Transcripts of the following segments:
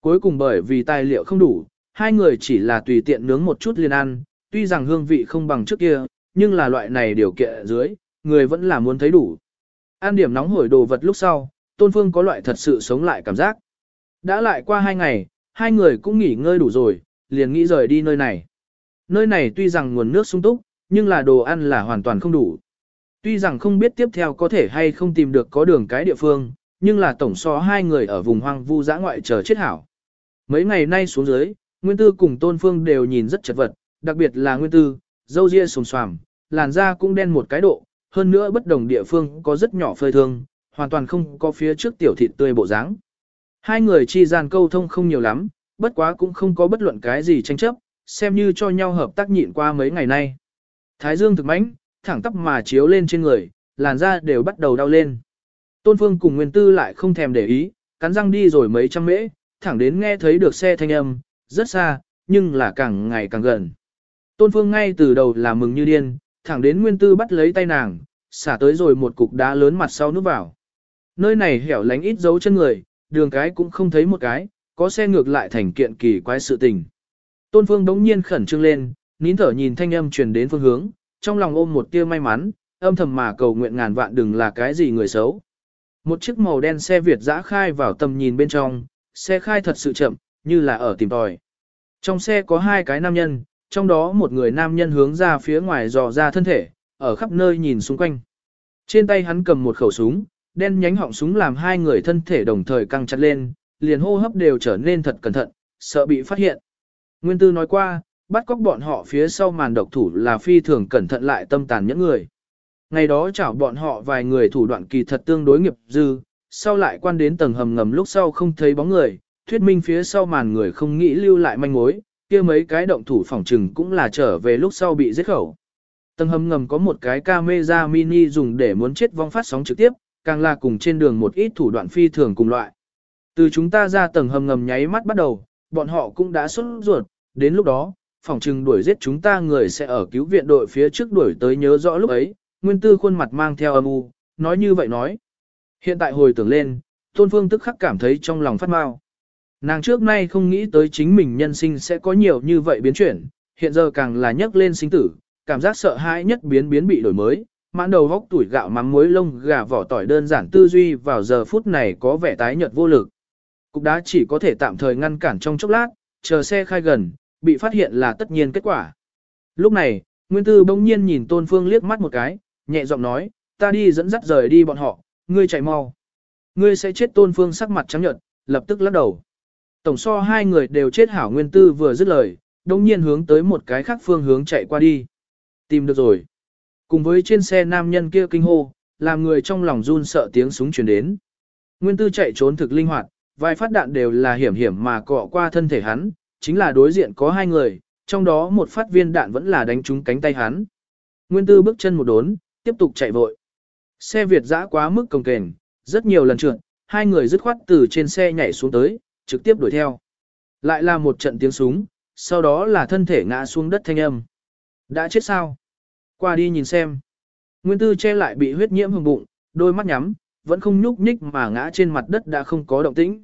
Cuối cùng bởi vì tài liệu không đủ, hai người chỉ là tùy tiện nướng một chút liền ăn, tuy rằng hương vị không bằng trước kia, nhưng là loại này điều kiện dưới, người vẫn là muốn thấy đủ. An điểm nóng hổi đồ vật lúc sau, Tôn Phương có loại thật sự sống lại cảm giác. Đã lại qua hai ngày, hai người cũng nghỉ ngơi đủ rồi, liền nghĩ rời đi nơi này. Nơi này tuy rằng nguồn nước sung túc, nhưng là đồ ăn là hoàn toàn không đủ. Tuy rằng không biết tiếp theo có thể hay không tìm được có đường cái địa phương, nhưng là tổng so hai người ở vùng hoang vu dã ngoại chờ chết hảo. Mấy ngày nay xuống dưới, Nguyên Tư cùng Tôn Phương đều nhìn rất chật vật, đặc biệt là Nguyên Tư, dâu ria sồm xoàm, làn da cũng đen một cái độ, hơn nữa bất đồng địa phương có rất nhỏ phơi thương, hoàn toàn không có phía trước tiểu thịt tươi bộ dáng. Hai người chi gian câu thông không nhiều lắm, bất quá cũng không có bất luận cái gì tranh chấp, xem như cho nhau hợp tác nhịn qua mấy ngày nay. Thái dương thực mãnh, thẳng tắp mà chiếu lên trên người, làn da đều bắt đầu đau lên. Tôn Phương cùng Nguyên Tư lại không thèm để ý, cắn răng đi rồi mấy trăm mễ, thẳng đến nghe thấy được xe thanh âm, rất xa, nhưng là càng ngày càng gần. Tôn Phương ngay từ đầu là mừng như điên, thẳng đến Nguyên Tư bắt lấy tay nàng, xả tới rồi một cục đá lớn mặt sau núp vào. Nơi này hẻo lánh ít dấu chân người, đường cái cũng không thấy một cái, có xe ngược lại thành kiện kỳ quái sự tình. Tôn Phương đống nhiên khẩn trương lên, nín thở nhìn thanh âm truyền đến phương hướng, trong lòng ôm một tia may mắn, âm thầm mà cầu nguyện ngàn vạn đừng là cái gì người xấu. Một chiếc màu đen xe Việt dã khai vào tầm nhìn bên trong, xe khai thật sự chậm, như là ở tìm tòi. Trong xe có hai cái nam nhân, trong đó một người nam nhân hướng ra phía ngoài dò ra thân thể, ở khắp nơi nhìn xung quanh. Trên tay hắn cầm một khẩu súng, đen nhánh họng súng làm hai người thân thể đồng thời căng chặt lên, liền hô hấp đều trở nên thật cẩn thận, sợ bị phát hiện. Nguyên tư nói qua, bắt cóc bọn họ phía sau màn độc thủ là phi thường cẩn thận lại tâm tàn những người. Ngày đó chảo bọn họ vài người thủ đoạn kỳ thật tương đối nghiệp dư, sau lại quan đến tầng hầm ngầm lúc sau không thấy bóng người, thuyết minh phía sau màn người không nghĩ lưu lại manh mối, kia mấy cái động thủ phòng trừng cũng là trở về lúc sau bị giết khẩu. Tầng hầm ngầm có một cái camera mini dùng để muốn chết vong phát sóng trực tiếp, càng là cùng trên đường một ít thủ đoạn phi thường cùng loại. Từ chúng ta ra tầng hầm ngầm nháy mắt bắt đầu, bọn họ cũng đã xuất ruột, đến lúc đó, phòng trừng đuổi giết chúng ta người sẽ ở cứu viện đội phía trước đuổi tới nhớ rõ lúc ấy, nguyên tư khuôn mặt mang theo âm u, nói như vậy nói. Hiện tại hồi tưởng lên, Tôn Phương tức khắc cảm thấy trong lòng phát mau. Nàng trước nay không nghĩ tới chính mình nhân sinh sẽ có nhiều như vậy biến chuyển, hiện giờ càng là nhắc lên sinh tử, cảm giác sợ hãi nhất biến biến bị đổi mới, mãn đầu góc tuổi gạo mắm muối lông gà vỏ tỏi đơn giản tư duy vào giờ phút này có vẻ tái nhợt vô lực. Cục đá chỉ có thể tạm thời ngăn cản trong chốc lát, chờ xe khai gần, bị phát hiện là tất nhiên kết quả. Lúc này, Nguyên Tư bỗng nhiên nhìn Tôn Phương liếc mắt một cái, nhẹ giọng nói, ta đi dẫn dắt rời đi bọn họ, ngươi chạy mau. Ngươi sẽ chết Tôn Phương sắc mặt trắng nhợt, lập tức lắc đầu. Tổng so hai người đều chết hảo Nguyên Tư vừa dứt lời, đồng nhiên hướng tới một cái khác phương hướng chạy qua đi. Tìm được rồi. Cùng với trên xe nam nhân kia kinh hô, làm người trong lòng run sợ tiếng súng truyền đến. Nguyên Tư chạy trốn thực linh hoạt, vài phát đạn đều là hiểm hiểm mà cọ qua thân thể hắn, chính là đối diện có hai người, trong đó một phát viên đạn vẫn là đánh trúng cánh tay hắn. Nguyên Tư bước chân một đốn, tiếp tục chạy vội. Xe Việt dã quá mức công kềnh, rất nhiều lần trượt, hai người dứt khoát từ trên xe nhảy xuống tới, trực tiếp đuổi theo. Lại là một trận tiếng súng, sau đó là thân thể ngã xuống đất thanh âm. Đã chết sao? Qua đi nhìn xem. Nguyên Tư che lại bị huyết nhiễm hồng bụng, đôi mắt nhắm, vẫn không nhúc nhích mà ngã trên mặt đất đã không có động tĩnh.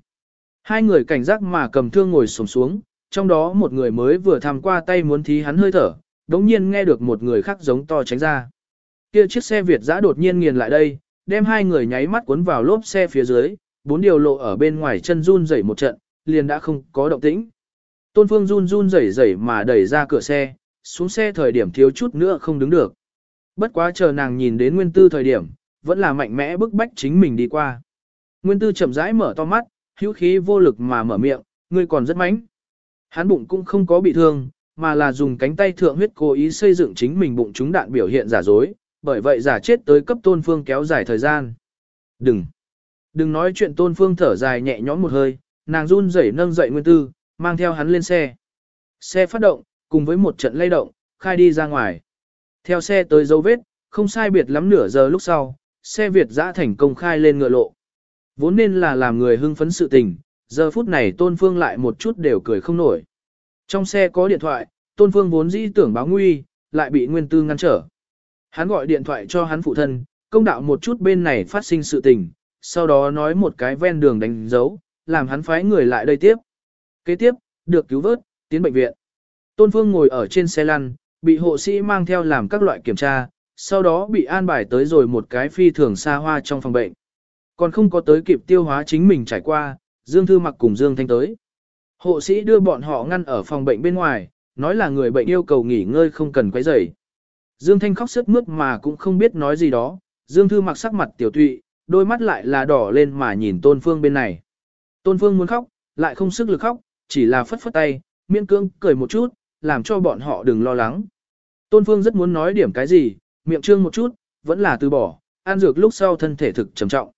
Hai người cảnh giác mà cầm thương ngồi sổm xuống, trong đó một người mới vừa tham qua tay muốn thí hắn hơi thở, đống nhiên nghe được một người khác giống to tránh ra. Kia chiếc xe Việt giã đột nhiên nghiền lại đây, đem hai người nháy mắt cuốn vào lốp xe phía dưới, bốn điều lộ ở bên ngoài chân run rẩy một trận, liền đã không có động tĩnh. Tôn Phương run run rẩy rẩy mà đẩy ra cửa xe, xuống xe thời điểm thiếu chút nữa không đứng được. Bất quá chờ nàng nhìn đến Nguyên Tư thời điểm, vẫn là mạnh mẽ bức bách chính mình đi qua. Nguyên Tư chậm rãi mở to mắt, hữu khí vô lực mà mở miệng, ngươi còn rất mánh. Hắn bụng cũng không có bị thương, mà là dùng cánh tay thượng huyết cố ý xây dựng chính mình bụng trúng đạn biểu hiện giả dối, bởi vậy giả chết tới cấp tôn phương kéo dài thời gian. Đừng! Đừng nói chuyện tôn phương thở dài nhẹ nhõm một hơi, nàng run rẩy nâng dậy nguyên tư, mang theo hắn lên xe. Xe phát động, cùng với một trận lay động, khai đi ra ngoài. Theo xe tới dấu vết, không sai biệt lắm nửa giờ lúc sau, xe Việt giã thành công khai lên ngựa lộ. Vốn nên là làm người hưng phấn sự tình, giờ phút này Tôn Phương lại một chút đều cười không nổi. Trong xe có điện thoại, Tôn Phương vốn dĩ tưởng báo nguy, lại bị Nguyên Tư ngăn trở. Hắn gọi điện thoại cho hắn phụ thân, công đạo một chút bên này phát sinh sự tình, sau đó nói một cái ven đường đánh dấu, làm hắn phái người lại đây tiếp. Kế tiếp, được cứu vớt, tiến bệnh viện. Tôn Phương ngồi ở trên xe lăn, bị hộ sĩ mang theo làm các loại kiểm tra, sau đó bị an bài tới rồi một cái phi thường xa hoa trong phòng bệnh. Còn không có tới kịp tiêu hóa chính mình trải qua, Dương Thư mặc cùng Dương Thanh tới. Hộ sĩ đưa bọn họ ngăn ở phòng bệnh bên ngoài, nói là người bệnh yêu cầu nghỉ ngơi không cần quấy rầy. Dương Thanh khóc sướt mướt mà cũng không biết nói gì đó, Dương Thư mặc sắc mặt tiểu tụy, đôi mắt lại là đỏ lên mà nhìn Tôn Phương bên này. Tôn Phương muốn khóc, lại không sức lực khóc, chỉ là phất phất tay, miễn cưỡng cười một chút, làm cho bọn họ đừng lo lắng. Tôn Phương rất muốn nói điểm cái gì, miệng trương một chút, vẫn là từ bỏ, ăn dược lúc sau thân thể thực trầm trọng.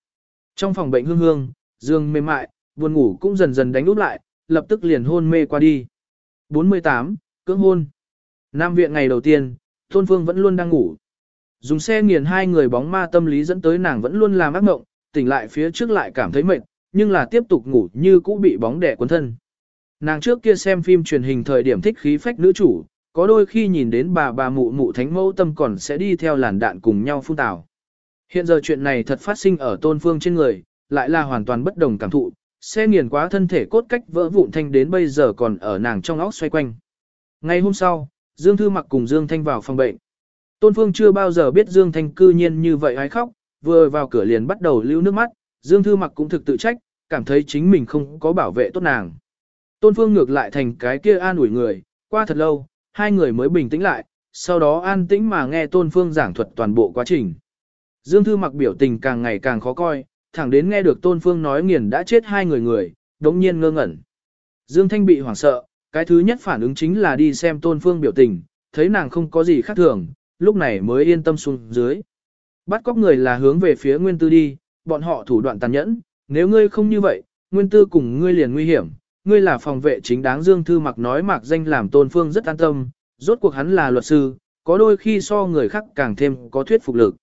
Trong phòng bệnh hương hương, dương mềm mại, buồn ngủ cũng dần dần đánh úp lại, lập tức liền hôn mê qua đi. 48. Cưỡng hôn Nam viện ngày đầu tiên, Tôn Phương vẫn luôn đang ngủ. Dùng xe nghiền hai người bóng ma tâm lý dẫn tới nàng vẫn luôn làm ác mộng, tỉnh lại phía trước lại cảm thấy mệt, nhưng là tiếp tục ngủ như cũ bị bóng đè cuốn thân. Nàng trước kia xem phim truyền hình thời điểm thích khí phách nữ chủ, có đôi khi nhìn đến bà bà mụ mụ thánh mẫu tâm còn sẽ đi theo làn đạn cùng nhau phun tào. Hiện giờ chuyện này thật phát sinh ở tôn phương trên người, lại là hoàn toàn bất đồng cảm thụ, xe nghiền quá thân thể cốt cách vỡ vụn thanh đến bây giờ còn ở nàng trong óc xoay quanh. Ngày hôm sau, Dương Thư mặc cùng Dương Thanh vào phòng bệnh. Tôn Phương chưa bao giờ biết Dương Thanh cư nhiên như vậy hái khóc, vừa vào cửa liền bắt đầu lưu nước mắt, Dương Thư mặc cũng thực tự trách, cảm thấy chính mình không có bảo vệ tốt nàng. Tôn Phương ngược lại thành cái kia an ủi người, qua thật lâu, hai người mới bình tĩnh lại, sau đó an tĩnh mà nghe Tôn Phương giảng thuật toàn bộ quá trình. Dương Thư mặc biểu tình càng ngày càng khó coi, thẳng đến nghe được Tôn Phương nói nghiền đã chết hai người người, đống nhiên ngơ ngẩn. Dương Thanh bị hoảng sợ, cái thứ nhất phản ứng chính là đi xem Tôn Phương biểu tình, thấy nàng không có gì khác thường, lúc này mới yên tâm xuống dưới. Bắt cóc người là hướng về phía Nguyên Tư đi, bọn họ thủ đoạn tàn nhẫn, nếu ngươi không như vậy, Nguyên Tư cùng ngươi liền nguy hiểm, ngươi là phòng vệ chính đáng Dương Thư mặc nói mạc danh làm Tôn Phương rất an tâm, rốt cuộc hắn là luật sư, có đôi khi so người khác càng thêm có thuyết phục lực.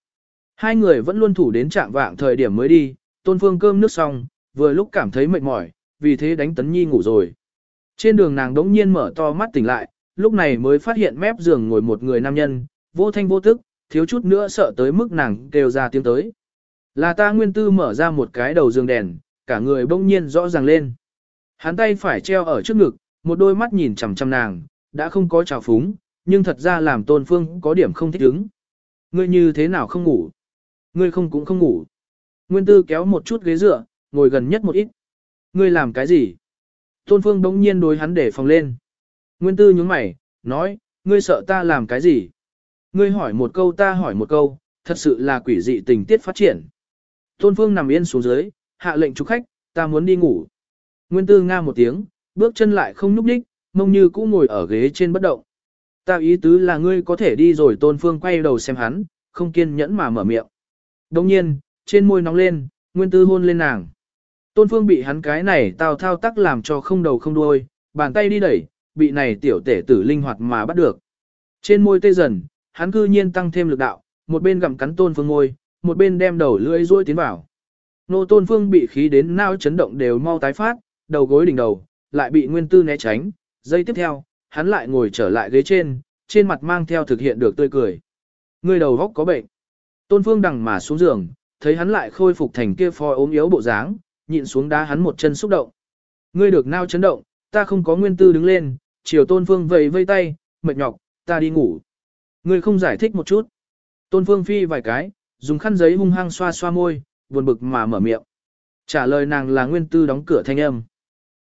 Hai người vẫn luôn thủ đến trạng vạng thời điểm mới đi, Tôn Phương cơm nước xong, vừa lúc cảm thấy mệt mỏi, vì thế đánh Tấn Nhi ngủ rồi. Trên đường nàng đống nhiên mở to mắt tỉnh lại, lúc này mới phát hiện mép giường ngồi một người nam nhân, vô thanh vô tức, thiếu chút nữa sợ tới mức nàng kêu ra tiếng tới. Là ta nguyên tư mở ra một cái đầu giường đèn, cả người bỗng nhiên rõ ràng lên. Hắn tay phải treo ở trước ngực, một đôi mắt nhìn chằm chằm nàng, đã không có trào phúng, nhưng thật ra làm tôn phương có điểm không thích ứng. Ngươi như thế nào không ngủ? Ngươi không cũng không ngủ. Nguyên tư kéo một chút ghế dựa, ngồi gần nhất một ít. Ngươi làm cái gì? Tôn phương bỗng nhiên đối hắn để phòng lên. Nguyên tư nhướng mày, nói, ngươi sợ ta làm cái gì? Ngươi hỏi một câu ta hỏi một câu, thật sự là quỷ dị tình tiết phát triển. Tôn phương nằm yên xuống dưới, hạ lệnh chúc khách, ta muốn đi ngủ. Nguyên tư nga một tiếng, bước chân lại không nhúc đích, mông như cũ ngồi ở ghế trên bất động. Ta ý tứ là ngươi có thể đi rồi tôn phương quay đầu xem hắn, không kiên nhẫn mà mở miệng. Đồng nhiên, trên môi nóng lên, nguyên tư hôn lên nàng. Tôn phương bị hắn cái này tao thao tác làm cho không đầu không đuôi, bàn tay đi đẩy, bị này tiểu tể tử linh hoạt mà bắt được. Trên môi tê dần, hắn cư nhiên tăng thêm lực đạo, một bên gặm cắn tôn phương môi, một bên đem đầu lưỡi ruôi tiến vào. Nô tôn phương bị khí đến nao chấn động đều mau tái phát, đầu gối đỉnh đầu, lại bị nguyên tư né tránh, giây tiếp theo, hắn lại ngồi trở lại ghế trên, trên mặt mang theo thực hiện được tươi cười. Người đầu góc có bệnh. Tôn phương đằng mà xuống giường, thấy hắn lại khôi phục thành kia phò ốm yếu bộ dáng, nhịn xuống đá hắn một chân xúc động. Ngươi được nao chấn động, ta không có nguyên tư đứng lên, chiều tôn phương vầy vây tay, mệt nhọc, ta đi ngủ. Ngươi không giải thích một chút. Tôn phương phi vài cái, dùng khăn giấy hung hăng xoa xoa môi, buồn bực mà mở miệng. Trả lời nàng là nguyên tư đóng cửa thanh âm.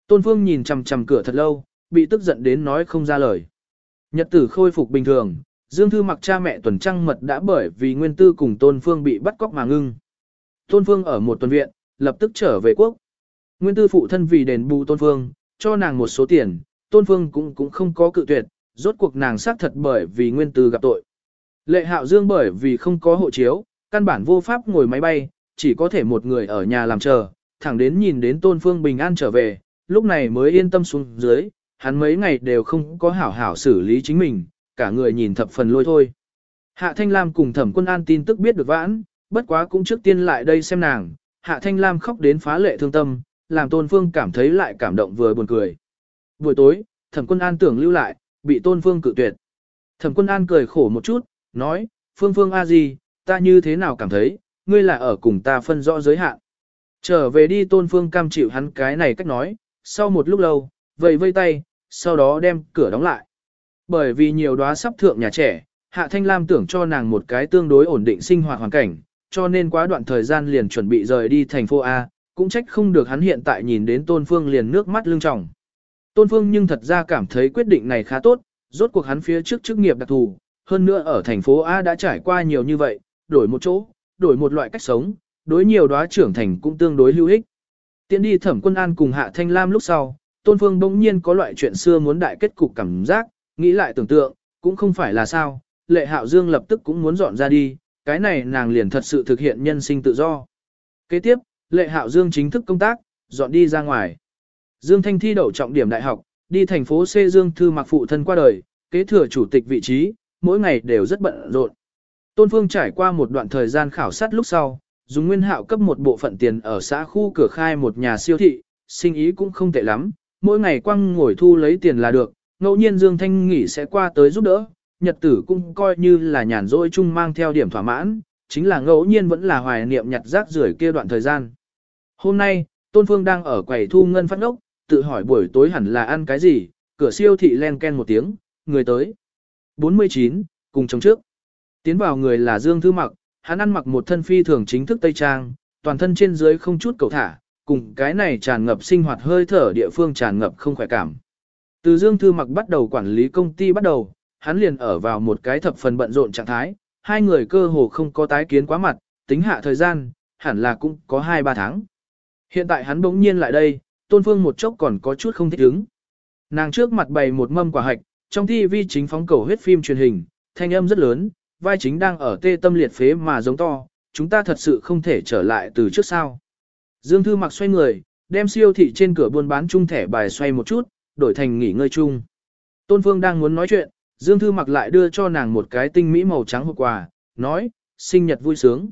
Tôn phương nhìn chằm chằm cửa thật lâu, bị tức giận đến nói không ra lời. Nhật tử khôi phục bình thường, Dương Thư mặc cha mẹ tuần trăng mật đã bởi vì nguyên tư cùng Tôn Phương bị bắt cóc mà ngưng. Tôn Phương ở một tuần viện, lập tức trở về quốc. Nguyên tư phụ thân vì đền bù Tôn Phương, cho nàng một số tiền, Tôn Phương cũng cũng không có cự tuyệt, rốt cuộc nàng xác thật bởi vì nguyên tư gặp tội. Lệ Hạo Dương bởi vì không có hộ chiếu, căn bản vô pháp ngồi máy bay, chỉ có thể một người ở nhà làm chờ, thẳng đến nhìn đến Tôn Phương bình an trở về, lúc này mới yên tâm xuống dưới, hắn mấy ngày đều không có hảo hảo xử lý chính mình, cả người nhìn thập phần lôi thôi. Hạ Thanh Lam cùng thẩm quân an tin tức biết được vãn, bất quá cũng trước tiên lại đây xem nàng, Hạ Thanh Lam khóc đến phá lệ thương tâm, làm Tôn Phương cảm thấy lại cảm động vừa buồn cười. Buổi tối, thẩm quân an tưởng lưu lại, bị Tôn Phương cự tuyệt. Thẩm quân an cười khổ một chút, nói, Phương Phương a gì, ta như thế nào cảm thấy, ngươi là ở cùng ta phân rõ giới hạn. Trở về đi Tôn Phương cam chịu hắn cái này cách nói, sau một lúc lâu, vẫy vây tay, sau đó đem cửa đóng lại. Bởi vì nhiều đóa sắp thượng nhà trẻ, Hạ Thanh Lam tưởng cho nàng một cái tương đối ổn định sinh hoạt hoàn cảnh, cho nên quá đoạn thời gian liền chuẩn bị rời đi thành phố A, cũng trách không được hắn hiện tại nhìn đến Tôn Phương liền nước mắt lưng tròng. Tôn Phương nhưng thật ra cảm thấy quyết định này khá tốt, rốt cuộc hắn phía trước chức nghiệp đặc thù, hơn nữa ở thành phố A đã trải qua nhiều như vậy, đổi một chỗ, đổi một loại cách sống, đối nhiều đóa trưởng thành cũng tương đối hữu ích. Tiến đi thẩm quân an cùng Hạ Thanh Lam lúc sau, Tôn Phương bỗng nhiên có loại chuyện xưa muốn đại kết cục cảm giác, nghĩ lại tưởng tượng, cũng không phải là sao, lệ hạo dương lập tức cũng muốn dọn ra đi, cái này nàng liền thật sự thực hiện nhân sinh tự do. Kế tiếp, lệ hạo dương chính thức công tác, dọn đi ra ngoài. Dương Thanh thi đậu trọng điểm đại học, đi thành phố C Dương Thư mặc phụ thân qua đời, kế thừa chủ tịch vị trí, mỗi ngày đều rất bận rộn. Tôn Phương trải qua một đoạn thời gian khảo sát lúc sau, dùng nguyên hạo cấp một bộ phận tiền ở xã khu cửa khai một nhà siêu thị, sinh ý cũng không tệ lắm, mỗi ngày quăng ngồi thu lấy tiền là được, ngẫu nhiên Dương Thanh nghỉ sẽ qua tới giúp đỡ, nhật tử cũng coi như là nhàn rỗi chung mang theo điểm thỏa mãn, chính là ngẫu nhiên vẫn là hoài niệm nhặt rác rưởi kia đoạn thời gian. Hôm nay, Tôn Phương đang ở quầy thu ngân phát ốc, tự hỏi buổi tối hẳn là ăn cái gì, cửa siêu thị len ken một tiếng, người tới. 49, cùng chống trước. Tiến vào người là Dương Thư Mặc, hắn ăn mặc một thân phi thường chính thức Tây Trang, toàn thân trên dưới không chút cầu thả, cùng cái này tràn ngập sinh hoạt hơi thở địa phương tràn ngập không khỏe cảm. Từ Dương Thư Mặc bắt đầu quản lý công ty bắt đầu, hắn liền ở vào một cái thập phần bận rộn trạng thái, hai người cơ hồ không có tái kiến quá mặt, tính hạ thời gian, hẳn là cũng có 2-3 tháng. Hiện tại hắn bỗng nhiên lại đây, Tôn Phương một chốc còn có chút không thích ứng. Nàng trước mặt bày một mâm quả hạch, trong TV chính phóng cầu huyết phim truyền hình, thanh âm rất lớn, vai chính đang ở tê tâm liệt phế mà giống to, chúng ta thật sự không thể trở lại từ trước sao. Dương Thư mặc xoay người, đem siêu thị trên cửa buôn bán chung thẻ bài xoay một chút, đổi thành nghỉ ngơi chung. Tôn Phương đang muốn nói chuyện, Dương Thư mặc lại đưa cho nàng một cái tinh mỹ màu trắng hộp quà, nói, sinh nhật vui sướng.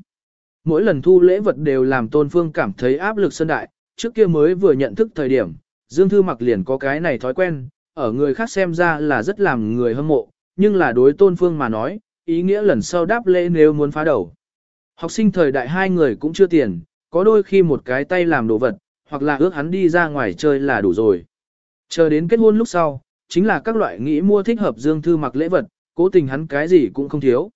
Mỗi lần thu lễ vật đều làm Tôn Phương cảm thấy áp lực sân đại, trước kia mới vừa nhận thức thời điểm, Dương Thư mặc liền có cái này thói quen, ở người khác xem ra là rất làm người hâm mộ, nhưng là đối Tôn Phương mà nói, ý nghĩa lần sau đáp lễ nếu muốn phá đầu. Học sinh thời đại hai người cũng chưa tiền, có đôi khi một cái tay làm đồ vật, hoặc là ước hắn đi ra ngoài chơi là đủ rồi. Chờ đến kết hôn lúc sau, chính là các loại nghĩ mua thích hợp Dương Thư mặc lễ vật, cố tình hắn cái gì cũng không thiếu.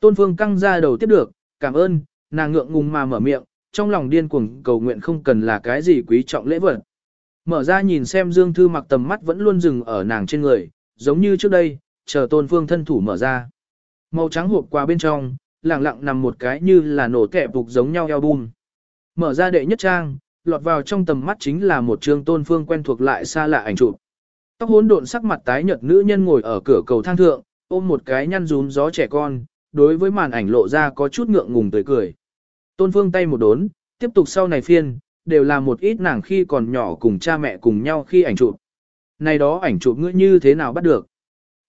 Tôn Phương căng ra đầu tiếp được, cảm ơn, nàng ngượng ngùng mà mở miệng, trong lòng điên cuồng cầu nguyện không cần là cái gì quý trọng lễ vật. Mở ra nhìn xem Dương Thư mặc tầm mắt vẫn luôn dừng ở nàng trên người, giống như trước đây, chờ Tôn Phương thân thủ mở ra. Màu trắng hộp qua bên trong, lặng lặng nằm một cái như là nổ kẹp phục giống nhau album. Mở ra đệ nhất trang, lọt vào trong tầm mắt chính là một trương Tôn Phương quen thuộc lại xa lạ ảnh chụp. Tóc hỗn độn sắc mặt tái nhợt nữ nhân ngồi ở cửa cầu thang thượng, ôm một cái nhăn rúm gió trẻ con, đối với màn ảnh lộ ra có chút ngượng ngùng tươi cười. Tôn Phương tay một đốn, tiếp tục sau này phiên, đều là một ít nàng khi còn nhỏ cùng cha mẹ cùng nhau khi ảnh chụp. Này đó ảnh chụp ngươi như thế nào bắt được?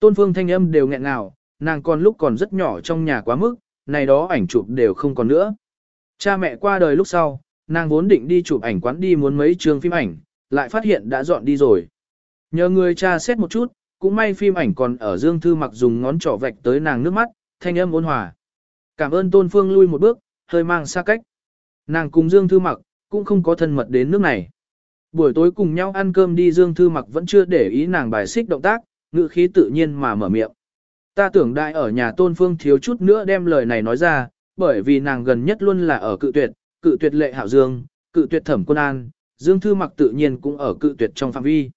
Tôn Phương thanh âm đều nghẹn ngào, nàng còn lúc còn rất nhỏ trong nhà quá mức, này đó ảnh chụp đều không còn nữa. Cha mẹ qua đời lúc sau, nàng vốn định đi chụp ảnh quán đi muốn mấy trường phim ảnh, lại phát hiện đã dọn đi rồi. Nhờ người cha xét một chút, cũng may phim ảnh còn ở Dương Thư mặc dùng ngón trỏ vạch tới nàng nước mắt, thanh âm ôn hòa. Cảm ơn Tôn Phương lui một bước, hơi mang xa cách. Nàng cùng Dương Thư mặc, cũng không có thân mật đến nước này. Buổi tối cùng nhau ăn cơm đi Dương Thư mặc vẫn chưa để ý nàng bài xích động tác, ngữ khí tự nhiên mà mở miệng. Ta tưởng đại ở nhà Tôn Phương thiếu chút nữa đem lời này nói ra, bởi vì nàng gần nhất luôn là ở cự tuyệt, cự tuyệt lệ hạo Dương, cự tuyệt thẩm quân an, Dương Thư mặc tự nhiên cũng ở cự tuyệt trong phạm vi.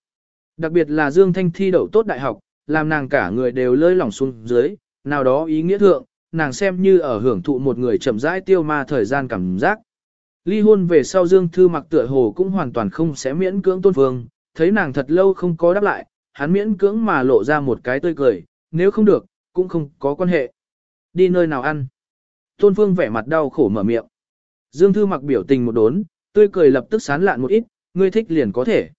Đặc biệt là Dương Thanh thi đậu tốt đại học, làm nàng cả người đều lơi lỏng xuống dưới, nào đó ý nghĩa thượng, nàng xem như ở hưởng thụ một người chậm rãi tiêu ma thời gian cảm giác. Ly hôn về sau Dương Thư mặc tựa hồ cũng hoàn toàn không sẽ miễn cưỡng tôn Vương, thấy nàng thật lâu không có đáp lại, hắn miễn cưỡng mà lộ ra một cái tươi cười, nếu không được, cũng không có quan hệ. Đi nơi nào ăn? Tôn phương vẻ mặt đau khổ mở miệng. Dương Thư mặc biểu tình một đốn, tươi cười lập tức sán lạn một ít, ngươi thích liền có thể.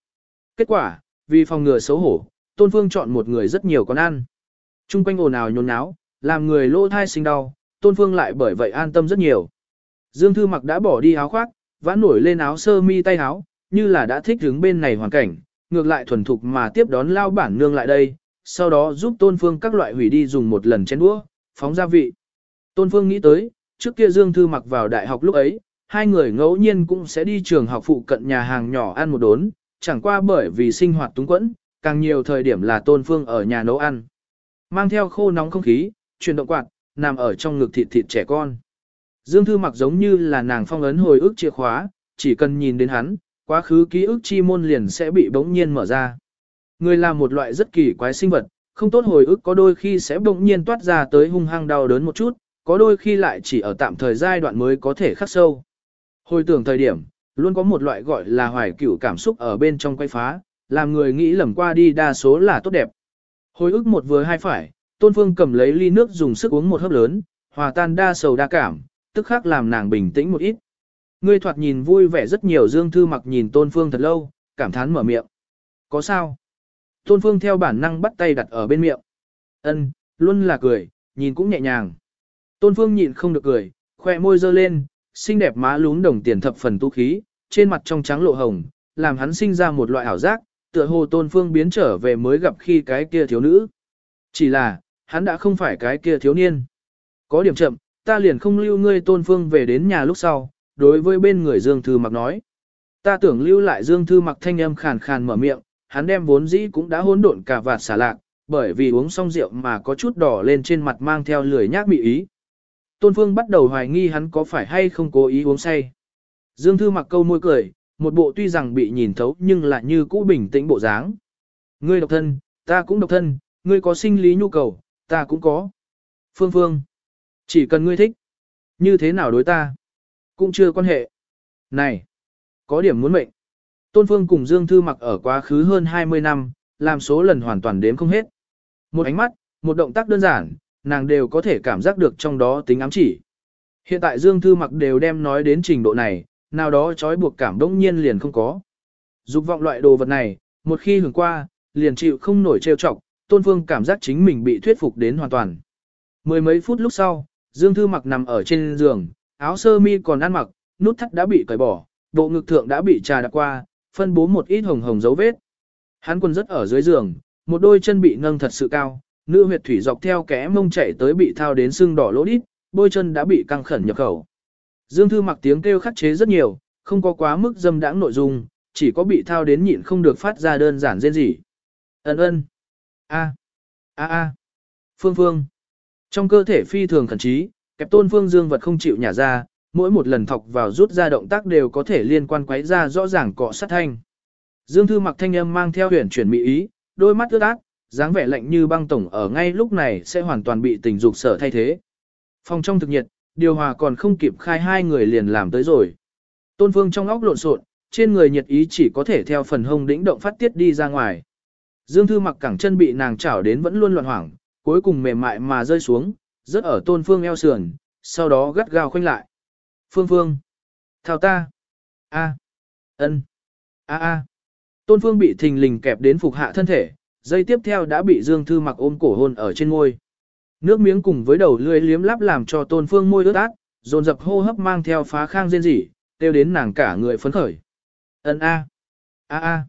Kết quả, vì phòng ngừa xấu hổ, Tôn Phương chọn một người rất nhiều con ăn. Trung quanh ồn ào nhốn náo, làm người lỗ thai sinh đau, Tôn Phương lại bởi vậy an tâm rất nhiều. Dương Thư mặc đã bỏ đi áo khoác, vãn nổi lên áo sơ mi tay áo, như là đã thích đứng bên này hoàn cảnh, ngược lại thuần thục mà tiếp đón lao bản nương lại đây, sau đó giúp Tôn Phương các loại hủy đi dùng một lần chén đũa, phóng gia vị. Tôn Phương nghĩ tới, trước kia Dương Thư mặc vào đại học lúc ấy, hai người ngẫu nhiên cũng sẽ đi trường học phụ cận nhà hàng nhỏ ăn một đốn, chẳng qua bởi vì sinh hoạt túng quẫn, càng nhiều thời điểm là tôn phương ở nhà nấu ăn. Mang theo khô nóng không khí, chuyển động quạt, nằm ở trong ngực thịt thịt trẻ con. Dương Thư mặc giống như là nàng phong ấn hồi ức chìa khóa, chỉ cần nhìn đến hắn, quá khứ ký ức chi môn liền sẽ bị bỗng nhiên mở ra. Người là một loại rất kỳ quái sinh vật, không tốt hồi ức có đôi khi sẽ bỗng nhiên toát ra tới hung hăng đau đớn một chút, có đôi khi lại chỉ ở tạm thời giai đoạn mới có thể khắc sâu. Hồi tưởng thời điểm, luôn có một loại gọi là hoài cửu cảm xúc ở bên trong quay phá, làm người nghĩ lầm qua đi đa số là tốt đẹp. Hồi ức một vừa hai phải, Tôn Phương cầm lấy ly nước dùng sức uống một hớp lớn, hòa tan đa sầu đa cảm, tức khắc làm nàng bình tĩnh một ít. Ngươi thoạt nhìn vui vẻ rất nhiều Dương Thư mặc nhìn Tôn Phương thật lâu, cảm thán mở miệng. Có sao? Tôn Phương theo bản năng bắt tay đặt ở bên miệng. Ân, luôn là cười, nhìn cũng nhẹ nhàng. Tôn Phương nhịn không được cười, khoe môi dơ lên, xinh đẹp má lún đồng tiền thập phần tu khí, trên mặt trong trắng lộ hồng, làm hắn sinh ra một loại ảo giác, tựa hồ Tôn Phương biến trở về mới gặp khi cái kia thiếu nữ. Chỉ là, hắn đã không phải cái kia thiếu niên. Có điểm chậm, ta liền không lưu ngươi Tôn Phương về đến nhà lúc sau, đối với bên người Dương Thư Mặc nói. Ta tưởng lưu lại Dương Thư Mặc thanh âm khàn khàn mở miệng, hắn đem vốn dĩ cũng đã hỗn độn cả vạt xả lạc, bởi vì uống xong rượu mà có chút đỏ lên trên mặt mang theo lười nhác mị ý. Tôn Phương bắt đầu hoài nghi hắn có phải hay không cố ý uống say. Dương Thư mặc câu môi cười, một bộ tuy rằng bị nhìn thấu nhưng lại như cũ bình tĩnh bộ dáng. Ngươi độc thân, ta cũng độc thân, ngươi có sinh lý nhu cầu, ta cũng có. Phương Phương, chỉ cần ngươi thích, như thế nào đối ta, cũng chưa quan hệ. Này, có điểm muốn mệnh. Tôn Phương cùng Dương Thư mặc ở quá khứ hơn 20 năm, làm số lần hoàn toàn đếm không hết. Một ánh mắt, một động tác đơn giản, nàng đều có thể cảm giác được trong đó tính ám chỉ. Hiện tại Dương Thư mặc đều đem nói đến trình độ này, nào đó trói buộc cảm đống nhiên liền không có. Dục vọng loại đồ vật này, một khi hưởng qua, liền chịu không nổi trêu chọc, Tôn Phương cảm giác chính mình bị thuyết phục đến hoàn toàn. Mười mấy phút lúc sau, Dương Thư mặc nằm ở trên giường, áo sơ mi còn ăn mặc, nút thắt đã bị cởi bỏ, bộ ngực thượng đã bị trà đạp qua, phân bố một ít hồng hồng dấu vết. Hắn quần rất ở dưới giường, một đôi chân bị nâng thật sự cao, nữ huyệt thủy dọc theo kẽ mông chảy tới bị thao đến sưng đỏ lỗ đít, bôi chân đã bị căng khẩn nhập khẩu. Dương Thư mặc tiếng kêu khắc chế rất nhiều, không có quá mức dâm đãng nội dung, chỉ có bị thao đến nhịn không được phát ra đơn giản rên rỉ. Ấn ơn. A. A A. Phương Phương. Trong cơ thể phi thường khẩn trí, kẹp tôn phương dương vật không chịu nhả ra, mỗi một lần thọc vào rút ra động tác đều có thể liên quan quấy ra rõ ràng cọ sát thanh. Dương Thư mặc thanh âm mang theo huyền chuyển mỹ ý, đôi mắt ướt át, dáng vẻ lạnh như băng tổng ở ngay lúc này sẽ hoàn toàn bị tình dục sở thay thế. Phòng trong thực nhiệt, điều hòa còn không kịp khai hai người liền làm tới rồi. Tôn Phương trong óc lộn xộn, trên người nhiệt ý chỉ có thể theo phần hông đĩnh động phát tiết đi ra ngoài. Dương Thư mặc cẳng chân bị nàng chảo đến vẫn luôn loạn hoảng, cuối cùng mềm mại mà rơi xuống, rớt ở Tôn Phương eo sườn, sau đó gắt gao khoanh lại. Phương Phương. Thao ta. A. ân, A A. Tôn Phương bị thình lình kẹp đến phục hạ thân thể, dây tiếp theo đã bị Dương Thư mặc ôm cổ hôn ở trên ngôi. Nước miếng cùng với đầu lưỡi liếm lắp làm cho Tôn Phương môi ướt át, dồn dập hô hấp mang theo phá khang rên rỉ, tiêu đến nàng cả người phấn khởi. Ấn a. A a.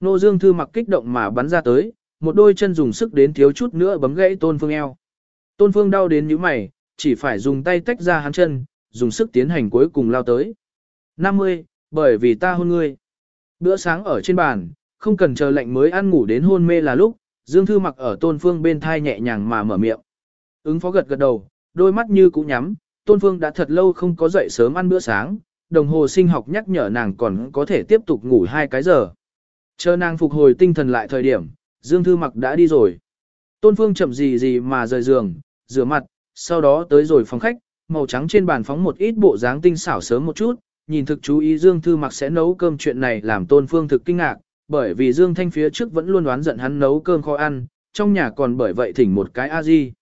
Nô Dương Thư mặc kích động mà bắn ra tới, một đôi chân dùng sức đến thiếu chút nữa bấm gãy Tôn Phương eo. Tôn Phương đau đến nhíu mày, chỉ phải dùng tay tách ra hắn chân, dùng sức tiến hành cuối cùng lao tới. 50, bởi vì ta hôn ngươi. Bữa sáng ở trên bàn, không cần chờ lệnh mới ăn ngủ đến hôn mê là lúc, Dương Thư mặc ở Tôn Phương bên thai nhẹ nhàng mà mở miệng. Ứng phó gật gật đầu, đôi mắt như cũ nhắm, Tôn Phương đã thật lâu không có dậy sớm ăn bữa sáng, đồng hồ sinh học nhắc nhở nàng còn có thể tiếp tục ngủ hai cái giờ. Chờ nàng phục hồi tinh thần lại thời điểm, Dương Thư mặc đã đi rồi. Tôn Phương chậm gì gì mà rời giường, rửa mặt, sau đó tới rồi phòng khách, màu trắng trên bàn phóng một ít bộ dáng tinh xảo sớm một chút, nhìn thực chú ý Dương Thư mặc sẽ nấu cơm chuyện này làm Tôn Phương thực kinh ngạc, bởi vì Dương Thanh phía trước vẫn luôn đoán giận hắn nấu cơm khó ăn, trong nhà còn bởi vậy thỉnh một cái a di.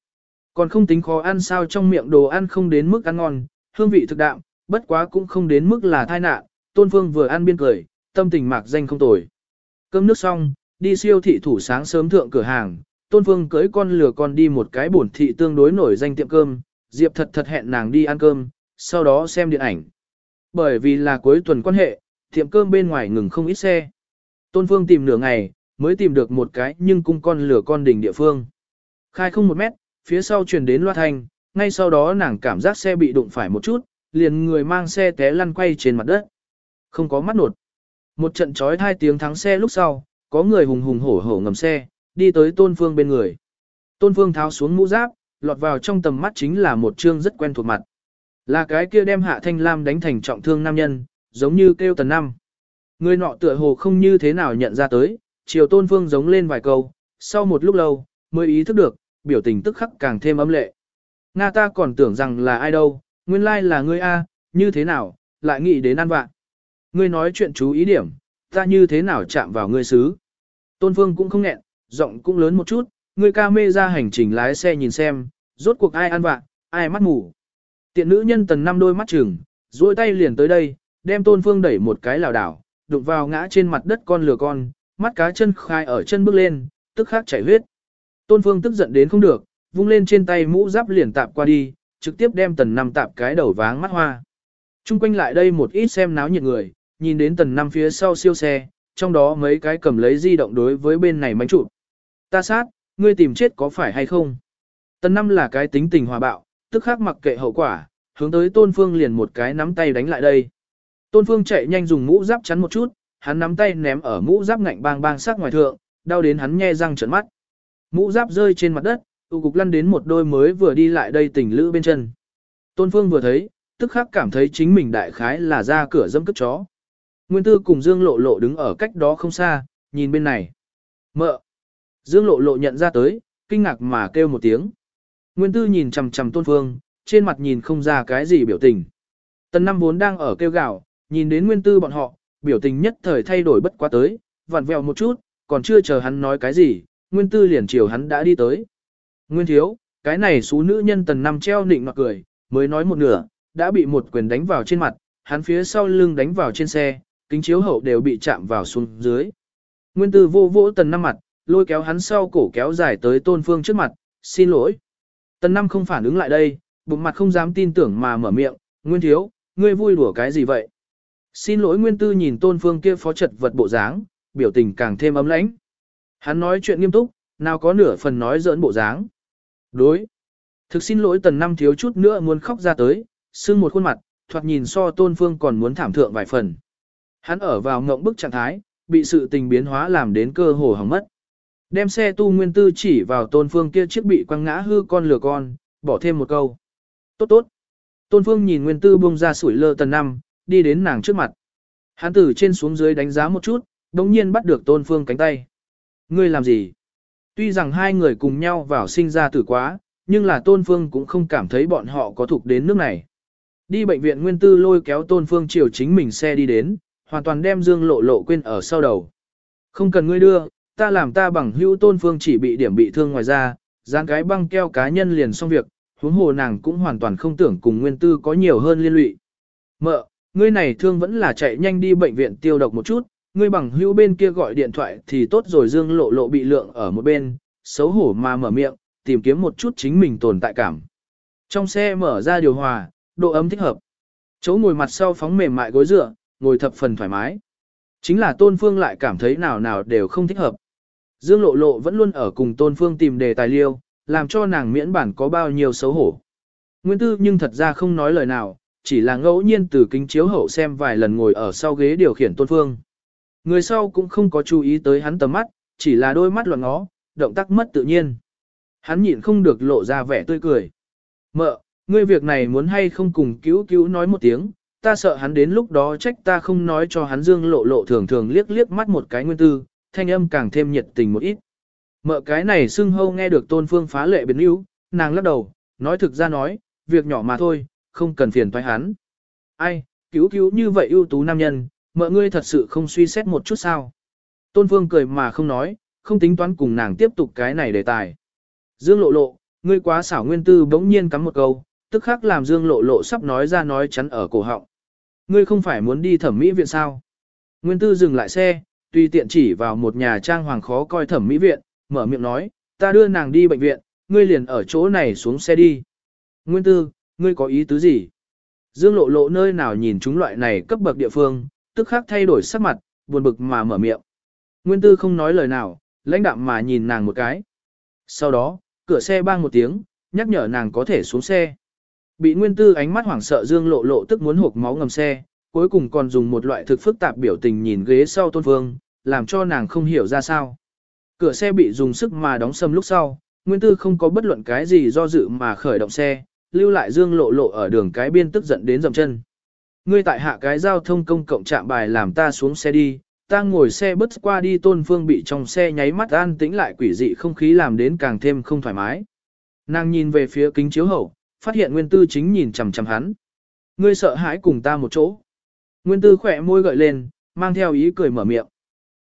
Còn không tính khó ăn sao trong miệng đồ ăn không đến mức ăn ngon, hương vị thực đạm, bất quá cũng không đến mức là thai nạn, Tôn Phương vừa ăn biên cười, tâm tình mạc danh không tồi. Cơm nước xong, đi siêu thị thủ sáng sớm thượng cửa hàng, Tôn Phương cưới con lừa con đi một cái bổn thị tương đối nổi danh tiệm cơm, Diệp thật thật hẹn nàng đi ăn cơm, sau đó xem điện ảnh. Bởi vì là cuối tuần quan hệ, tiệm cơm bên ngoài ngừng không ít xe. Tôn Phương tìm nửa ngày, mới tìm được một cái nhưng cung con lửa con đỉnh địa phương. Khai không một mét, phía sau truyền đến loa thanh, ngay sau đó nàng cảm giác xe bị đụng phải một chút, liền người mang xe té lăn quay trên mặt đất. Không có mắt nột. Một trận trói hai tiếng thắng xe lúc sau, có người hùng hùng hổ hổ ngầm xe, đi tới Tôn Phương bên người. Tôn Phương tháo xuống mũ giáp, lọt vào trong tầm mắt chính là một trương rất quen thuộc mặt. Là cái kia đem Hạ Thanh Lam đánh thành trọng thương nam nhân, giống như kêu tần năm. Người nọ tựa hồ không như thế nào nhận ra tới, chiều Tôn Phương giống lên vài câu, sau một lúc lâu, mới ý thức được, biểu tình tức khắc càng thêm âm lệ. Nga ta còn tưởng rằng là ai đâu, nguyên lai là ngươi A, như thế nào, lại nghĩ đến ăn vạn. Ngươi nói chuyện chú ý điểm, ta như thế nào chạm vào ngươi xứ. Tôn Phương cũng không nghẹn, giọng cũng lớn một chút, ngươi ca mê ra hành trình lái xe nhìn xem, rốt cuộc ai ăn vạ, ai mắt ngủ. Tiện nữ nhân tần năm đôi mắt chừng, duỗi tay liền tới đây, đem Tôn Phương đẩy một cái lảo đảo, đụng vào ngã trên mặt đất con lừa con, mắt cá chân khai ở chân bước lên, tức khắc chảy huyết. Tôn Phương tức giận đến không được, vung lên trên tay mũ giáp liền tạp qua đi, trực tiếp đem tần năm tạp cái đầu váng mắt hoa. Trung quanh lại đây một ít xem náo nhiệt người, nhìn đến tần năm phía sau siêu xe, trong đó mấy cái cầm lấy di động đối với bên này mánh trụ. Ta sát, ngươi tìm chết có phải hay không? Tần năm là cái tính tình hòa bạo, tức khắc mặc kệ hậu quả, hướng tới tôn phương liền một cái nắm tay đánh lại đây. Tôn phương chạy nhanh dùng mũ giáp chắn một chút, hắn nắm tay ném ở mũ giáp ngạnh bang bang sát ngoài thượng, đau đến hắn nhe răng trợn mắt. Mũ giáp rơi trên mặt đất, tụ cục lăn đến một đôi mới vừa đi lại đây tỉnh lữ bên chân. Tôn phương vừa thấy, tức khắc cảm thấy chính mình đại khái là ra cửa dâm cất chó. Nguyên tư cùng Dương Lộ Lộ đứng ở cách đó không xa, nhìn bên này. Mợ! Dương Lộ Lộ nhận ra tới, kinh ngạc mà kêu một tiếng. Nguyên tư nhìn chằm chằm tôn phương, trên mặt nhìn không ra cái gì biểu tình. Tần năm vốn đang ở kêu gạo, nhìn đến nguyên tư bọn họ, biểu tình nhất thời thay đổi bất quá tới, vặn vẹo một chút, còn chưa chờ hắn nói cái gì, nguyên tư liền chiều hắn đã đi tới. Nguyên thiếu, cái này xú nữ nhân tần năm treo nịnh mặc cười, mới nói một nửa, đã bị một quyền đánh vào trên mặt, hắn phía sau lưng đánh vào trên xe, kính chiếu hậu đều bị chạm vào xuống dưới. Nguyên tư vô vỗ tần năm mặt, lôi kéo hắn sau cổ kéo dài tới tôn phương trước mặt, xin lỗi. Tần năm không phản ứng lại đây, bụng mặt không dám tin tưởng mà mở miệng, nguyên thiếu, ngươi vui đùa cái gì vậy? Xin lỗi nguyên tư nhìn tôn phương kia phó trật vật bộ dáng, biểu tình càng thêm ấm lãnh. Hắn nói chuyện nghiêm túc, nào có nửa phần nói giỡn bộ dáng. Đối. Thực xin lỗi tần năm thiếu chút nữa muốn khóc ra tới, sưng một khuôn mặt, thoạt nhìn so tôn phương còn muốn thảm thượng vài phần. Hắn ở vào ngộng bức trạng thái, bị sự tình biến hóa làm đến cơ hồ hỏng mất. Đem xe tu nguyên tư chỉ vào tôn phương kia chiếc bị quăng ngã hư con lừa con, bỏ thêm một câu. Tốt tốt. Tôn phương nhìn nguyên tư bông ra sủi lơ tần năm, đi đến nàng trước mặt. Hắn từ trên xuống dưới đánh giá một chút, đồng nhiên bắt được tôn phương cánh tay. Ngươi làm gì? Tuy rằng hai người cùng nhau vào sinh ra tử quá, nhưng là tôn phương cũng không cảm thấy bọn họ có thuộc đến nước này. Đi bệnh viện nguyên tư lôi kéo tôn phương chiều chính mình xe đi đến, hoàn toàn đem dương lộ lộ quên ở sau đầu. Không cần ngươi đưa, ta làm ta bằng hữu tôn phương chỉ bị điểm bị thương ngoài ra, dán cái băng keo cá nhân liền xong việc, huống hồ nàng cũng hoàn toàn không tưởng cùng nguyên tư có nhiều hơn liên lụy. Mợ, ngươi này thương vẫn là chạy nhanh đi bệnh viện tiêu độc một chút, ngươi bằng hữu bên kia gọi điện thoại thì tốt rồi dương lộ lộ bị lượng ở một bên, xấu hổ mà mở miệng, tìm kiếm một chút chính mình tồn tại cảm. Trong xe mở ra điều hòa, độ ấm thích hợp. Chỗ ngồi mặt sau phóng mềm mại gối dựa, ngồi thập phần thoải mái. Chính là Tôn Phương lại cảm thấy nào nào đều không thích hợp. Dương Lộ Lộ vẫn luôn ở cùng Tôn Phương tìm đề tài liêu, làm cho nàng miễn bản có bao nhiêu xấu hổ. Nguyên Tư nhưng thật ra không nói lời nào, chỉ là ngẫu nhiên từ kính chiếu hậu xem vài lần ngồi ở sau ghế điều khiển Tôn Phương. Người sau cũng không có chú ý tới hắn tầm mắt, chỉ là đôi mắt loạn ngó, động tác mất tự nhiên. Hắn nhịn không được lộ ra vẻ tươi cười. Mợ, ngươi việc này muốn hay không cùng cứu cứu nói một tiếng, ta sợ hắn đến lúc đó trách ta không nói cho hắn dương lộ lộ thường thường liếc liếc mắt một cái nguyên tư, thanh âm càng thêm nhiệt tình một ít. Mợ cái này xưng hâu nghe được tôn phương phá lệ biến yếu, nàng lắc đầu, nói thực ra nói, việc nhỏ mà thôi, không cần phiền toái hắn. Ai, cứu cứu như vậy ưu tú nam nhân, mợ ngươi thật sự không suy xét một chút sao. Tôn phương cười mà không nói, không tính toán cùng nàng tiếp tục cái này đề tài. Dương lộ lộ, ngươi quá xảo nguyên tư bỗng nhiên cắm một câu, tức khắc làm Dương lộ lộ sắp nói ra nói chắn ở cổ họng. Ngươi không phải muốn đi thẩm mỹ viện sao? Nguyên tư dừng lại xe, tùy tiện chỉ vào một nhà trang hoàng khó coi thẩm mỹ viện, mở miệng nói, ta đưa nàng đi bệnh viện, ngươi liền ở chỗ này xuống xe đi. Nguyên tư, ngươi có ý tứ gì? Dương lộ lộ nơi nào nhìn chúng loại này cấp bậc địa phương, tức khắc thay đổi sắc mặt, buồn bực mà mở miệng. Nguyên tư không nói lời nào, lãnh đạm mà nhìn nàng một cái. Sau đó, cửa xe bang một tiếng, nhắc nhở nàng có thể xuống xe. Bị nguyên tư ánh mắt hoảng sợ dương lộ lộ tức muốn hộp máu ngầm xe, cuối cùng còn dùng một loại thực phức tạp biểu tình nhìn ghế sau tôn phương, làm cho nàng không hiểu ra sao. Cửa xe bị dùng sức mà đóng sầm lúc sau, Nguyên Tư không có bất luận cái gì do dự mà khởi động xe, lưu lại Dương Lộ Lộ ở đường cái biên tức giận đến dầm chân. Ngươi tại hạ cái giao thông công cộng trạm bài làm ta xuống xe đi, ta ngồi xe bất qua đi tôn phương bị trong xe nháy mắt an tĩnh lại quỷ dị không khí làm đến càng thêm không thoải mái. Nàng nhìn về phía kính chiếu hậu, phát hiện Nguyên Tư chính nhìn chằm chằm hắn. Ngươi sợ hãi cùng ta một chỗ. Nguyên Tư khỏe môi gợi lên, mang theo ý cười mở miệng.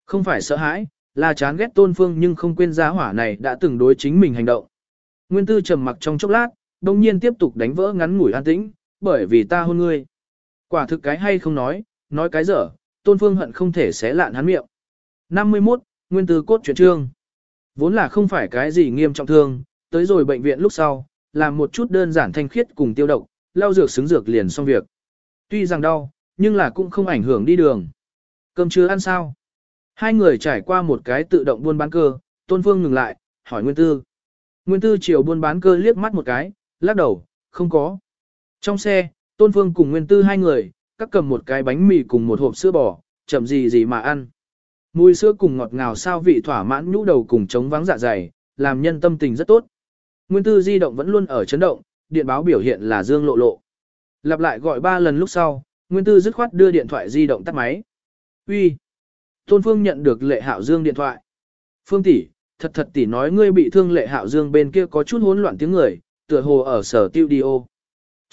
Không phải sợ hãi, là chán ghét tôn phương nhưng không quên giá hỏa này đã từng đối chính mình hành động. Nguyên Tư trầm mặc trong chốc lát, đồng nhiên tiếp tục đánh vỡ ngắn ngủi an tĩnh, bởi vì ta hôn ngươi. Quả thực cái hay không nói, nói cái dở, tôn phương hận không thể xé lạn hắn miệng. 51. Nguyên Tư cốt truyện trương. Vốn là không phải cái gì nghiêm trọng thương, tới rồi bệnh viện lúc sau, làm một chút đơn giản thanh khiết cùng tiêu độc, lau dược xứng dược liền xong việc. Tuy rằng đau, nhưng là cũng không ảnh hưởng đi đường. Cơm chưa ăn sao? Hai người trải qua một cái tự động buôn bán cơ, Tôn Phương ngừng lại, hỏi Nguyên Tư. Nguyên Tư chiều buôn bán cơ liếc mắt một cái, lắc đầu, không có. Trong xe, Tôn Phương cùng Nguyên Tư hai người, các cầm một cái bánh mì cùng một hộp sữa bò, chậm gì gì mà ăn. Mùi sữa cùng ngọt ngào sao vị thỏa mãn nhũ đầu cùng chống vắng dạ dày, làm nhân tâm tình rất tốt. Nguyên Tư di động vẫn luôn ở chấn động, điện báo biểu hiện là dương lộ lộ. Lặp lại gọi ba lần lúc sau, Nguyên Tư dứt khoát đưa điện thoại di động tắt máy. Uy, Tôn Phương nhận được Lệ Hạo Dương điện thoại. Phương tỷ, thật thật tỷ nói ngươi bị thương Lệ Hạo Dương bên kia có chút hỗn loạn tiếng người, tựa hồ ở sở tiêu đi ô.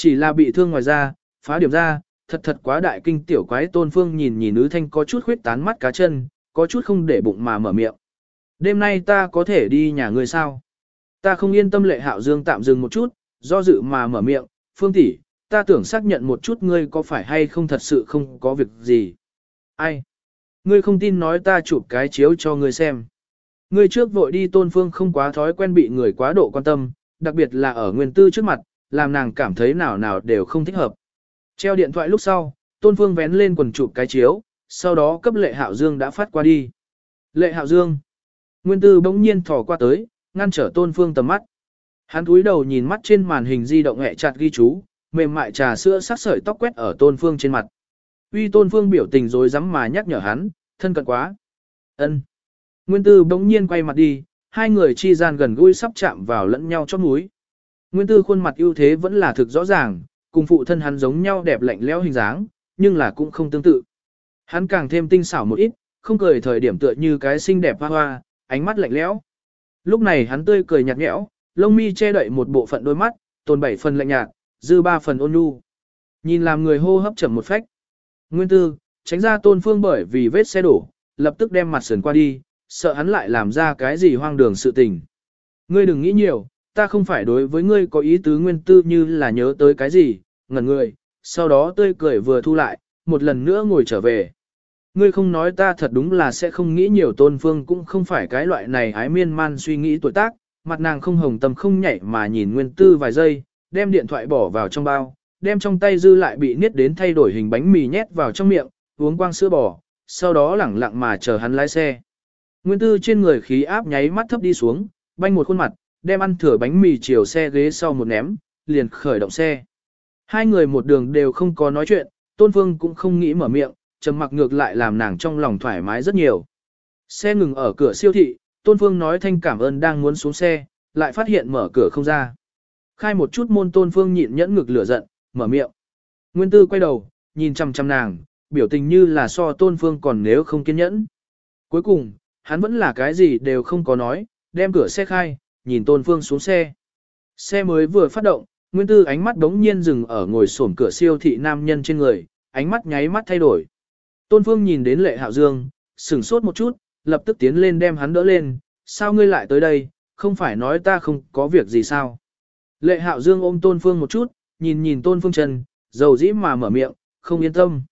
Chỉ là bị thương ngoài ra, phá điểm ra, thật thật quá đại kinh tiểu quái Tôn Phương nhìn nhìn nữ thanh có chút khuyết tán mắt cá chân, có chút không để bụng mà mở miệng. Đêm nay ta có thể đi nhà ngươi sao? Ta không yên tâm Lệ Hạo Dương tạm dừng một chút, do dự mà mở miệng, Phương tỷ, ta tưởng xác nhận một chút ngươi có phải hay không thật sự không có việc gì. Ai? Ngươi không tin nói ta chụp cái chiếu cho ngươi xem. Ngươi trước vội đi tôn phương không quá thói quen bị người quá độ quan tâm, đặc biệt là ở nguyên tư trước mặt, làm nàng cảm thấy nào nào đều không thích hợp. Treo điện thoại lúc sau, tôn phương vén lên quần chụp cái chiếu, sau đó cấp lệ hạo dương đã phát qua đi. Lệ hạo dương. Nguyên tư bỗng nhiên thò qua tới, ngăn trở tôn phương tầm mắt. Hắn cúi đầu nhìn mắt trên màn hình di động hẹ chặt ghi chú, mềm mại trà sữa sát sợi tóc quét ở tôn phương trên mặt. Uy tôn phương biểu tình rồi dám mà nhắc nhở hắn, thân cận quá. ân Nguyên tư bỗng nhiên quay mặt đi, hai người chi gian gần gũi sắp chạm vào lẫn nhau chót núi. Nguyên tư khuôn mặt ưu thế vẫn là thực rõ ràng, cùng phụ thân hắn giống nhau đẹp lạnh lẽo hình dáng, nhưng là cũng không tương tự. Hắn càng thêm tinh xảo một ít, không cười thời điểm tựa như cái xinh đẹp hoa hoa, ánh mắt lạnh lẽo. Lúc này hắn tươi cười nhạt nhẽo, lông mi che đậy một bộ phận đôi mắt, tồn bảy phần lạnh nhạt, dư ba phần ôn nhu. Nhìn làm người hô hấp chậm một phách. Nguyên tư, tránh ra tôn phương bởi vì vết xe đổ, lập tức đem mặt sườn qua đi, sợ hắn lại làm ra cái gì hoang đường sự tình. Ngươi đừng nghĩ nhiều, ta không phải đối với ngươi có ý tứ nguyên tư như là nhớ tới cái gì, ngẩn người, sau đó tươi cười vừa thu lại, một lần nữa ngồi trở về. Ngươi không nói ta thật đúng là sẽ không nghĩ nhiều tôn phương cũng không phải cái loại này ái miên man suy nghĩ tuổi tác, mặt nàng không hồng tâm không nhảy mà nhìn nguyên tư vài giây, đem điện thoại bỏ vào trong bao, đem trong tay dư lại bị niết đến thay đổi hình bánh mì nhét vào trong miệng, uống quang sữa bò, sau đó lẳng lặng mà chờ hắn lái xe. Nguyên tư trên người khí áp nháy mắt thấp đi xuống, banh một khuôn mặt, đem ăn thửa bánh mì chiều xe ghế sau một ném, liền khởi động xe. Hai người một đường đều không có nói chuyện, Tôn Phương cũng không nghĩ mở miệng, trầm mặc ngược lại làm nàng trong lòng thoải mái rất nhiều. Xe ngừng ở cửa siêu thị, Tôn Phương nói thanh cảm ơn đang muốn xuống xe, lại phát hiện mở cửa không ra. Khai một chút môn Tôn Phương nhịn nhẫn ngực lửa giận, mở miệng. Nguyên Tư quay đầu, nhìn chăm chăm nàng, biểu tình như là so Tôn Phương còn nếu không kiên nhẫn. Cuối cùng, hắn vẫn là cái gì đều không có nói, đem cửa xe khai, nhìn Tôn Phương xuống xe. Xe mới vừa phát động, Nguyên Tư ánh mắt đống nhiên dừng ở ngồi sổm cửa siêu thị nam nhân trên người, ánh mắt nháy mắt thay đổi. Tôn Phương nhìn đến Lệ Hạo Dương, sửng sốt một chút, lập tức tiến lên đem hắn đỡ lên, sao ngươi lại tới đây, không phải nói ta không có việc gì sao. Lệ Hạo Dương ôm Tôn Phương một chút, nhìn nhìn Tôn Phương chân, dầu dĩ mà mở miệng, không yên tâm.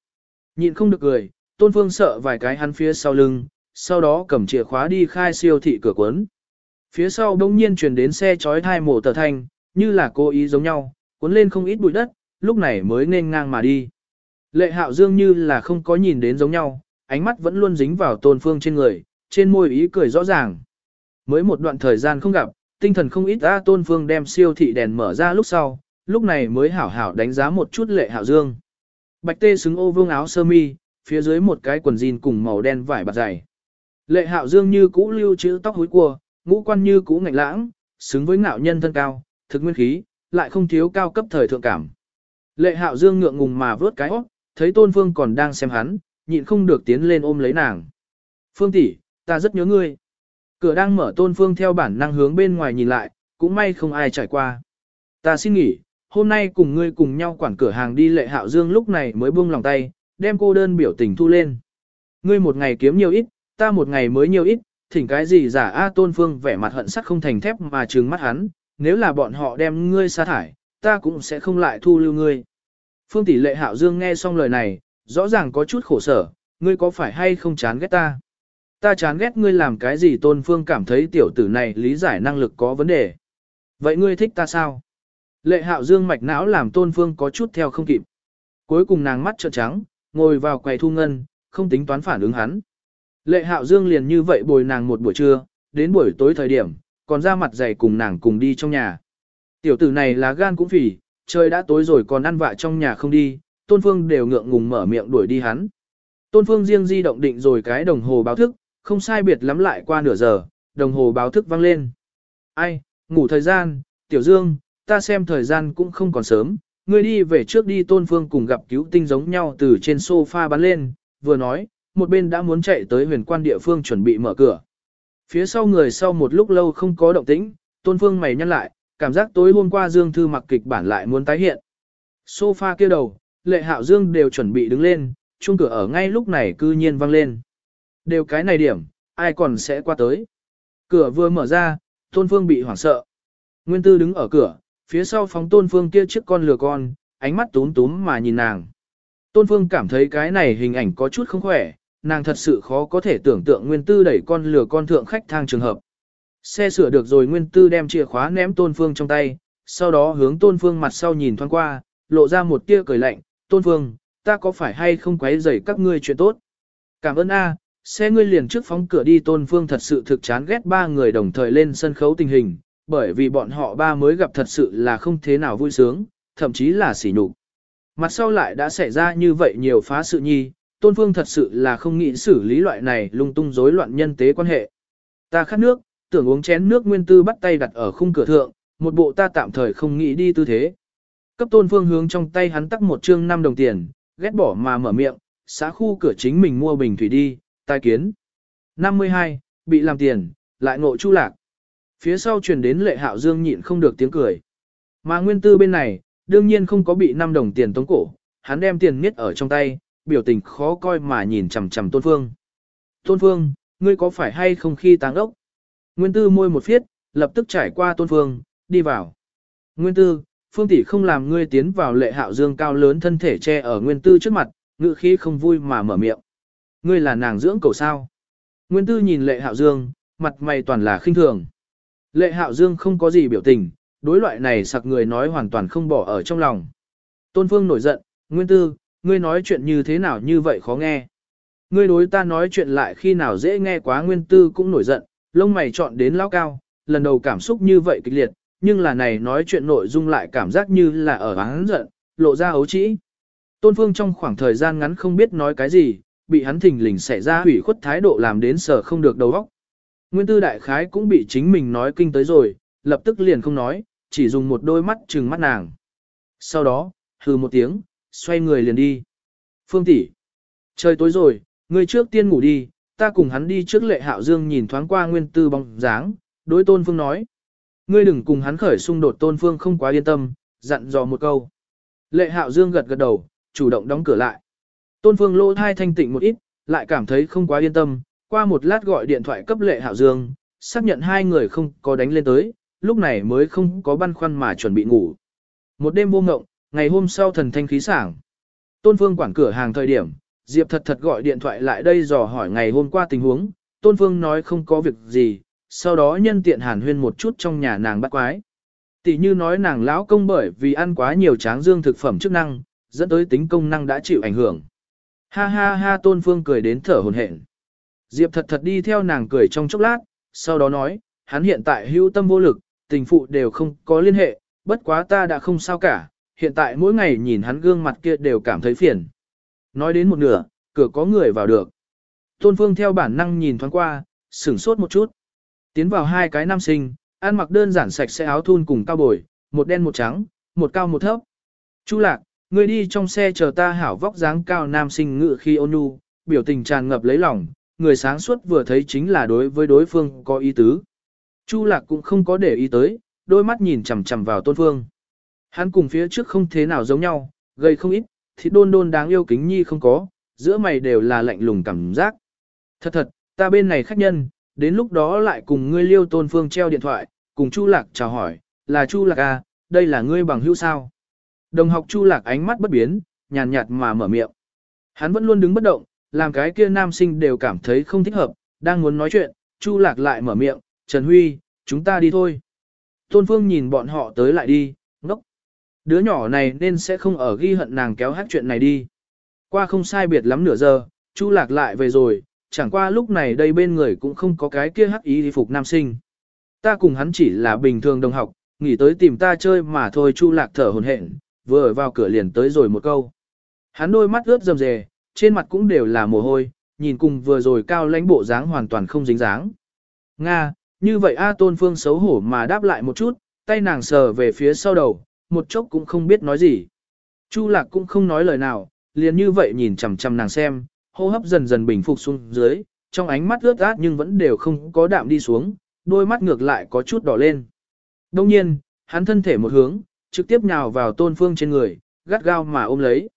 nhìn không được cười, Tôn Phương sợ vài cái hắn phía sau lưng, sau đó cầm chìa khóa đi khai siêu thị cửa cuốn. Phía sau đông nhiên truyền đến xe chói thai mổ tờ thanh, như là cố ý giống nhau, cuốn lên không ít bụi đất, lúc này mới nên ngang mà đi. Lệ hạo dương như là không có nhìn đến giống nhau, ánh mắt vẫn luôn dính vào tôn phương trên người, trên môi ý cười rõ ràng. Mới một đoạn thời gian không gặp, tinh thần không ít ra tôn phương đem siêu thị đèn mở ra lúc sau, lúc này mới hảo hảo đánh giá một chút lệ hạo dương. Bạch tê xứng ô vương áo sơ mi, phía dưới một cái quần jean cùng màu đen vải bạt dày. Lệ hạo dương như cũ lưu chữ tóc húi cua, ngũ quan như cũ ngạnh lãng, xứng với ngạo nhân thân cao, thực nguyên khí, lại không thiếu cao cấp thời thượng cảm. Lệ hạo dương ngượng ngùng mà vớt cái óc, thấy tôn phương còn đang xem hắn, nhịn không được tiến lên ôm lấy nàng. Phương tỷ, ta rất nhớ ngươi. Cửa đang mở tôn phương theo bản năng hướng bên ngoài nhìn lại, cũng may không ai trải qua. Ta xin nghỉ, hôm nay cùng ngươi cùng nhau quản cửa hàng đi lệ hạo dương lúc này mới buông lòng tay, đem cô đơn biểu tình thu lên. Ngươi một ngày kiếm nhiều ít, ta một ngày mới nhiều ít, thỉnh cái gì giả A tôn phương vẻ mặt hận sắt không thành thép mà trừng mắt hắn, nếu là bọn họ đem ngươi sa thải, ta cũng sẽ không lại thu lưu ngươi. Phương tỷ lệ hạo dương nghe xong lời này, rõ ràng có chút khổ sở, ngươi có phải hay không chán ghét ta? Ta chán ghét ngươi làm cái gì tôn phương cảm thấy tiểu tử này lý giải năng lực có vấn đề. Vậy ngươi thích ta sao? Lệ hạo dương mạch não làm tôn phương có chút theo không kịp. Cuối cùng nàng mắt trợn trắng, ngồi vào quầy thu ngân, không tính toán phản ứng hắn. Lệ hạo dương liền như vậy bồi nàng một buổi trưa, đến buổi tối thời điểm, còn ra mặt dày cùng nàng cùng đi trong nhà. Tiểu tử này là gan cũng phỉ, trời đã tối rồi còn ăn vạ trong nhà không đi, tôn phương đều ngượng ngùng mở miệng đuổi đi hắn. Tôn phương riêng di động định rồi cái đồng hồ báo thức, không sai biệt lắm lại qua nửa giờ, đồng hồ báo thức vang lên. Ai, ngủ thời gian, tiểu dương, ta xem thời gian cũng không còn sớm, ngươi đi về trước đi tôn phương cùng gặp cứu tinh giống nhau từ trên sofa bắn lên, vừa nói, một bên đã muốn chạy tới huyền quan địa phương chuẩn bị mở cửa. Phía sau người sau một lúc lâu không có động tĩnh, tôn phương mày nhăn lại, cảm giác tối hôm qua Dương Thư mặc kịch bản lại muốn tái hiện. Sofa kia đầu, lệ hạo Dương đều chuẩn bị đứng lên, chuông cửa ở ngay lúc này cư nhiên vang lên. Đều cái này điểm, ai còn sẽ qua tới. Cửa vừa mở ra, tôn phương bị hoảng sợ. Nguyên tư đứng ở cửa, phía sau phóng tôn phương kia chiếc con lừa con, ánh mắt túm túm mà nhìn nàng. Tôn phương cảm thấy cái này hình ảnh có chút không khỏe, nàng thật sự khó có thể tưởng tượng nguyên tư đẩy con lừa con thượng khách thang trường hợp. Xe sửa được rồi nguyên tư đem chìa khóa ném tôn phương trong tay, sau đó hướng tôn phương mặt sau nhìn thoáng qua, lộ ra một tia cười lạnh, tôn phương, ta có phải hay không quấy rầy các ngươi chuyện tốt? Cảm ơn a, xe ngươi liền trước phóng cửa đi tôn phương thật sự thực chán ghét ba người đồng thời lên sân khấu tình hình, bởi vì bọn họ ba mới gặp thật sự là không thế nào vui sướng, thậm chí là sỉ nhục. Mặt sau lại đã xảy ra như vậy nhiều phá sự nhi, tôn phương thật sự là không nghĩ xử lý loại này lung tung rối loạn nhân tế quan hệ. Ta khát nước, tưởng uống chén nước nguyên tư bắt tay đặt ở khung cửa thượng, một bộ ta tạm thời không nghĩ đi tư thế. Cấp tôn phương hướng trong tay hắn tắc một chương 5 đồng tiền, ghét bỏ mà mở miệng, xã khu cửa chính mình mua bình thủy đi, tai kiến. 52, bị làm tiền, lại ngộ chu lạc. Phía sau truyền đến lệ hạo dương nhịn không được tiếng cười. Mà nguyên tư bên này, đương nhiên không có bị 5 đồng tiền tống cổ, hắn đem tiền miết ở trong tay, biểu tình khó coi mà nhìn chằm chằm tôn phương. Tôn phương, ngươi có phải hay không khi táng ốc? Nguyên tư môi một phiết, lập tức trải qua tôn phương, đi vào. Nguyên tư, phương tỷ không làm ngươi tiến vào lệ hạo dương cao lớn thân thể che ở nguyên tư trước mặt, ngự khí không vui mà mở miệng. Ngươi là nàng dưỡng cầu sao? Nguyên tư nhìn lệ hạo dương, mặt mày toàn là khinh thường. Lệ hạo dương không có gì biểu tình, đối loại này sặc người nói hoàn toàn không bỏ ở trong lòng. Tôn phương nổi giận, Nguyên tư, ngươi nói chuyện như thế nào như vậy khó nghe. Ngươi đối ta nói chuyện lại khi nào dễ nghe quá Nguyên tư cũng nổi giận, lông mày chọn đến lao cao, lần đầu cảm xúc như vậy kịch liệt, nhưng là này nói chuyện nội dung lại cảm giác như là ở hắn giận, lộ ra ấu trĩ. Tôn Phương trong khoảng thời gian ngắn không biết nói cái gì, bị hắn thình lình xảy ra hủy khuất thái độ làm đến sở không được đầu óc. Nguyên tư đại khái cũng bị chính mình nói kinh tới rồi, lập tức liền không nói, chỉ dùng một đôi mắt trừng mắt nàng. Sau đó, hừ một tiếng, xoay người liền đi. Phương tỷ, trời tối rồi, ngươi trước tiên ngủ đi, ta cùng hắn đi trước lệ hạo dương nhìn thoáng qua nguyên tư bóng dáng, đối tôn phương nói. Ngươi đừng cùng hắn khởi xung đột tôn phương không quá yên tâm, dặn dò một câu. Lệ hạo dương gật gật đầu, chủ động đóng cửa lại. Tôn phương lỗ thai thanh tịnh một ít, lại cảm thấy không quá yên tâm, qua một lát gọi điện thoại cấp lệ hạo dương, xác nhận hai người không có đánh lên tới, lúc này mới không có băn khoăn mà chuẩn bị ngủ. Một đêm vô ngộng, ngày hôm sau thần thanh khí sảng. Tôn phương quản cửa hàng thời điểm, Diệp thật thật gọi điện thoại lại đây dò hỏi ngày hôm qua tình huống, Tôn Phương nói không có việc gì, sau đó nhân tiện hàn huyên một chút trong nhà nàng bắt quái. Tỷ như nói nàng lão công bởi vì ăn quá nhiều tráng dương thực phẩm chức năng, dẫn tới tính công năng đã chịu ảnh hưởng. Ha ha ha Tôn Phương cười đến thở hồn hển. Diệp thật thật đi theo nàng cười trong chốc lát, sau đó nói, hắn hiện tại hưu tâm vô lực, tình phụ đều không có liên hệ, bất quá ta đã không sao cả, hiện tại mỗi ngày nhìn hắn gương mặt kia đều cảm thấy phiền. Nói đến một nửa, cửa có người vào được. Tôn Phương theo bản năng nhìn thoáng qua, sửng sốt một chút. Tiến vào hai cái nam sinh, ăn mặc đơn giản sạch sẽ áo thun cùng cao bồi, một đen một trắng, một cao một thấp. Chu lạc, người đi trong xe chờ ta hảo vóc dáng cao nam sinh ngự khi ôn nhu, biểu tình tràn ngập lấy lòng, người sáng suốt vừa thấy chính là đối với đối phương có ý tứ. Chu lạc cũng không có để ý tới, đôi mắt nhìn chằm chằm vào tôn phương. Hắn cùng phía trước không thế nào giống nhau, gây không ít, thì đôn đôn đáng yêu kính nhi không có, giữa mày đều là lạnh lùng cảm giác. Thật thật, ta bên này khách nhân, đến lúc đó lại cùng ngươi liêu tôn phương treo điện thoại, cùng Chu Lạc chào hỏi, là Chu Lạc à, đây là ngươi bằng hữu sao. Đồng học Chu Lạc ánh mắt bất biến, nhàn nhạt mà mở miệng. Hắn vẫn luôn đứng bất động, làm cái kia nam sinh đều cảm thấy không thích hợp, đang muốn nói chuyện, Chu Lạc lại mở miệng, Trần Huy, chúng ta đi thôi. Tôn Phương nhìn bọn họ tới lại đi, ngốc. Đứa nhỏ này nên sẽ không ở ghi hận nàng kéo hát chuyện này đi. Qua không sai biệt lắm nửa giờ, Chu Lạc lại về rồi, chẳng qua lúc này đây bên người cũng không có cái kia hắc ý đi phục nam sinh. Ta cùng hắn chỉ là bình thường đồng học, nghỉ tới tìm ta chơi mà thôi Chu Lạc thở hồn hển, vừa vào cửa liền tới rồi một câu. Hắn đôi mắt ướt rầm rề, trên mặt cũng đều là mồ hôi, nhìn cùng vừa rồi cao lãnh bộ dáng hoàn toàn không dính dáng. Nga, như vậy A Tôn Phương xấu hổ mà đáp lại một chút, tay nàng sờ về phía sau đầu, một chốc cũng không biết nói gì. Chu Lạc cũng không nói lời nào, liền như vậy nhìn chằm chằm nàng xem, hô hấp dần dần bình phục xuống dưới, trong ánh mắt ướt át nhưng vẫn đều không có đạm đi xuống, đôi mắt ngược lại có chút đỏ lên. Đông nhiên, hắn thân thể một hướng, trực tiếp nhào vào tôn phương trên người, gắt gao mà ôm lấy.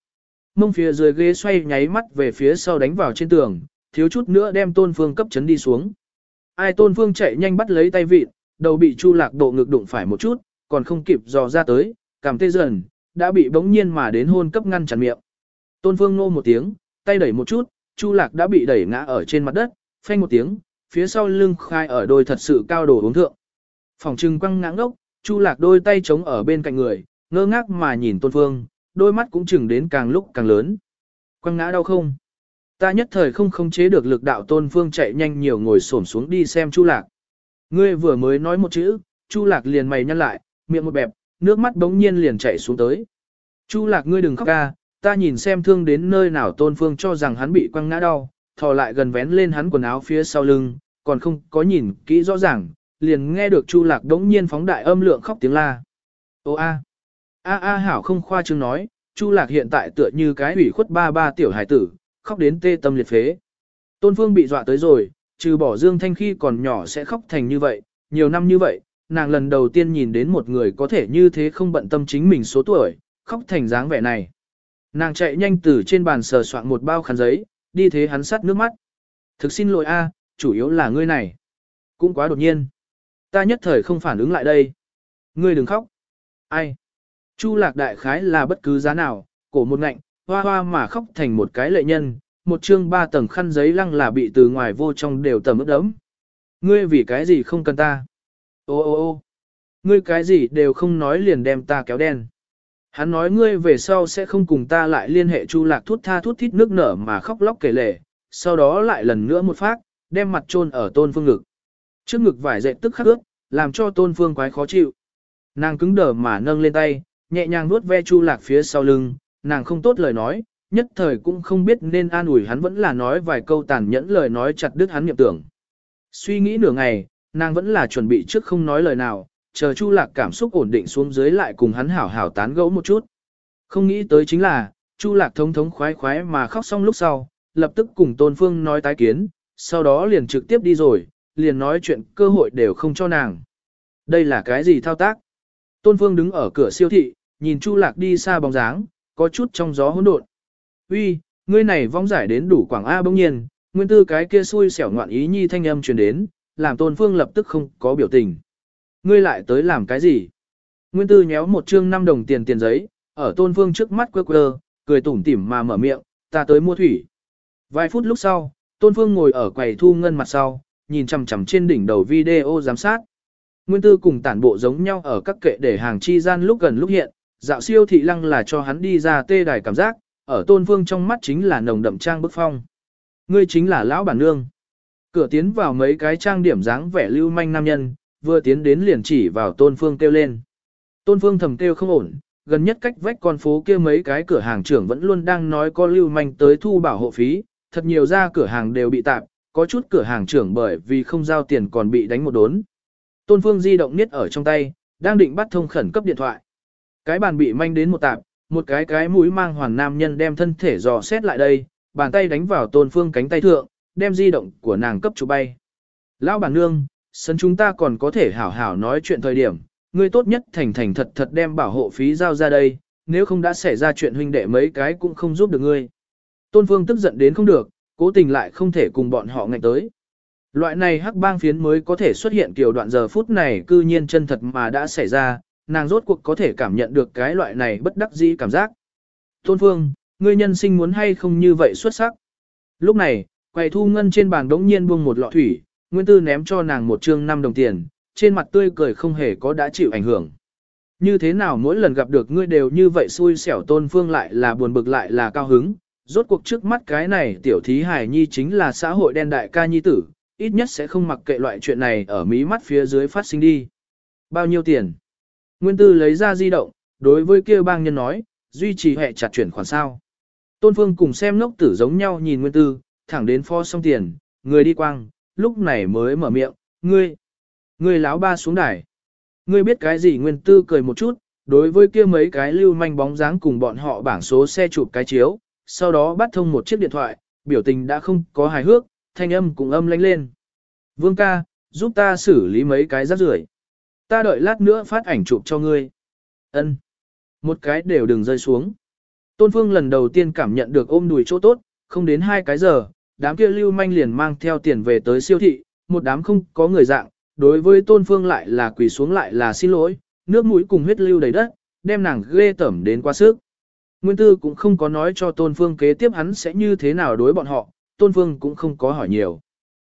Mông phía dưới ghế xoay nháy mắt về phía sau đánh vào trên tường, thiếu chút nữa đem tôn phương cấp chấn đi xuống. Ai tôn phương chạy nhanh bắt lấy tay vịt, đầu bị chu lạc độ ngực đụng phải một chút, còn không kịp dò ra tới, cảm tê dần, đã bị bỗng nhiên mà đến hôn cấp ngăn chặn miệng. Tôn phương nô một tiếng, tay đẩy một chút, chu lạc đã bị đẩy ngã ở trên mặt đất, phanh một tiếng, phía sau lưng khai ở đôi thật sự cao đồ uống thượng. Phòng trưng quăng ngã ngốc, chu lạc đôi tay chống ở bên cạnh người, ngơ ngác mà nhìn tôn phương, đôi mắt cũng chừng đến càng lúc càng lớn. Quăng ngã đau không? Ta nhất thời không khống chế được lực đạo tôn phương chạy nhanh nhiều ngồi xổm xuống đi xem chu lạc. Ngươi vừa mới nói một chữ, chu lạc liền mày nhăn lại, miệng một bẹp, nước mắt đống nhiên liền chảy xuống tới. Chu lạc ngươi đừng khóc ca, ta nhìn xem thương đến nơi nào tôn phương cho rằng hắn bị quăng ngã đau, thò lại gần vén lên hắn quần áo phía sau lưng, còn không có nhìn kỹ rõ ràng, liền nghe được Chu Lạc đống nhiên phóng đại âm lượng khóc tiếng la. Ô a, a a hảo không khoa trương nói, Chu Lạc hiện tại tựa như cái ủy khuất ba ba tiểu hải tử, khóc đến tê tâm liệt phế. Tôn Phương bị dọa tới rồi, trừ bỏ Dương Thanh khi còn nhỏ sẽ khóc thành như vậy, nhiều năm như vậy, nàng lần đầu tiên nhìn đến một người có thể như thế không bận tâm chính mình số tuổi, khóc thành dáng vẻ này. Nàng chạy nhanh từ trên bàn sờ soạn một bao khăn giấy, đi thế hắn sắt nước mắt. Thực xin lỗi a, chủ yếu là ngươi này. Cũng quá đột nhiên. Ta nhất thời không phản ứng lại đây. Ngươi đừng khóc. Ai? Chu lạc đại khái là bất cứ giá nào, cổ một ngạnh, hoa hoa mà khóc thành một cái lệ nhân, một chương ba tầng khăn giấy lăng là bị từ ngoài vô trong đều tầm ướt đấm. Ngươi vì cái gì không cần ta? Ô ô ô ngươi cái gì đều không nói liền đem ta kéo đen. Hắn nói ngươi về sau sẽ không cùng ta lại liên hệ chu lạc thút tha thút thít nước nở mà khóc lóc kể lể, sau đó lại lần nữa một phát, đem mặt chôn ở tôn phương ngực. Trước ngực vải dậy tức khắc ướt, làm cho tôn phương quái khó chịu. Nàng cứng đờ mà nâng lên tay, nhẹ nhàng nuốt ve chu lạc phía sau lưng, nàng không tốt lời nói, nhất thời cũng không biết nên an ủi hắn vẫn là nói vài câu tàn nhẫn lời nói chặt đứt hắn niệm tưởng. Suy nghĩ nửa ngày, nàng vẫn là chuẩn bị trước không nói lời nào, chờ Chu Lạc cảm xúc ổn định xuống dưới lại cùng hắn hảo hảo tán gẫu một chút. Không nghĩ tới chính là, Chu Lạc thống thống khoái khoái mà khóc xong lúc sau, lập tức cùng Tôn Phương nói tái kiến, sau đó liền trực tiếp đi rồi, liền nói chuyện cơ hội đều không cho nàng. Đây là cái gì thao tác? Tôn Phương đứng ở cửa siêu thị, nhìn Chu Lạc đi xa bóng dáng, có chút trong gió hỗn độn. Uy, ngươi này vong giải đến đủ quảng A bỗng nhiên, nguyên tư cái kia xui xẻo ngoạn ý nhi thanh âm truyền đến, làm Tôn Phương lập tức không có biểu tình. Ngươi lại tới làm cái gì? Nguyên tư nhéo một chương 5 đồng tiền tiền giấy, ở tôn phương trước mắt quơ quơ, cười tủm tỉm mà mở miệng, ta tới mua thủy. Vài phút lúc sau, tôn phương ngồi ở quầy thu ngân mặt sau, nhìn chằm chằm trên đỉnh đầu video giám sát. Nguyên tư cùng tản bộ giống nhau ở các kệ để hàng chi gian lúc gần lúc hiện, dạo siêu thị lăng là cho hắn đi ra tê đài cảm giác, ở tôn phương trong mắt chính là nồng đậm trang bức phong. Ngươi chính là lão bản nương. Cửa tiến vào mấy cái trang điểm dáng vẻ lưu manh nam nhân, vừa tiến đến liền chỉ vào tôn phương kêu lên. Tôn phương thầm kêu không ổn, gần nhất cách vách con phố kia mấy cái cửa hàng trưởng vẫn luôn đang nói có lưu manh tới thu bảo hộ phí, thật nhiều ra cửa hàng đều bị tạp, có chút cửa hàng trưởng bởi vì không giao tiền còn bị đánh một đốn. Tôn Phương di động niết ở trong tay, đang định bắt thông khẩn cấp điện thoại. Cái bàn bị manh đến một tạp, một cái cái mũi mang hoàn nam nhân đem thân thể dò xét lại đây, bàn tay đánh vào Tôn Phương cánh tay thượng, đem di động của nàng cấp chủ bay. Lão bản nương, sân chúng ta còn có thể hảo hảo nói chuyện thời điểm, ngươi tốt nhất thành thành thật thật đem bảo hộ phí giao ra đây, nếu không đã xảy ra chuyện huynh đệ mấy cái cũng không giúp được ngươi. Tôn Phương tức giận đến không được, cố tình lại không thể cùng bọn họ ngạnh tới. Loại này hắc bang phiến mới có thể xuất hiện kiểu đoạn giờ phút này cư nhiên chân thật mà đã xảy ra, nàng rốt cuộc có thể cảm nhận được cái loại này bất đắc dĩ cảm giác. Tôn Phương, ngươi nhân sinh muốn hay không như vậy xuất sắc. Lúc này, quầy thu ngân trên bàn đống nhiên buông một lọ thủy, Nguyên Tư ném cho nàng một trương 5 đồng tiền, trên mặt tươi cười không hề có đã chịu ảnh hưởng. Như thế nào mỗi lần gặp được ngươi đều như vậy xui xẻo Tôn Phương lại là buồn bực lại là cao hứng, rốt cuộc trước mắt cái này tiểu thí hải nhi chính là xã hội đen đại ca nhi tử, ít nhất sẽ không mặc kệ loại chuyện này ở mí mắt phía dưới phát sinh đi. Bao nhiêu tiền? Nguyên tư lấy ra di động, đối với kia bang nhân nói, duy trì hệ chặt chuyển khoản sao. Tôn Phương cùng xem ngốc tử giống nhau nhìn Nguyên tư, thẳng đến pho xong tiền, người đi quang, lúc này mới mở miệng, ngươi, ngươi láo ba xuống đài. Ngươi biết cái gì Nguyên tư cười một chút, đối với kia mấy cái lưu manh bóng dáng cùng bọn họ bảng số xe chụp cái chiếu, sau đó bắt thông một chiếc điện thoại, biểu tình đã không có hài hước, thanh âm cũng âm lánh lên. Vương ca, giúp ta xử lý mấy cái rác rưởi. Ta đợi lát nữa phát ảnh chụp cho ngươi. Ân, Một cái đều đừng rơi xuống. Tôn Phương lần đầu tiên cảm nhận được ôm đùi chỗ tốt, không đến hai cái giờ, đám kia lưu manh liền mang theo tiền về tới siêu thị, một đám không có người dạng, đối với Tôn Phương lại là quỳ xuống lại là xin lỗi, nước mũi cùng huyết lưu đầy đất, đem nàng ghê tẩm đến quá sức. Nguyên Tư cũng không có nói cho Tôn Phương kế tiếp hắn sẽ như thế nào đối bọn họ, Tôn Phương cũng không có hỏi nhiều.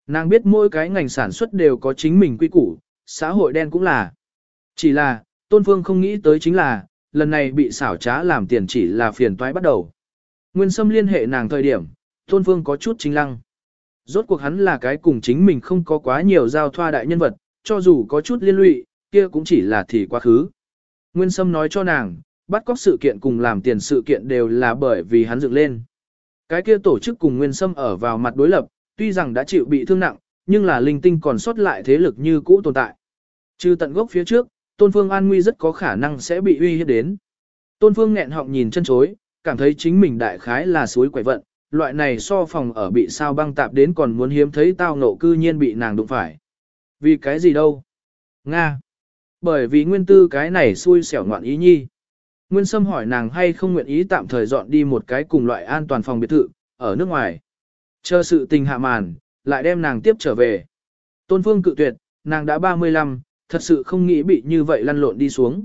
Nàng biết mỗi cái ngành sản xuất đều có chính mình quy củ, xã hội đen cũng là. Chỉ là, Tôn Phương không nghĩ tới chính là, lần này bị xảo trá làm tiền chỉ là phiền toái bắt đầu. Nguyên Sâm liên hệ nàng thời điểm, Tôn Phương có chút chính lăng. Rốt cuộc hắn là cái cùng chính mình không có quá nhiều giao thoa đại nhân vật, cho dù có chút liên lụy, kia cũng chỉ là thì quá khứ. Nguyên Sâm nói cho nàng, bắt cóc sự kiện cùng làm tiền sự kiện đều là bởi vì hắn dựng lên. Cái kia tổ chức cùng Nguyên Sâm ở vào mặt đối lập, tuy rằng đã chịu bị thương nặng, nhưng là linh tinh còn sót lại thế lực như cũ tồn tại. Trừ tận gốc phía trước, Tôn Phương an nguy rất có khả năng sẽ bị uy hiếp đến. Tôn Phương nghẹn họng nhìn chân chối, cảm thấy chính mình đại khái là suối quậy vận, loại này so phòng ở bị sao băng tạp đến còn muốn hiếm thấy tao ngộ cư nhiên bị nàng đụng phải. Vì cái gì đâu? Nga. Bởi vì nguyên tư cái này xui xẻo ngoạn ý nhi. Nguyên Sâm hỏi nàng hay không nguyện ý tạm thời dọn đi một cái cùng loại an toàn phòng biệt thự, ở nước ngoài. Chờ sự tình hạ màn, lại đem nàng tiếp trở về. Tôn Phương cự tuyệt, nàng đã 35, thật sự không nghĩ bị như vậy lăn lộn đi xuống.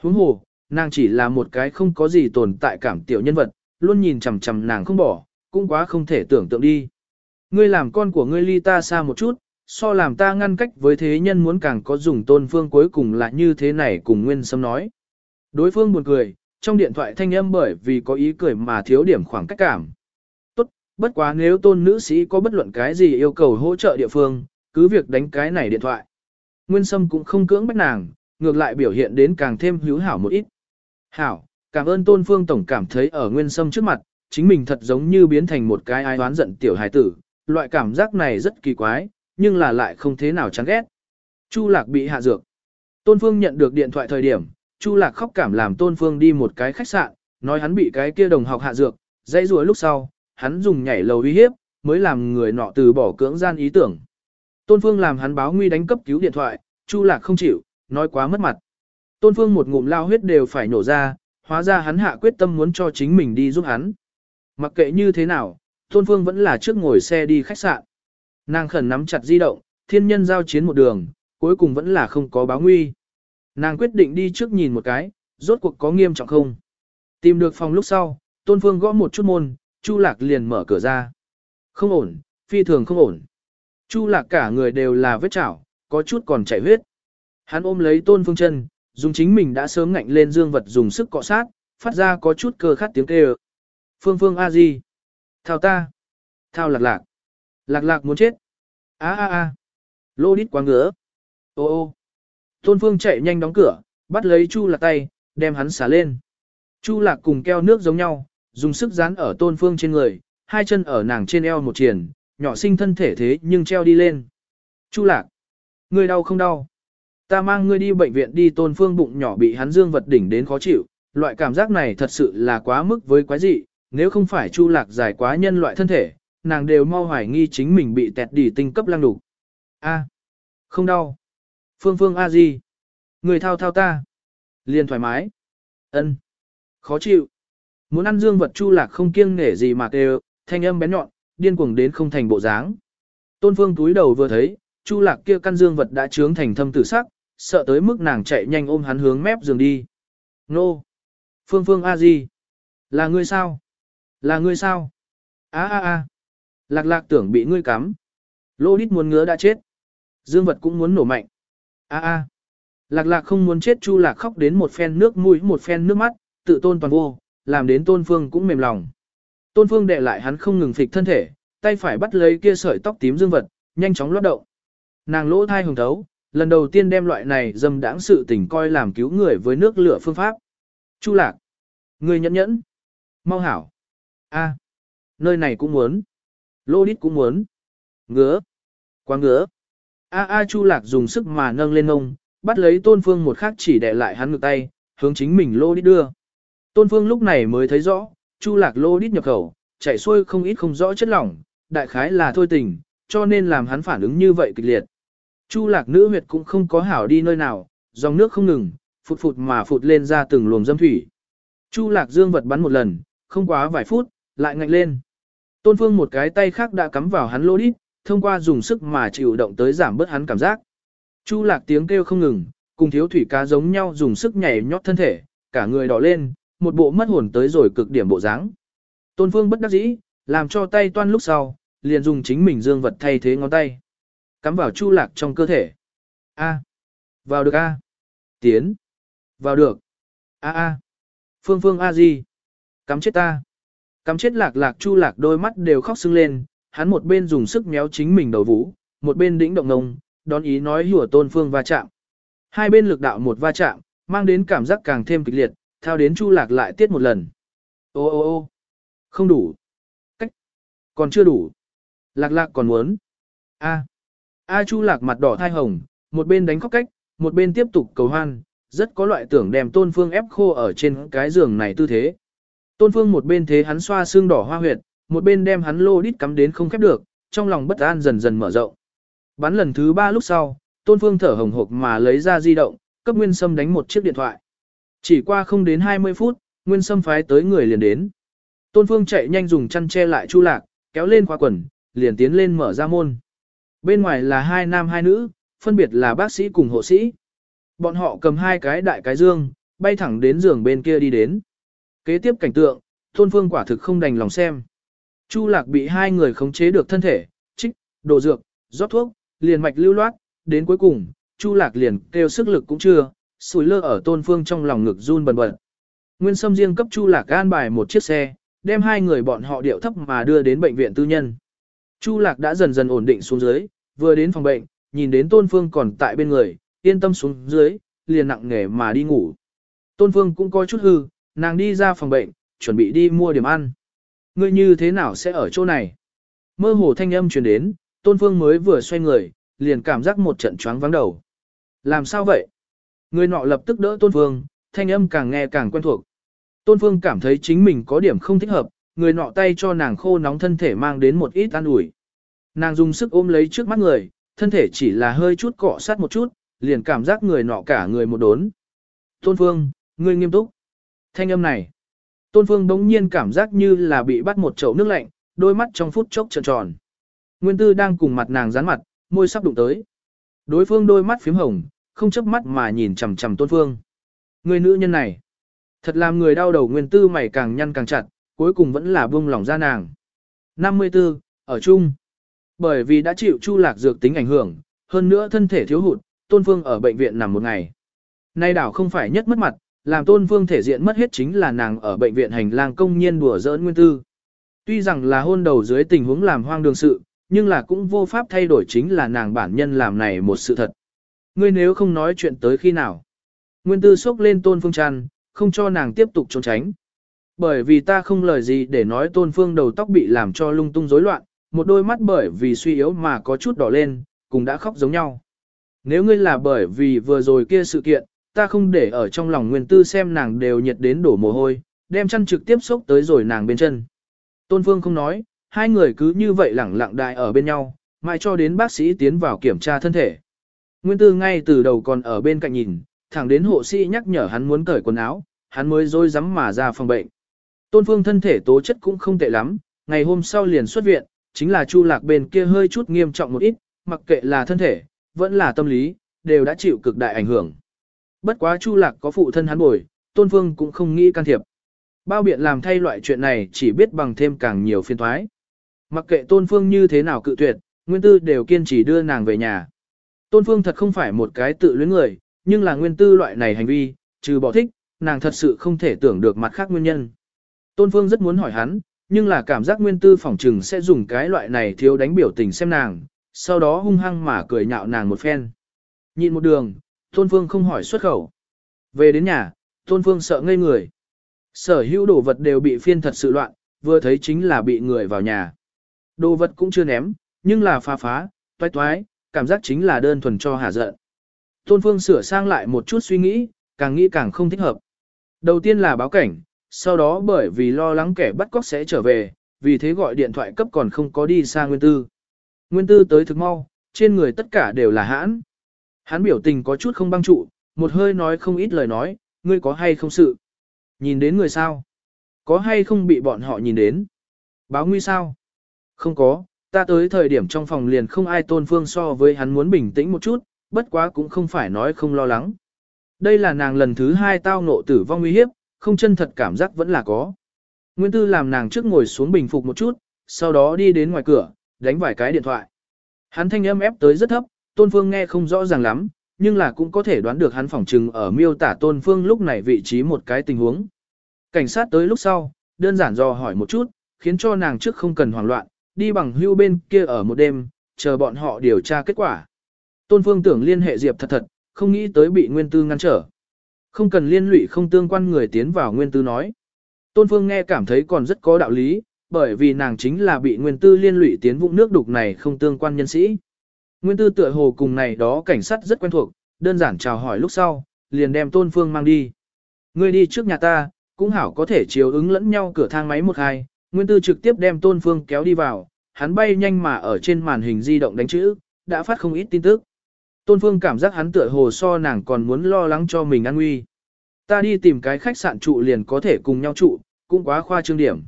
Huống hồ, nàng chỉ là một cái không có gì tồn tại cảm tiểu nhân vật, luôn nhìn chằm chằm nàng không bỏ, cũng quá không thể tưởng tượng đi. Ngươi làm con của ngươi ly ta xa một chút, so làm ta ngăn cách với thế nhân muốn càng có dùng tôn phương cuối cùng là như thế này cùng Nguyên Sâm nói. Đối phương buồn cười, trong điện thoại thanh âm bởi vì có ý cười mà thiếu điểm khoảng cách cảm. Bất quá nếu tôn nữ sĩ có bất luận cái gì yêu cầu hỗ trợ địa phương, cứ việc đánh cái này điện thoại. Nguyên Sâm cũng không cưỡng bách nàng, ngược lại biểu hiện đến càng thêm hữu hảo một ít. Hảo, cảm ơn tôn phương tổng cảm thấy ở Nguyên Sâm trước mặt, chính mình thật giống như biến thành một cái ai oán giận tiểu hài tử, loại cảm giác này rất kỳ quái, nhưng là lại không thế nào chán ghét. Chu Lạc bị hạ dược. Tôn Phương nhận được điện thoại thời điểm, Chu Lạc khóc cảm làm Tôn Phương đi một cái khách sạn, nói hắn bị cái kia đồng học hạ dược, dãy rùa lúc sau, hắn dùng nhảy lầu uy hiếp, mới làm người nọ từ bỏ cưỡng gian ý tưởng. Tôn Phương làm hắn báo nguy đánh cấp cứu điện thoại, Chu Lạc không chịu, nói quá mất mặt. Tôn Phương một ngụm lao huyết đều phải nổ ra, hóa ra hắn hạ quyết tâm muốn cho chính mình đi giúp hắn. Mặc kệ như thế nào, Tôn Phương vẫn là trước ngồi xe đi khách sạn. Nàng khẩn nắm chặt di động, thiên nhân giao chiến một đường, cuối cùng vẫn là không có báo nguy. Nàng quyết định đi trước nhìn một cái, rốt cuộc có nghiêm trọng không. Tìm được phòng lúc sau, Tôn Phương gõ một chút môn, Chu Lạc liền mở cửa ra. Không ổn, phi thường không ổn. Chu Lạc cả người đều là vết chảo, có chút còn chảy huyết. Hắn ôm lấy Tôn Phương chân, dùng chính mình đã sớm ngạnh lên dương vật dùng sức cọ sát, phát ra có chút cơ khát tiếng kêu. Phương Phương A Di. Thao ta. Thao lạc lạc. Lạc lạc muốn chết. A a a. Lô đít quá ngứa. Ô ô. Tôn Phương chạy nhanh đóng cửa, bắt lấy Chu Lạc tay, đem hắn xả lên. Chu lạc cùng keo nước giống nhau, dùng sức dán ở tôn phương trên người, hai chân ở nàng trên eo một triển, nhỏ sinh thân thể thế nhưng treo đi lên. Chu lạc, ngươi đau không đau? Ta mang ngươi đi bệnh viện đi tôn phương bụng nhỏ bị hắn dương vật đỉnh đến khó chịu, loại cảm giác này thật sự là quá mức với quái dị, nếu không phải chu lạc dài quá nhân loại thân thể, nàng đều mau hoài nghi chính mình bị tẹt đỉ tinh cấp lăng đủ. A, không đau. Phương phương a gì? Người thao thao ta. Liền thoải mái. ân Khó chịu. Muốn ăn dương vật chu lạc không kiêng nể gì mà kêu, thanh âm bén nhọn, điên cuồng đến không thành bộ dáng. Tôn phương túi đầu vừa thấy, chu lạc kia căn dương vật đã trướng thành thâm tử sắc, sợ tới mức nàng chạy nhanh ôm hắn hướng mép giường đi. Nô! Phương phương a gì? Là ngươi sao? Là ngươi sao? A a a! Lạc lạc tưởng bị ngươi cắm. Lô đít muốn ngứa đã chết. Dương vật cũng muốn nổ mạnh. A a! Lạc lạc không muốn chết chu lạc khóc đến một phen nước mũi một phen nước mắt, tự tôn toàn vô, làm đến tôn phương cũng mềm lòng. Tôn phương đệ lại hắn không ngừng phịch thân thể, tay phải bắt lấy kia sợi tóc tím dương vật, nhanh chóng lót động. Nàng lỗ thai hồng thấu, lần đầu tiên đem loại này dâm đãng sự tình coi làm cứu người với nước lửa phương pháp. Chu lạc. Người nhẫn nhẫn. Mau hảo. a Nơi này cũng muốn. Lô đít cũng muốn. Ngứa. Quá ngứa. A a chu lạc dùng sức mà nâng lên ngông, bắt lấy tôn phương một khắc chỉ để lại hắn ngược tay, hướng chính mình lô đít đưa. Tôn phương lúc này mới thấy rõ, chu lạc lô đít nhập khẩu, chảy xuôi không ít không rõ chất lỏng, đại khái là thôi tình, cho nên làm hắn phản ứng như vậy kịch liệt. Chu lạc nữ huyệt cũng không có hảo đi nơi nào, dòng nước không ngừng, phụt phụt mà phụt lên ra từng luồng dâm thủy. Chu lạc dương vật bắn một lần, không quá vài phút, lại ngạnh lên. Tôn phương một cái tay khác đã cắm vào hắn lô đít, thông qua dùng sức mà chịu động tới giảm bớt hắn cảm giác. Chu lạc tiếng kêu không ngừng, cùng thiếu thủy cá giống nhau dùng sức nhảy nhót thân thể, cả người đỏ lên, một bộ mất hồn tới rồi cực điểm bộ dáng. Tôn phương bất đắc dĩ, làm cho tay toan lúc sau, liền dùng chính mình dương vật thay thế ngón tay. Cắm vào chu lạc trong cơ thể. A. Vào được A. Tiến. Vào được. A A. Phương phương A gì? Cắm chết ta. Cắm chết lạc lạc chu lạc đôi mắt đều khóc sưng lên, hắn một bên dùng sức méo chính mình đầu vũ, một bên đĩnh động ngông, đón ý nói hùa tôn phương va chạm. Hai bên lực đạo một va chạm, mang đến cảm giác càng thêm kịch liệt, thao đến chu lạc lại tiết một lần. Ô ô ô không đủ. Cách. Còn chưa đủ. Lạc lạc còn muốn. A. A chu lạc mặt đỏ thai hồng, một bên đánh khóc cách, một bên tiếp tục cầu hoan, rất có loại tưởng đem tôn phương ép khô ở trên cái giường này tư thế. Tôn phương một bên thế hắn xoa xương đỏ hoa huyệt, một bên đem hắn lô đít cắm đến không khép được, trong lòng bất an dần dần mở rộng. Bắn lần thứ ba lúc sau, tôn phương thở hồng hộc mà lấy ra di động, cấp Nguyên Sâm đánh một chiếc điện thoại. Chỉ qua không đến 20 phút, Nguyên Sâm phái tới người liền đến. Tôn phương chạy nhanh dùng chăn che lại chu lạc, kéo lên qua quần, liền tiến lên mở ra môn. Bên ngoài là hai nam hai nữ, phân biệt là bác sĩ cùng hộ sĩ. Bọn họ cầm hai cái đại cái dương, bay thẳng đến giường bên kia đi đến. Kế tiếp cảnh tượng, Tôn Phương quả thực không đành lòng xem. Chu Lạc bị hai người khống chế được thân thể, trích, đổ dược, rót thuốc, liền mạch lưu loát, đến cuối cùng, Chu Lạc liền kêu sức lực cũng chưa, sủi lơ ở Tôn Phương trong lòng ngực run bần bật. Nguyên Sâm riêng cấp Chu Lạc an bài một chiếc xe, đem hai người bọn họ điệu thấp mà đưa đến bệnh viện tư nhân. Chu Lạc đã dần dần ổn định xuống dưới, vừa đến phòng bệnh, nhìn đến Tôn Phương còn tại bên người, yên tâm xuống dưới, liền nặng nghề mà đi ngủ. Tôn Phương cũng có chút hư, nàng đi ra phòng bệnh, chuẩn bị đi mua điểm ăn. Ngươi như thế nào sẽ ở chỗ này? Mơ hồ thanh âm truyền đến, Tôn Phương mới vừa xoay người, liền cảm giác một trận choáng vắng đầu. Làm sao vậy? Người nọ lập tức đỡ Tôn Phương, thanh âm càng nghe càng quen thuộc. Tôn Phương cảm thấy chính mình có điểm không thích hợp, người nọ tay cho nàng khô nóng thân thể mang đến một ít an ủi. Nàng dùng sức ôm lấy trước mắt người, thân thể chỉ là hơi chút cọ sát một chút, liền cảm giác người nọ cả người một đốn. Tôn Phương, ngươi nghiêm túc. Thanh âm này. Tôn Phương đống nhiên cảm giác như là bị bắt một chậu nước lạnh, đôi mắt trong phút chốc tròn tròn. Nguyên Tư đang cùng mặt nàng dán mặt, môi sắp đụng tới. Đối phương đôi mắt phím hồng, không chớp mắt mà nhìn chằm chằm Tôn Phương. Người nữ nhân này. Thật làm người đau đầu Nguyên Tư mày càng nhăn càng chặt, cuối cùng vẫn là buông lỏng ra nàng. 54. Ở chung. Bởi vì đã chịu chu lạc dược tính ảnh hưởng, hơn nữa thân thể thiếu hụt, Tôn Phương ở bệnh viện nằm một ngày. Nay đảo không phải nhất mất mặt, làm Tôn Phương thể diện mất hết chính là nàng ở bệnh viện hành lang công nhiên đùa giỡn nguyên tư. Tuy rằng là hôn đầu dưới tình huống làm hoang đường sự, nhưng là cũng vô pháp thay đổi chính là nàng bản nhân làm này một sự thật. Ngươi nếu không nói chuyện tới khi nào. Nguyên tư sốc lên Tôn Phương tràn, không cho nàng tiếp tục trốn tránh. Bởi vì ta không lời gì để nói tôn phương đầu tóc bị làm cho lung tung rối loạn, một đôi mắt bởi vì suy yếu mà có chút đỏ lên, cùng đã khóc giống nhau. Nếu ngươi là bởi vì vừa rồi kia sự kiện, ta không để ở trong lòng nguyên tư xem nàng đều nhiệt đến đổ mồ hôi, đem chăn trực tiếp xúc tới rồi nàng bên chân. Tôn Phương không nói, hai người cứ như vậy lẳng lặng đại ở bên nhau, mãi cho đến bác sĩ tiến vào kiểm tra thân thể. Nguyên tư ngay từ đầu còn ở bên cạnh nhìn, thẳng đến hộ sĩ nhắc nhở hắn muốn cởi quần áo, hắn mới dối rắm mà ra phòng bệnh. Tôn Phương thân thể tố chất cũng không tệ lắm, ngày hôm sau liền xuất viện, chính là Chu Lạc bên kia hơi chút nghiêm trọng một ít, mặc kệ là thân thể, vẫn là tâm lý, đều đã chịu cực đại ảnh hưởng. Bất quá Chu Lạc có phụ thân hắn bồi, Tôn Phương cũng không nghĩ can thiệp. Bao biện làm thay loại chuyện này chỉ biết bằng thêm càng nhiều phiên thoái. Mặc kệ Tôn Phương như thế nào cự tuyệt, Nguyên Tư đều kiên trì đưa nàng về nhà. Tôn Phương thật không phải một cái tự luyến người, nhưng là Nguyên Tư loại này hành vi, trừ bỏ thích, nàng thật sự không thể tưởng được mặt khác nguyên nhân. Tôn Phương rất muốn hỏi hắn, nhưng là cảm giác Nguyên Tư phỏng trừng sẽ dùng cái loại này thiếu đánh biểu tình xem nàng, sau đó hung hăng mà cười nhạo nàng một phen. Nhịn một đường, Tôn Phương không hỏi xuất khẩu. Về đến nhà, Tôn Phương sợ ngây người. Sở hữu đồ vật đều bị phiên thật sự loạn, vừa thấy chính là bị người vào nhà. Đồ vật cũng chưa ném, nhưng là phá phá, toái toái, cảm giác chính là đơn thuần cho hả giận. Tôn Phương sửa sang lại một chút suy nghĩ, càng nghĩ càng không thích hợp. Đầu tiên là báo cảnh, sau đó bởi vì lo lắng kẻ bắt cóc sẽ trở về, vì thế gọi điện thoại cấp còn không có đi xa Nguyên Tư. Nguyên Tư tới thực mau, trên người tất cả đều là hãn. Hắn biểu tình có chút không băng trụ, một hơi nói không ít lời nói, ngươi có hay không sự. Nhìn đến người sao? Có hay không bị bọn họ nhìn đến? Báo nguy sao? Không có, ta tới thời điểm trong phòng liền không ai tôn phương so với hắn muốn bình tĩnh một chút, bất quá cũng không phải nói không lo lắng. Đây là nàng lần thứ hai tao nộ tử vong nguy hiếp, không chân thật cảm giác vẫn là có. Nguyên tư làm nàng trước ngồi xuống bình phục một chút, sau đó đi đến ngoài cửa, đánh vài cái điện thoại. Hắn thanh âm ép tới rất thấp, tôn phương nghe không rõ ràng lắm, nhưng là cũng có thể đoán được hắn phỏng trừng ở miêu tả tôn phương lúc này vị trí một cái tình huống. Cảnh sát tới lúc sau, đơn giản dò hỏi một chút, khiến cho nàng trước không cần hoảng loạn, đi bằng hưu bên kia ở một đêm, chờ bọn họ điều tra kết quả. Tôn phương tưởng liên hệ Diệp thật thật, không nghĩ tới bị nguyên tư ngăn trở. Không cần liên lụy không tương quan người tiến vào nguyên tư nói. Tôn phương nghe cảm thấy còn rất có đạo lý, bởi vì nàng chính là bị nguyên tư liên lụy tiến vũng nước đục này không tương quan nhân sĩ. Nguyên tư tựa hồ cùng này đó cảnh sát rất quen thuộc, đơn giản chào hỏi lúc sau, liền đem tôn phương mang đi. Ngươi đi trước nhà ta, cũng hảo có thể chiếu ứng lẫn nhau cửa thang máy một hai, nguyên tư trực tiếp đem tôn phương kéo đi vào, hắn bay nhanh mà ở trên màn hình di động đánh chữ, đã phát không ít tin tức. Tôn phương cảm giác hắn tựa hồ so nàng còn muốn lo lắng cho mình an nguy. Ta đi tìm cái khách sạn trụ liền có thể cùng nhau trụ, cũng quá khoa trương điểm.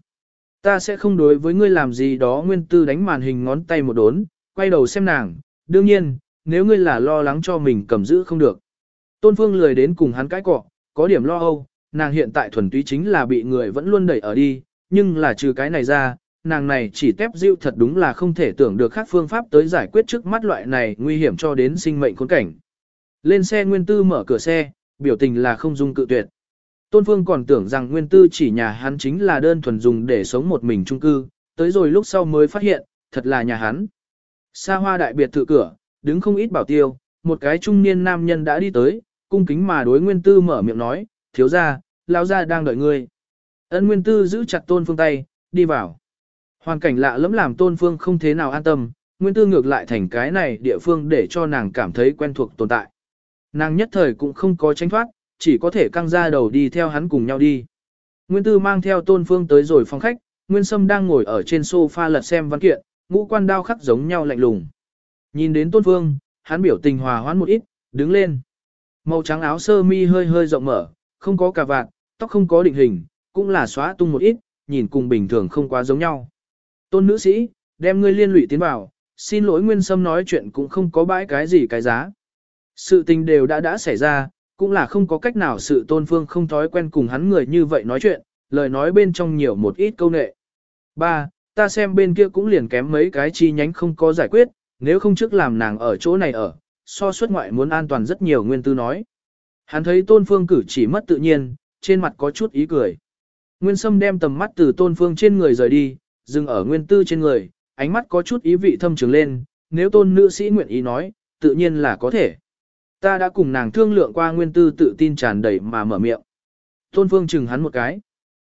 Ta sẽ không đối với ngươi làm gì đó nguyên tư đánh màn hình ngón tay một đốn, quay đầu xem nàng, đương nhiên, nếu ngươi là lo lắng cho mình cầm giữ không được. Tôn Phương lười đến cùng hắn cãi cọ, có điểm lo âu, nàng hiện tại thuần túy chính là bị người vẫn luôn đẩy ở đi, nhưng là trừ cái này ra, nàng này chỉ tép dịu thật đúng là không thể tưởng được khác phương pháp tới giải quyết trước mắt loại này nguy hiểm cho đến sinh mệnh khốn cảnh. Lên xe Nguyên Tư mở cửa xe, biểu tình là không dung cự tuyệt. Tôn Phương còn tưởng rằng Nguyên Tư chỉ nhà hắn chính là đơn thuần dùng để sống một mình chung cư, tới rồi lúc sau mới phát hiện, thật là nhà hắn. Xa hoa đại biệt thự cửa, đứng không ít bảo tiêu, một cái trung niên nam nhân đã đi tới, cung kính mà đối Nguyên Tư mở miệng nói, thiếu ra, lao ra đang đợi ngươi. Ân Nguyên Tư giữ chặt Tôn Phương tay, đi vào. Hoàn cảnh lạ lẫm làm Tôn Phương không thế nào an tâm, Nguyên Tư ngược lại thành cái này địa phương để cho nàng cảm thấy quen thuộc tồn tại. Nàng nhất thời cũng không có tránh thoát, chỉ có thể căng ra đầu đi theo hắn cùng nhau đi. Nguyên Tư mang theo Tôn Phương tới rồi phòng khách, Nguyên Sâm đang ngồi ở trên sofa lật xem văn kiện, ngũ quan đao khắc giống nhau lạnh lùng. Nhìn đến Tôn Phương, hắn biểu tình hòa hoãn một ít, đứng lên. Màu trắng áo sơ mi hơi hơi rộng mở, không có cà vạt, tóc không có định hình, cũng là xóa tung một ít, nhìn cùng bình thường không quá giống nhau. Tôn nữ sĩ, đem ngươi liên lụy tiến vào, xin lỗi Nguyên Sâm nói chuyện cũng không có bãi cái gì cái giá. Sự tình đều đã đã xảy ra, cũng là không có cách nào sự tôn phương không thói quen cùng hắn người như vậy nói chuyện, lời nói bên trong nhiều một ít câu nệ. Ba, ta xem bên kia cũng liền kém mấy cái chi nhánh không có giải quyết, nếu không trước làm nàng ở chỗ này ở, so xuất ngoại muốn an toàn rất nhiều nguyên tư nói. Hắn thấy tôn phương cử chỉ mất tự nhiên, trên mặt có chút ý cười. Nguyên sâm đem tầm mắt từ tôn phương trên người rời đi, dừng ở nguyên tư trên người, ánh mắt có chút ý vị thâm trường lên, nếu tôn nữ sĩ nguyện ý nói, tự nhiên là có thể. Ta đã cùng nàng thương lượng qua nguyên tư tự tin tràn đầy mà mở miệng. Tôn Phương chừng hắn một cái.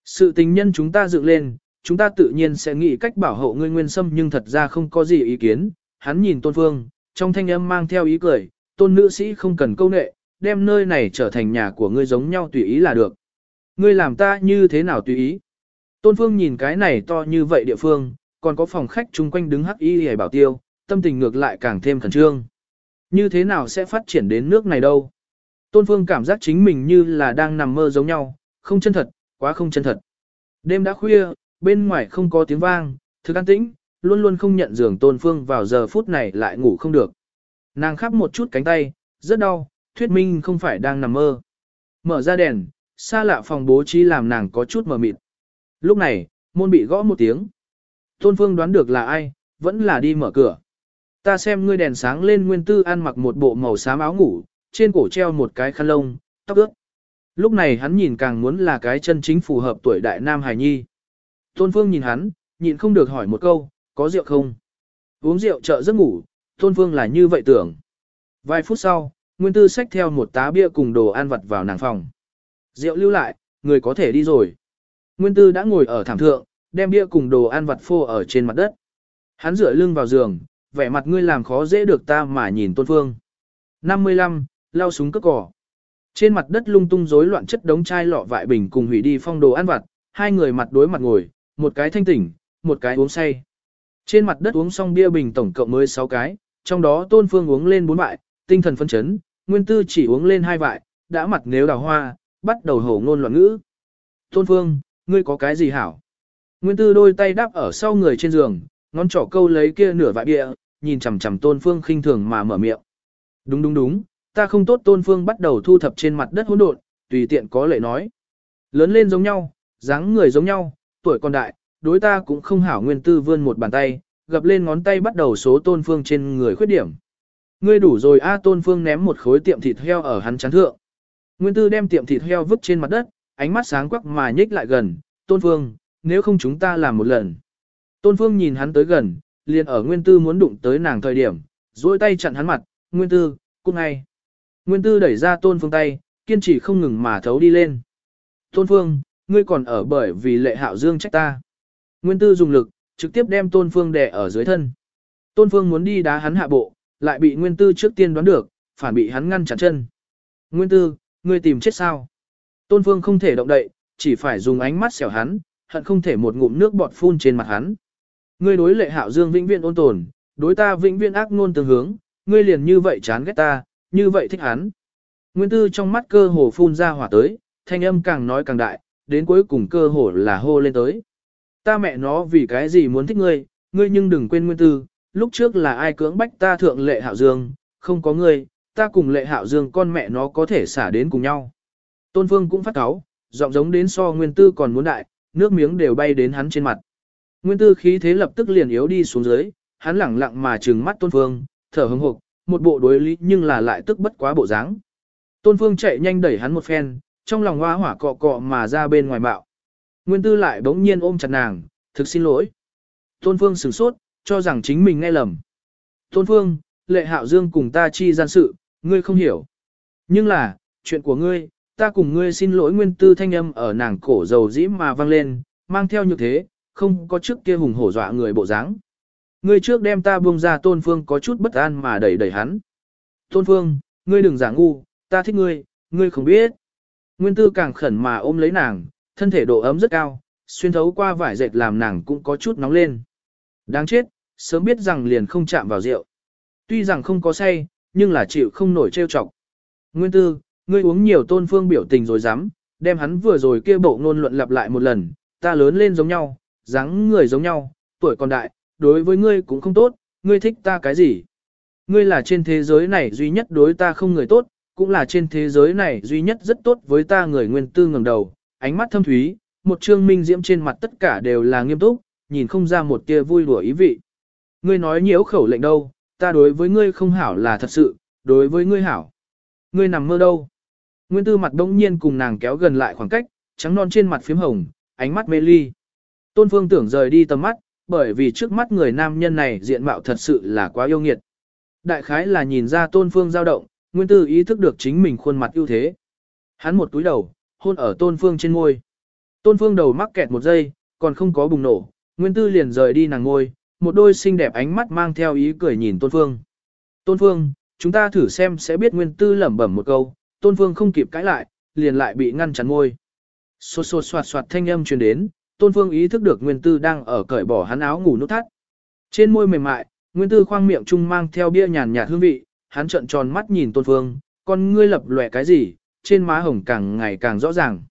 Sự tình nhân chúng ta dựng lên, chúng ta tự nhiên sẽ nghĩ cách bảo hộ ngươi nguyên sâm nhưng thật ra không có gì ý kiến. Hắn nhìn Tôn Phương, trong thanh âm mang theo ý cười, tôn nữ sĩ không cần câu nệ, đem nơi này trở thành nhà của ngươi giống nhau tùy ý là được. Ngươi làm ta như thế nào tùy ý? Tôn Phương nhìn cái này to như vậy địa phương, còn có phòng khách chung quanh đứng hắc y hề bảo tiêu, tâm tình ngược lại càng thêm khẩn trương. Như thế nào sẽ phát triển đến nước này đâu? Tôn Phương cảm giác chính mình như là đang nằm mơ giống nhau, không chân thật, quá không chân thật. Đêm đã khuya, bên ngoài không có tiếng vang, thực an tĩnh, luôn luôn không nhận giường Tôn Phương vào giờ phút này lại ngủ không được. Nàng khắp một chút cánh tay, rất đau, thuyết minh không phải đang nằm mơ. Mở ra đèn, xa lạ phòng bố trí làm nàng có chút mờ mịt. Lúc này, môn bị gõ một tiếng. Tôn Phương đoán được là ai, vẫn là đi mở cửa. Ta xem ngươi đèn sáng lên nguyên tư ăn mặc một bộ màu xám áo ngủ, trên cổ treo một cái khăn lông, tóc ướt. Lúc này hắn nhìn càng muốn là cái chân chính phù hợp tuổi đại nam hài nhi. Tôn Phương nhìn hắn, nhịn không được hỏi một câu, có rượu không? Uống rượu trợ giấc ngủ, Tôn Phương là như vậy tưởng. Vài phút sau, Nguyên Tư xách theo một tá bia cùng đồ ăn vặt vào nàng phòng. Rượu lưu lại, người có thể đi rồi. Nguyên Tư đã ngồi ở thảm thượng, đem bia cùng đồ ăn vặt phô ở trên mặt đất. Hắn dựa lưng vào giường, vẻ mặt ngươi làm khó dễ được ta mà nhìn Tôn Phương. 55, lao súng cất cỏ. Trên mặt đất lung tung rối loạn chất đống chai lọ vại bình cùng hủy đi phong đồ ăn vặt, hai người mặt đối mặt ngồi, một cái thanh tỉnh, một cái uống say. Trên mặt đất uống xong bia bình tổng cộng mới 6 cái, trong đó Tôn Phương uống lên 4 bại, tinh thần phân chấn, Nguyên Tư chỉ uống lên hai vại, đã mặt nếu đào hoa, bắt đầu hổ ngôn loạn ngữ. Tôn Phương, ngươi có cái gì hảo? Nguyên Tư đôi tay đáp ở sau người trên giường, ngón trỏ câu lấy kia nửa vại bia, nhìn chằm chằm Tôn Phương khinh thường mà mở miệng. Đúng đúng đúng, ta không tốt Tôn Phương bắt đầu thu thập trên mặt đất hỗn độn, tùy tiện có lệ nói. Lớn lên giống nhau, dáng người giống nhau, tuổi còn đại, đối ta cũng không hảo Nguyên Tư vươn một bàn tay, gập lên ngón tay bắt đầu số Tôn Phương trên người khuyết điểm. Ngươi đủ rồi A Tôn Phương ném một khối tiệm thịt heo ở hắn chán thượng. Nguyên Tư đem tiệm thịt heo vứt trên mặt đất, ánh mắt sáng quắc mà nhích lại gần, Tôn Phương, nếu không chúng ta làm một lần. Tôn Phương nhìn hắn tới gần, liền ở Nguyên Tư muốn đụng tới nàng thời điểm, duỗi tay chặn hắn mặt, Nguyên Tư, cút ngay. Nguyên Tư đẩy ra Tôn Phương tay, kiên trì không ngừng mà thấu đi lên. Tôn Phương, ngươi còn ở bởi vì lệ hạo dương trách ta. Nguyên Tư dùng lực, trực tiếp đem Tôn Phương đè ở dưới thân. Tôn Phương muốn đi đá hắn hạ bộ, lại bị Nguyên Tư trước tiên đoán được, phản bị hắn ngăn chặn chân. Nguyên Tư, ngươi tìm chết sao? Tôn Phương không thể động đậy, chỉ phải dùng ánh mắt xẻo hắn, hận không thể một ngụm nước bọt phun trên mặt hắn. Ngươi đối lệ hạo dương vĩnh viễn ôn tồn, đối ta vĩnh viễn ác ngôn tương hướng, ngươi liền như vậy chán ghét ta, như vậy thích hắn. Nguyên Tư trong mắt cơ hồ phun ra hỏa tới, thanh âm càng nói càng đại, đến cuối cùng cơ hồ là hô lên tới. Ta mẹ nó vì cái gì muốn thích ngươi, ngươi nhưng đừng quên Nguyên Tư, lúc trước là ai cưỡng bách ta thượng lệ hạo dương, không có ngươi, ta cùng lệ hạo dương con mẹ nó có thể xả đến cùng nhau. Tôn Phương cũng phát cáo, giọng giống đến so Nguyên Tư còn muốn đại, nước miếng đều bay đến hắn trên mặt. Nguyên Tư khí thế lập tức liền yếu đi xuống dưới, hắn lẳng lặng mà trừng mắt Tôn Phương, thở hững hộc, một bộ đối lý nhưng là lại tức bất quá bộ dáng. Tôn Phương chạy nhanh đẩy hắn một phen, trong lòng hoa hỏa cọ cọ mà ra bên ngoài bạo. Nguyên Tư lại bỗng nhiên ôm chặt nàng, thực xin lỗi. Tôn Phương sửng sốt, cho rằng chính mình nghe lầm. Tôn Phương, lệ hạo dương cùng ta chi gian sự, ngươi không hiểu. Nhưng là, chuyện của ngươi, ta cùng ngươi xin lỗi nguyên tư thanh âm ở nàng cổ dầu dĩ mà vang lên, mang theo như thế, không có trước kia hùng hổ dọa người bộ dáng. Ngươi trước đem ta buông ra tôn phương có chút bất an mà đẩy đẩy hắn. Tôn phương, ngươi đừng giả ngu, ta thích ngươi, ngươi không biết. Nguyên tư càng khẩn mà ôm lấy nàng, thân thể độ ấm rất cao, xuyên thấu qua vải dệt làm nàng cũng có chút nóng lên. Đáng chết, sớm biết rằng liền không chạm vào rượu. Tuy rằng không có say, nhưng là chịu không nổi trêu chọc. Nguyên tư, ngươi uống nhiều tôn phương biểu tình rồi dám, đem hắn vừa rồi kia bộ ngôn luận lặp lại một lần, ta lớn lên giống nhau, dáng người giống nhau, tuổi còn đại, đối với ngươi cũng không tốt, ngươi thích ta cái gì? Ngươi là trên thế giới này duy nhất đối ta không người tốt, cũng là trên thế giới này duy nhất rất tốt với ta người nguyên tư ngẩng đầu, ánh mắt thâm thúy, một trương minh diễm trên mặt tất cả đều là nghiêm túc, nhìn không ra một tia vui đùa ý vị. Ngươi nói nhiễu khẩu lệnh đâu, ta đối với ngươi không hảo là thật sự, đối với ngươi hảo. Ngươi nằm mơ đâu? Nguyên tư mặt đông nhiên cùng nàng kéo gần lại khoảng cách, trắng non trên mặt phím hồng, ánh mắt mê ly. Tôn Phương tưởng rời đi tầm mắt, bởi vì trước mắt người nam nhân này diện mạo thật sự là quá yêu nghiệt. Đại khái là nhìn ra Tôn Phương dao động, Nguyên tư ý thức được chính mình khuôn mặt ưu thế. Hắn một túi đầu, hôn ở tôn phương trên môi. Tôn phương đầu mắc kẹt một giây, còn không có bùng nổ, nguyên tư liền rời đi nàng ngôi, một đôi xinh đẹp ánh mắt mang theo ý cười nhìn tôn phương. Tôn phương, chúng ta thử xem sẽ biết nguyên tư lẩm bẩm một câu, tôn phương không kịp cãi lại, liền lại bị ngăn chắn môi. Xô xô soạt soạt thanh âm truyền đến, tôn phương ý thức được nguyên tư đang ở cởi bỏ hắn áo ngủ nút thắt. Trên môi mềm mại, nguyên tư khoang miệng trung mang theo bia nhàn nhạt hương vị, hắn trợn tròn mắt nhìn tôn phương, con ngươi lập lòe cái gì, trên má hồng càng ngày càng rõ ràng.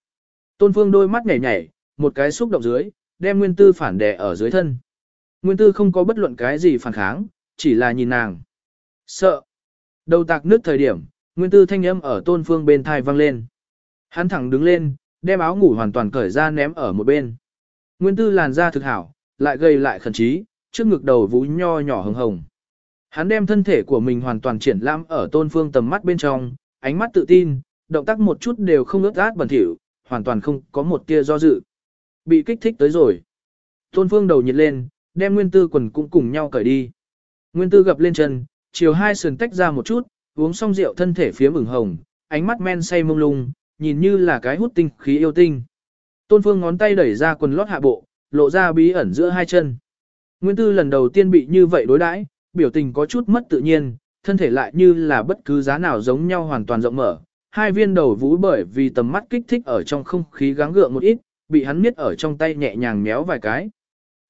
Tôn phương đôi mắt nhảy nhảy, một cái xúc động dưới, đem nguyên tư phản đè ở dưới thân. Nguyên tư không có bất luận cái gì phản kháng, chỉ là nhìn nàng. Sợ. Đầu tạc nước thời điểm, nguyên tư thanh âm ở tôn phương bên thai vang lên. Hắn thẳng đứng lên, đem áo ngủ hoàn toàn cởi ra ném ở một bên. Nguyên tư làn da thực hảo, lại gây lại khẩn trí, trước ngực đầu vú nho nhỏ hồng hồng. Hắn đem thân thể của mình hoàn toàn triển lãm ở tôn phương tầm mắt bên trong, ánh mắt tự tin, động tác một chút đều không ướt át bẩn thỉu, hoàn toàn không có một tia do dự. Bị kích thích tới rồi. Tôn phương đầu nhiệt lên, đem nguyên tư quần cũng cùng nhau cởi đi. Nguyên tư gập lên chân, chiều hai sườn tách ra một chút, uống xong rượu thân thể phía mửng hồng, ánh mắt men say mông lung, nhìn như là cái hút tinh khí yêu tinh. Tôn Phương ngón tay đẩy ra quần lót hạ bộ, lộ ra bí ẩn giữa hai chân. Nguyên Tư lần đầu tiên bị như vậy đối đãi, biểu tình có chút mất tự nhiên, thân thể lại như là bất cứ giá nào giống nhau hoàn toàn rộng mở. Hai viên đầu vũ bởi vì tầm mắt kích thích ở trong không khí gắng gượng một ít, bị hắn miết ở trong tay nhẹ nhàng méo vài cái.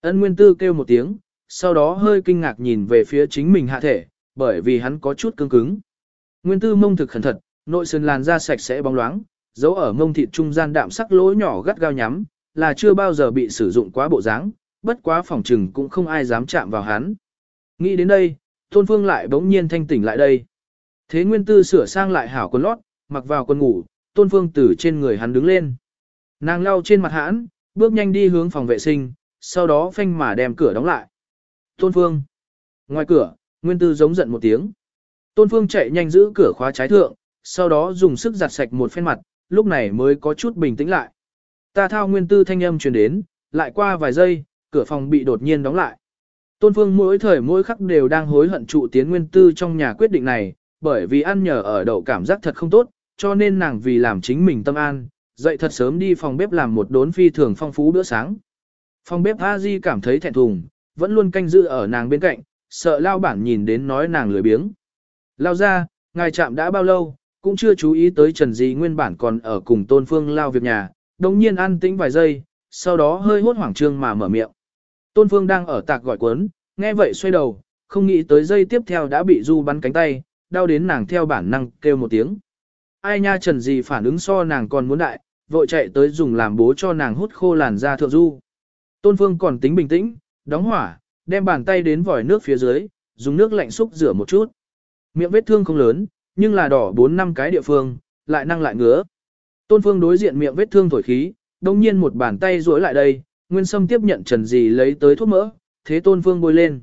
Ân Nguyên Tư kêu một tiếng, sau đó hơi kinh ngạc nhìn về phía chính mình hạ thể, bởi vì hắn có chút cứng cứng. Nguyên Tư mông thực khẩn thật, nội sườn làn da sạch sẽ bóng loáng, dấu ở mông thịt trung gian đạm sắc lỗ nhỏ gắt gao nhắm, là chưa bao giờ bị sử dụng quá bộ dáng, bất quá phòng trừng cũng không ai dám chạm vào hắn. Nghĩ đến đây, Tôn Phương lại bỗng nhiên thanh tỉnh lại đây. Thế Nguyên Tư sửa sang lại hảo quần lót, mặc vào quần ngủ, Tôn Phương từ trên người hắn đứng lên. Nàng lau trên mặt hãn, bước nhanh đi hướng phòng vệ sinh, sau đó phanh mà đem cửa đóng lại. Tôn Phương. Ngoài cửa, Nguyên Tư giống giận một tiếng. Tôn Phương chạy nhanh giữ cửa khóa trái thượng, sau đó dùng sức giặt sạch một phen mặt, lúc này mới có chút bình tĩnh lại. Ta thao Nguyên Tư thanh âm truyền đến, lại qua vài giây, cửa phòng bị đột nhiên đóng lại. Tôn Phương mỗi thời mỗi khắc đều đang hối hận trụ tiến Nguyên Tư trong nhà quyết định này, bởi vì ăn nhờ ở đậu cảm giác thật không tốt, cho nên nàng vì làm chính mình tâm an, dậy thật sớm đi phòng bếp làm một đốn phi thường phong phú bữa sáng. Phòng bếp A Di cảm thấy thẹn thùng, vẫn luôn canh giữ ở nàng bên cạnh, sợ lao bản nhìn đến nói nàng lười biếng. Lao ra, ngài chạm đã bao lâu, cũng chưa chú ý tới Trần Di nguyên bản còn ở cùng Tôn Phương lao việc nhà, đồng nhiên ăn tĩnh vài giây, sau đó hơi hốt hoảng trương mà mở miệng. Tôn Phương đang ở tạc gọi cuốn, nghe vậy xoay đầu, không nghĩ tới giây tiếp theo đã bị Du bắn cánh tay, đau đến nàng theo bản năng kêu một tiếng. Ai nha Trần Di phản ứng so nàng còn muốn đại, vội chạy tới dùng làm bố cho nàng hút khô làn da thượng Du. Tôn Phương còn tính bình tĩnh, đóng hỏa, đem bàn tay đến vòi nước phía dưới, dùng nước lạnh xúc rửa một chút. Miệng vết thương không lớn, nhưng là đỏ 4 năm cái địa phương, lại năng lại ngứa. Tôn Phương đối diện miệng vết thương thổi khí, đồng nhiên một bàn tay duỗi lại đây, Nguyên Sâm tiếp nhận Trần Dì lấy tới thuốc mỡ, thế Tôn Phương bôi lên.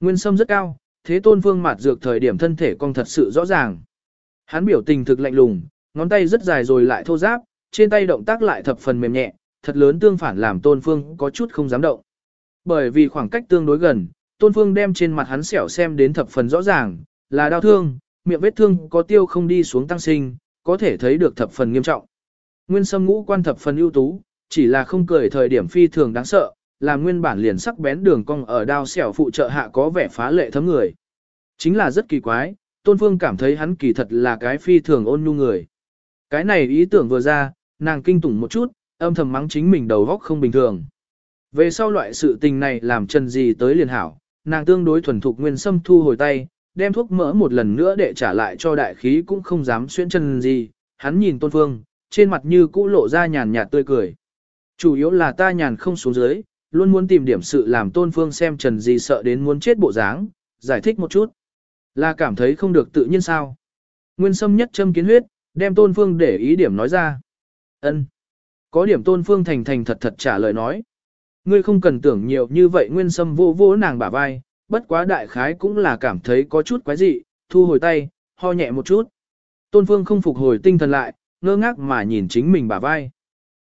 Nguyên Sâm rất cao, thế Tôn Phương mạt dược thời điểm thân thể con thật sự rõ ràng. Hắn biểu tình thực lạnh lùng, ngón tay rất dài rồi lại thô ráp, trên tay động tác lại thập phần mềm nhẹ, thật lớn tương phản làm Tôn Phương có chút không dám động. Bởi vì khoảng cách tương đối gần, Tôn Phương đem trên mặt hắn xẻo xem đến thập phần rõ ràng, là đau thương, miệng vết thương có tiêu không đi xuống tăng sinh, có thể thấy được thập phần nghiêm trọng. Nguyên sâm ngũ quan thập phần ưu tú, chỉ là không cười thời điểm phi thường đáng sợ, làm nguyên bản liền sắc bén đường cong ở đao xẻo phụ trợ hạ có vẻ phá lệ thấm người. Chính là rất kỳ quái, Tôn Phương cảm thấy hắn kỳ thật là cái phi thường ôn nhu người. Cái này ý tưởng vừa ra, nàng kinh tủng một chút, âm thầm mắng chính mình đầu góc không bình thường. Về sau loại sự tình này làm Trần gì tới liền hảo, nàng tương đối thuần thục nguyên sâm thu hồi tay, đem thuốc mỡ một lần nữa để trả lại cho đại khí cũng không dám xuyên chân gì, hắn nhìn tôn phương, trên mặt như cũ lộ ra nhàn nhạt tươi cười. Chủ yếu là ta nhàn không xuống dưới, luôn muốn tìm điểm sự làm tôn phương xem trần gì sợ đến muốn chết bộ dáng, giải thích một chút. Là cảm thấy không được tự nhiên sao. Nguyên sâm nhất châm kiến huyết, đem tôn phương để ý điểm nói ra. ân có điểm tôn phương thành thành thật thật trả lời nói. Ngươi không cần tưởng nhiều như vậy nguyên sâm vô vô nàng bả vai, bất quá đại khái cũng là cảm thấy có chút quái dị, thu hồi tay, ho nhẹ một chút. Tôn Phương không phục hồi tinh thần lại, ngơ ngác mà nhìn chính mình bả vai.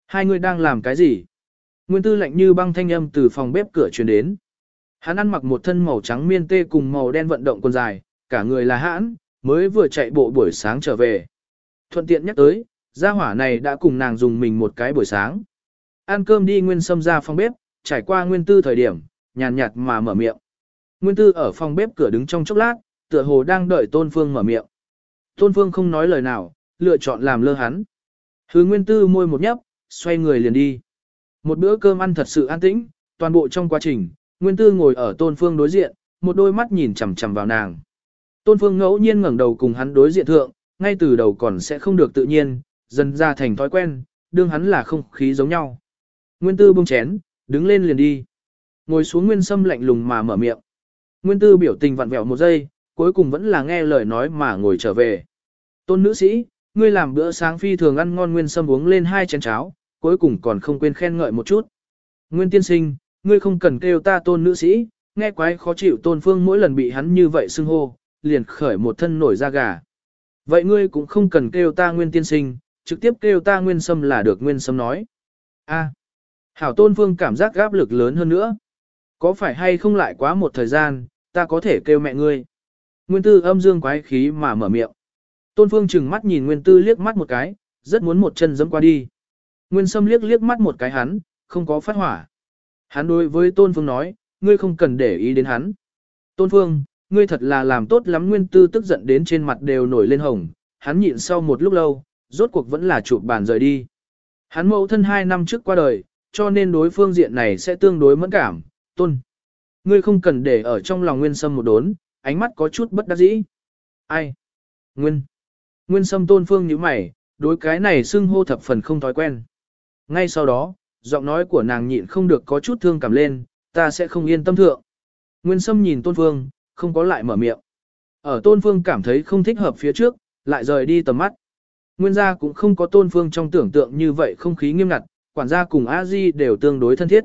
Hai người đang làm cái gì? Nguyên tư lạnh như băng thanh âm từ phòng bếp cửa truyền đến. Hắn ăn mặc một thân màu trắng miên tê cùng màu đen vận động quần dài, cả người là hãn, mới vừa chạy bộ buổi sáng trở về. Thuận tiện nhắc tới, gia hỏa này đã cùng nàng dùng mình một cái buổi sáng. Ăn cơm đi Nguyên Sâm ra phòng bếp, trải qua Nguyên Tư thời điểm, nhàn nhạt mà mở miệng. Nguyên Tư ở phòng bếp cửa đứng trong chốc lát, tựa hồ đang đợi Tôn Phương mở miệng. Tôn Phương không nói lời nào, lựa chọn làm lơ hắn. Hứa Nguyên Tư môi một nhấp, xoay người liền đi. Một bữa cơm ăn thật sự an tĩnh, toàn bộ trong quá trình, Nguyên Tư ngồi ở Tôn Phương đối diện, một đôi mắt nhìn chằm chằm vào nàng. Tôn Phương ngẫu nhiên ngẩng đầu cùng hắn đối diện thượng, ngay từ đầu còn sẽ không được tự nhiên, dần ra thành thói quen, đương hắn là không khí giống nhau. Nguyên Tư buông chén, đứng lên liền đi. Ngồi xuống Nguyên Sâm lạnh lùng mà mở miệng. Nguyên Tư biểu tình vặn vẹo một giây, cuối cùng vẫn là nghe lời nói mà ngồi trở về. Tôn nữ sĩ, ngươi làm bữa sáng phi thường ăn ngon Nguyên Sâm uống lên hai chén cháo, cuối cùng còn không quên khen ngợi một chút. Nguyên tiên sinh, ngươi không cần kêu ta tôn nữ sĩ, nghe quái khó chịu tôn phương mỗi lần bị hắn như vậy xưng hô, liền khởi một thân nổi da gà. Vậy ngươi cũng không cần kêu ta nguyên tiên sinh, trực tiếp kêu ta nguyên sâm là được nguyên sâm nói. A, hảo tôn phương cảm giác gáp lực lớn hơn nữa. Có phải hay không lại quá một thời gian, ta có thể kêu mẹ ngươi. Nguyên tư âm dương quái khí mà mở miệng. Tôn phương chừng mắt nhìn nguyên tư liếc mắt một cái, rất muốn một chân dẫm qua đi. Nguyên sâm liếc liếc mắt một cái hắn, không có phát hỏa. Hắn đối với tôn phương nói, ngươi không cần để ý đến hắn. Tôn phương, ngươi thật là làm tốt lắm nguyên tư tức giận đến trên mặt đều nổi lên hồng, hắn nhịn sau một lúc lâu, rốt cuộc vẫn là chụp bàn rời đi. Hắn mẫu thân hai năm trước qua đời, cho nên đối phương diện này sẽ tương đối mẫn cảm, tôn. Ngươi không cần để ở trong lòng nguyên sâm một đốn, ánh mắt có chút bất đắc dĩ. Ai? Nguyên. Nguyên sâm tôn phương như mày, đối cái này xưng hô thập phần không thói quen. Ngay sau đó, giọng nói của nàng nhịn không được có chút thương cảm lên, ta sẽ không yên tâm thượng. Nguyên sâm nhìn tôn phương, không có lại mở miệng. Ở tôn phương cảm thấy không thích hợp phía trước, lại rời đi tầm mắt. Nguyên gia cũng không có tôn phương trong tưởng tượng như vậy không khí nghiêm ngặt, quản gia cùng a di đều tương đối thân thiết.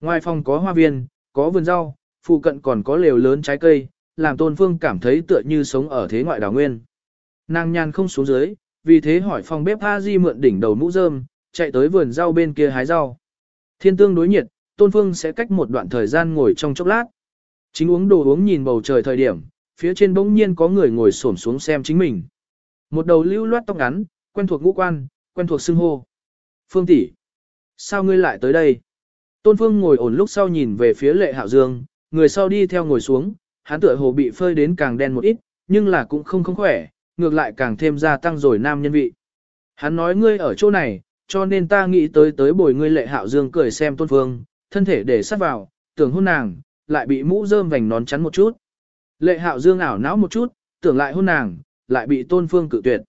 Ngoài phòng có hoa viên, có vườn rau, phụ cận còn có lều lớn trái cây, làm tôn phương cảm thấy tựa như sống ở thế ngoại đảo nguyên. Nàng nhàn không xuống dưới, vì thế hỏi phòng bếp a di mượn đỉnh đầu mũ rơm, chạy tới vườn rau bên kia hái rau. Thiên tương đối nhiệt, tôn phương sẽ cách một đoạn thời gian ngồi trong chốc lát. Chính uống đồ uống nhìn bầu trời thời điểm, phía trên bỗng nhiên có người ngồi xổm xuống xem chính mình. Một đầu lưu loát tóc ngắn, quen thuộc ngũ quan, quen thuộc xưng hô. Phương tỷ, sao ngươi lại tới đây? Tôn Phương ngồi ổn lúc sau nhìn về phía Lệ Hạo Dương, người sau đi theo ngồi xuống, hắn tựa hồ bị phơi đến càng đen một ít, nhưng là cũng không không khỏe, ngược lại càng thêm gia tăng rồi nam nhân vị. Hắn nói ngươi ở chỗ này, cho nên ta nghĩ tới tới bồi ngươi Lệ Hạo Dương cười xem Tôn Phương, thân thể để sát vào, tưởng hôn nàng, lại bị mũ rơm vành nón chắn một chút. Lệ Hạo Dương ảo não một chút, tưởng lại hôn nàng, lại bị Tôn Phương cự tuyệt.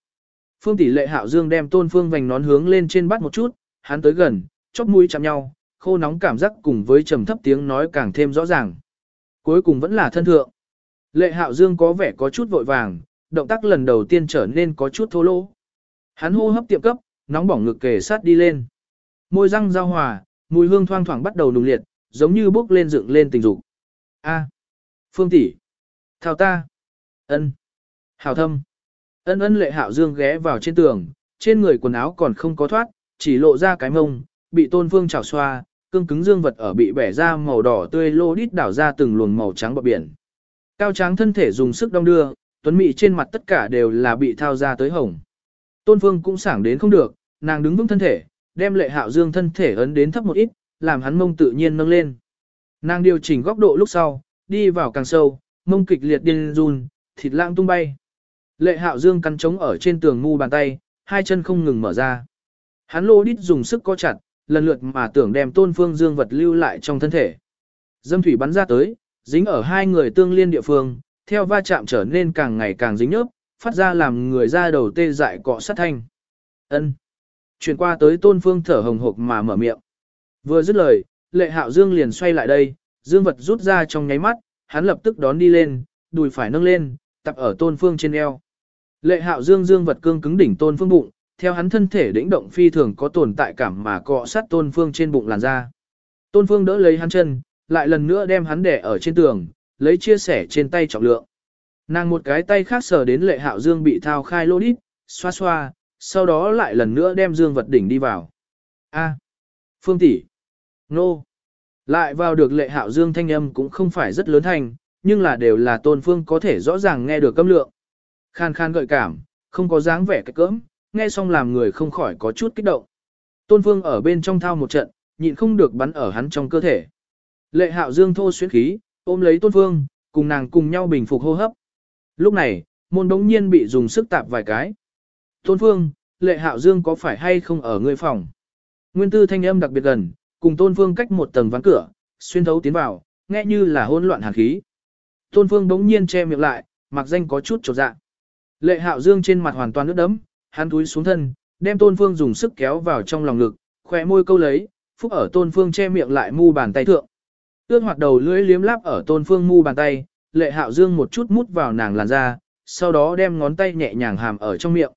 Phương tỷ Lệ Hạo Dương đem Tôn Phương vành nón hướng lên trên bắt một chút, hắn tới gần, chóp mũi chạm nhau, khô nóng cảm giác cùng với trầm thấp tiếng nói càng thêm rõ ràng. Cuối cùng vẫn là thân thượng. Lệ Hạo Dương có vẻ có chút vội vàng, động tác lần đầu tiên trở nên có chút thô lỗ. Hắn hô hấp tiệm cấp, nóng bỏng ngực kề sát đi lên. Môi răng giao hòa, mùi hương thoang thoảng bắt đầu nùng liệt, giống như bốc lên dựng lên tình dục. A, Phương tỷ, thao ta, ân, hào thâm, ân ân lệ hạo dương ghé vào trên tường, trên người quần áo còn không có thoát, chỉ lộ ra cái mông, bị tôn phương chảo xoa, cương cứng dương vật ở bị bẻ ra màu đỏ tươi lô đít đảo ra từng luồng màu trắng bọt biển. Cao tráng thân thể dùng sức đong đưa, tuấn mị trên mặt tất cả đều là bị thao ra tới hồng. Tôn phương cũng sảng đến không được, nàng đứng vững thân thể, đem lệ hạo dương thân thể ấn đến thấp một ít, làm hắn mông tự nhiên nâng lên. Nàng điều chỉnh góc độ lúc sau, đi vào càng sâu, mông kịch liệt điên run, thịt lãng tung bay. Lệ hạo dương cắn trống ở trên tường ngu bàn tay, hai chân không ngừng mở ra. Hắn lô đít dùng sức co chặt, lần lượt mà tưởng đem tôn phương dương vật lưu lại trong thân thể. Dâm thủy bắn ra tới, dính ở hai người tương liên địa phương, theo va chạm trở nên càng ngày càng dính nhớp, phát ra làm người ra đầu tê dại cọ sát thanh. Ân. Chuyển qua tới tôn phương thở hồng hộc mà mở miệng. Vừa dứt lời, lệ hạo dương liền xoay lại đây, dương vật rút ra trong nháy mắt, hắn lập tức đón đi lên, đùi phải nâng lên, tập ở tôn phương trên eo. Lệ hạo dương dương vật cương cứng đỉnh tôn phương bụng, theo hắn thân thể đĩnh động phi thường có tồn tại cảm mà cọ sát tôn phương trên bụng làn da. Tôn phương đỡ lấy hắn chân, lại lần nữa đem hắn đẻ ở trên tường, lấy chia sẻ trên tay trọng lượng. Nàng một cái tay khác sờ đến lệ hạo dương bị thao khai lô đít, xoa xoa, sau đó lại lần nữa đem dương vật đỉnh đi vào. A, phương tỷ, nô, lại vào được lệ hạo dương thanh âm cũng không phải rất lớn thành, nhưng là đều là tôn phương có thể rõ ràng nghe được câm lượng. Khan khan gợi cảm, không có dáng vẻ cái cỡm, nghe xong làm người không khỏi có chút kích động. Tôn Phương ở bên trong thao một trận, nhịn không được bắn ở hắn trong cơ thể. Lệ Hạo Dương thô xuyến khí, ôm lấy Tôn Phương, cùng nàng cùng nhau bình phục hô hấp. Lúc này, môn đống nhiên bị dùng sức tạp vài cái. Tôn Phương, Lệ Hạo Dương có phải hay không ở ngươi phòng? Nguyên tư thanh âm đặc biệt gần, cùng Tôn Phương cách một tầng ván cửa, xuyên thấu tiến vào, nghe như là hỗn loạn hàn khí. Tôn Phương đống nhiên che miệng lại, mặc danh có chút chột dạ. Lệ Hạo Dương trên mặt hoàn toàn nước đẫm, hắn túi xuống thân, đem Tôn Phương dùng sức kéo vào trong lòng ngực, khóe môi câu lấy, phúc ở Tôn Phương che miệng lại mu bàn tay thượng. Ước hoạt đầu lưỡi liếm láp ở Tôn Phương mu bàn tay, Lệ Hạo Dương một chút mút vào nàng làn da, sau đó đem ngón tay nhẹ nhàng hàm ở trong miệng.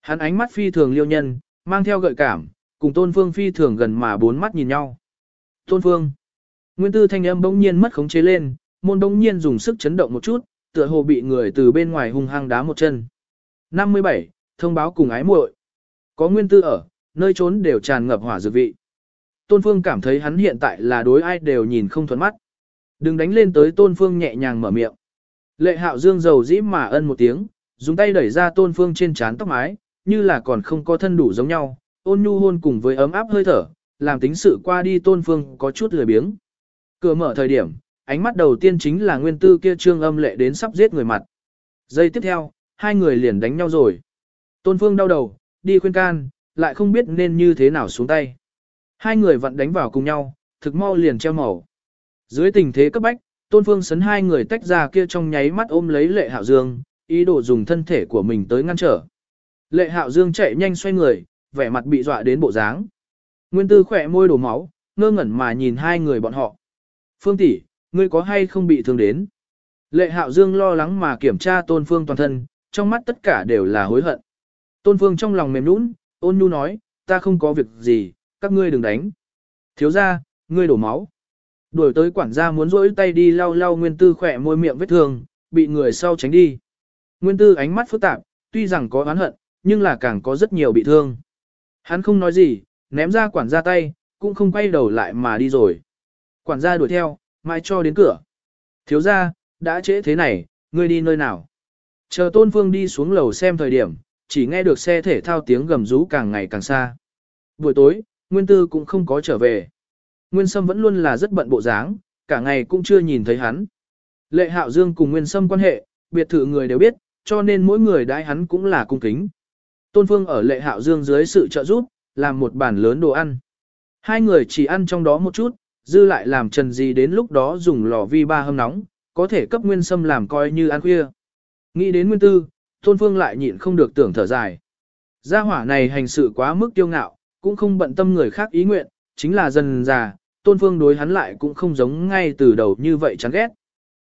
Hắn ánh mắt phi thường liêu nhân, mang theo gợi cảm, cùng Tôn Phương phi thường gần mà bốn mắt nhìn nhau. Tôn Phương. Nguyên tư thanh âm bỗng nhiên mất khống chế lên, môn bỗng nhiên dùng sức chấn động một chút, tựa hồ bị người từ bên ngoài hung hăng đá một chân. 57. Thông báo cùng ái muội. Có nguyên tư ở, nơi trốn đều tràn ngập hỏa dược vị. Tôn Phương cảm thấy hắn hiện tại là đối ai đều nhìn không thuận mắt. Đừng đánh lên tới Tôn Phương nhẹ nhàng mở miệng. Lệ hạo dương dầu dĩ mà ân một tiếng, dùng tay đẩy ra Tôn Phương trên trán tóc mái, như là còn không có thân đủ giống nhau, ôn nhu hôn cùng với ấm áp hơi thở, làm tính sự qua đi Tôn Phương có chút lười biếng. Cửa mở thời điểm, ánh mắt đầu tiên chính là nguyên tư kia trương âm lệ đến sắp giết người mặt. Giây tiếp theo, hai người liền đánh nhau rồi. Tôn Phương đau đầu, đi khuyên can, lại không biết nên như thế nào xuống tay. Hai người vẫn đánh vào cùng nhau, thực mau liền treo màu. Dưới tình thế cấp bách, Tôn Phương sấn hai người tách ra kia trong nháy mắt ôm lấy Lệ Hạo Dương, ý đồ dùng thân thể của mình tới ngăn trở. Lệ Hạo Dương chạy nhanh xoay người, vẻ mặt bị dọa đến bộ dáng. Nguyên Tư khỏe môi đổ máu, ngơ ngẩn mà nhìn hai người bọn họ. Phương tỷ, ngươi có hay không bị thương đến? Lệ Hạo Dương lo lắng mà kiểm tra Tôn Phương toàn thân, trong mắt tất cả đều là hối hận. Tôn Phương trong lòng mềm nũng, ôn nhu nói, ta không có việc gì, các ngươi đừng đánh. Thiếu ra, ngươi đổ máu. Đuổi tới quản gia muốn rỗi tay đi lau lau Nguyên Tư khỏe môi miệng vết thương, bị người sau tránh đi. Nguyên Tư ánh mắt phức tạp, tuy rằng có oán hận, nhưng là càng có rất nhiều bị thương. Hắn không nói gì, ném ra quản gia tay, cũng không quay đầu lại mà đi rồi. Quản gia đuổi theo, mai cho đến cửa. Thiếu ra, đã trễ thế này, ngươi đi nơi nào? Chờ Tôn Phương đi xuống lầu xem thời điểm, chỉ nghe được xe thể thao tiếng gầm rú càng ngày càng xa. Buổi tối, Nguyên Tư cũng không có trở về. Nguyên Sâm vẫn luôn là rất bận bộ dáng, cả ngày cũng chưa nhìn thấy hắn. Lệ Hạo Dương cùng Nguyên Sâm quan hệ, biệt thự người đều biết, cho nên mỗi người đãi hắn cũng là cung kính. Tôn Phương ở Lệ Hạo Dương dưới sự trợ giúp, làm một bàn lớn đồ ăn. Hai người chỉ ăn trong đó một chút, dư lại làm trần gì đến lúc đó dùng lò vi ba hâm nóng, có thể cấp Nguyên Sâm làm coi như ăn khuya. Nghĩ đến Nguyên Tư, Tôn Phương lại nhịn không được tưởng thở dài. Gia hỏa này hành sự quá mức tiêu ngạo, cũng không bận tâm người khác ý nguyện, chính là dần già, Tôn Phương đối hắn lại cũng không giống ngay từ đầu như vậy chán ghét.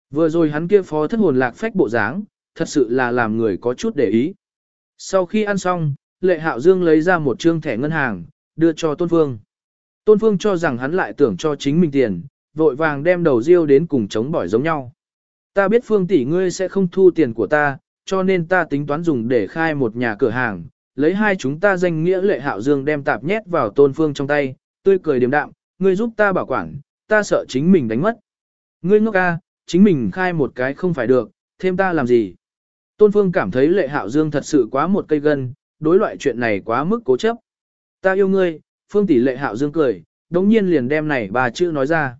Vừa rồi hắn kia phó thất hồn lạc phách bộ dáng, thật sự là làm người có chút để ý. Sau khi ăn xong, Lệ Hạo Dương lấy ra một trương thẻ ngân hàng, đưa cho Tôn Phương. Tôn Phương cho rằng hắn lại tưởng cho chính mình tiền, vội vàng đem đầu riêu đến cùng chống bỏi giống nhau. Ta biết Phương tỷ ngươi sẽ không thu tiền của ta, cho nên ta tính toán dùng để khai một nhà cửa hàng, lấy hai chúng ta danh nghĩa lệ hạo dương đem tạp nhét vào tôn phương trong tay, tươi cười điềm đạm, ngươi giúp ta bảo quản, ta sợ chính mình đánh mất. Ngươi ngốc ca, chính mình khai một cái không phải được, thêm ta làm gì. Tôn phương cảm thấy lệ hạo dương thật sự quá một cây gân, đối loại chuyện này quá mức cố chấp. Ta yêu ngươi, phương tỷ lệ hạo dương cười, đống nhiên liền đem này bà chữ nói ra.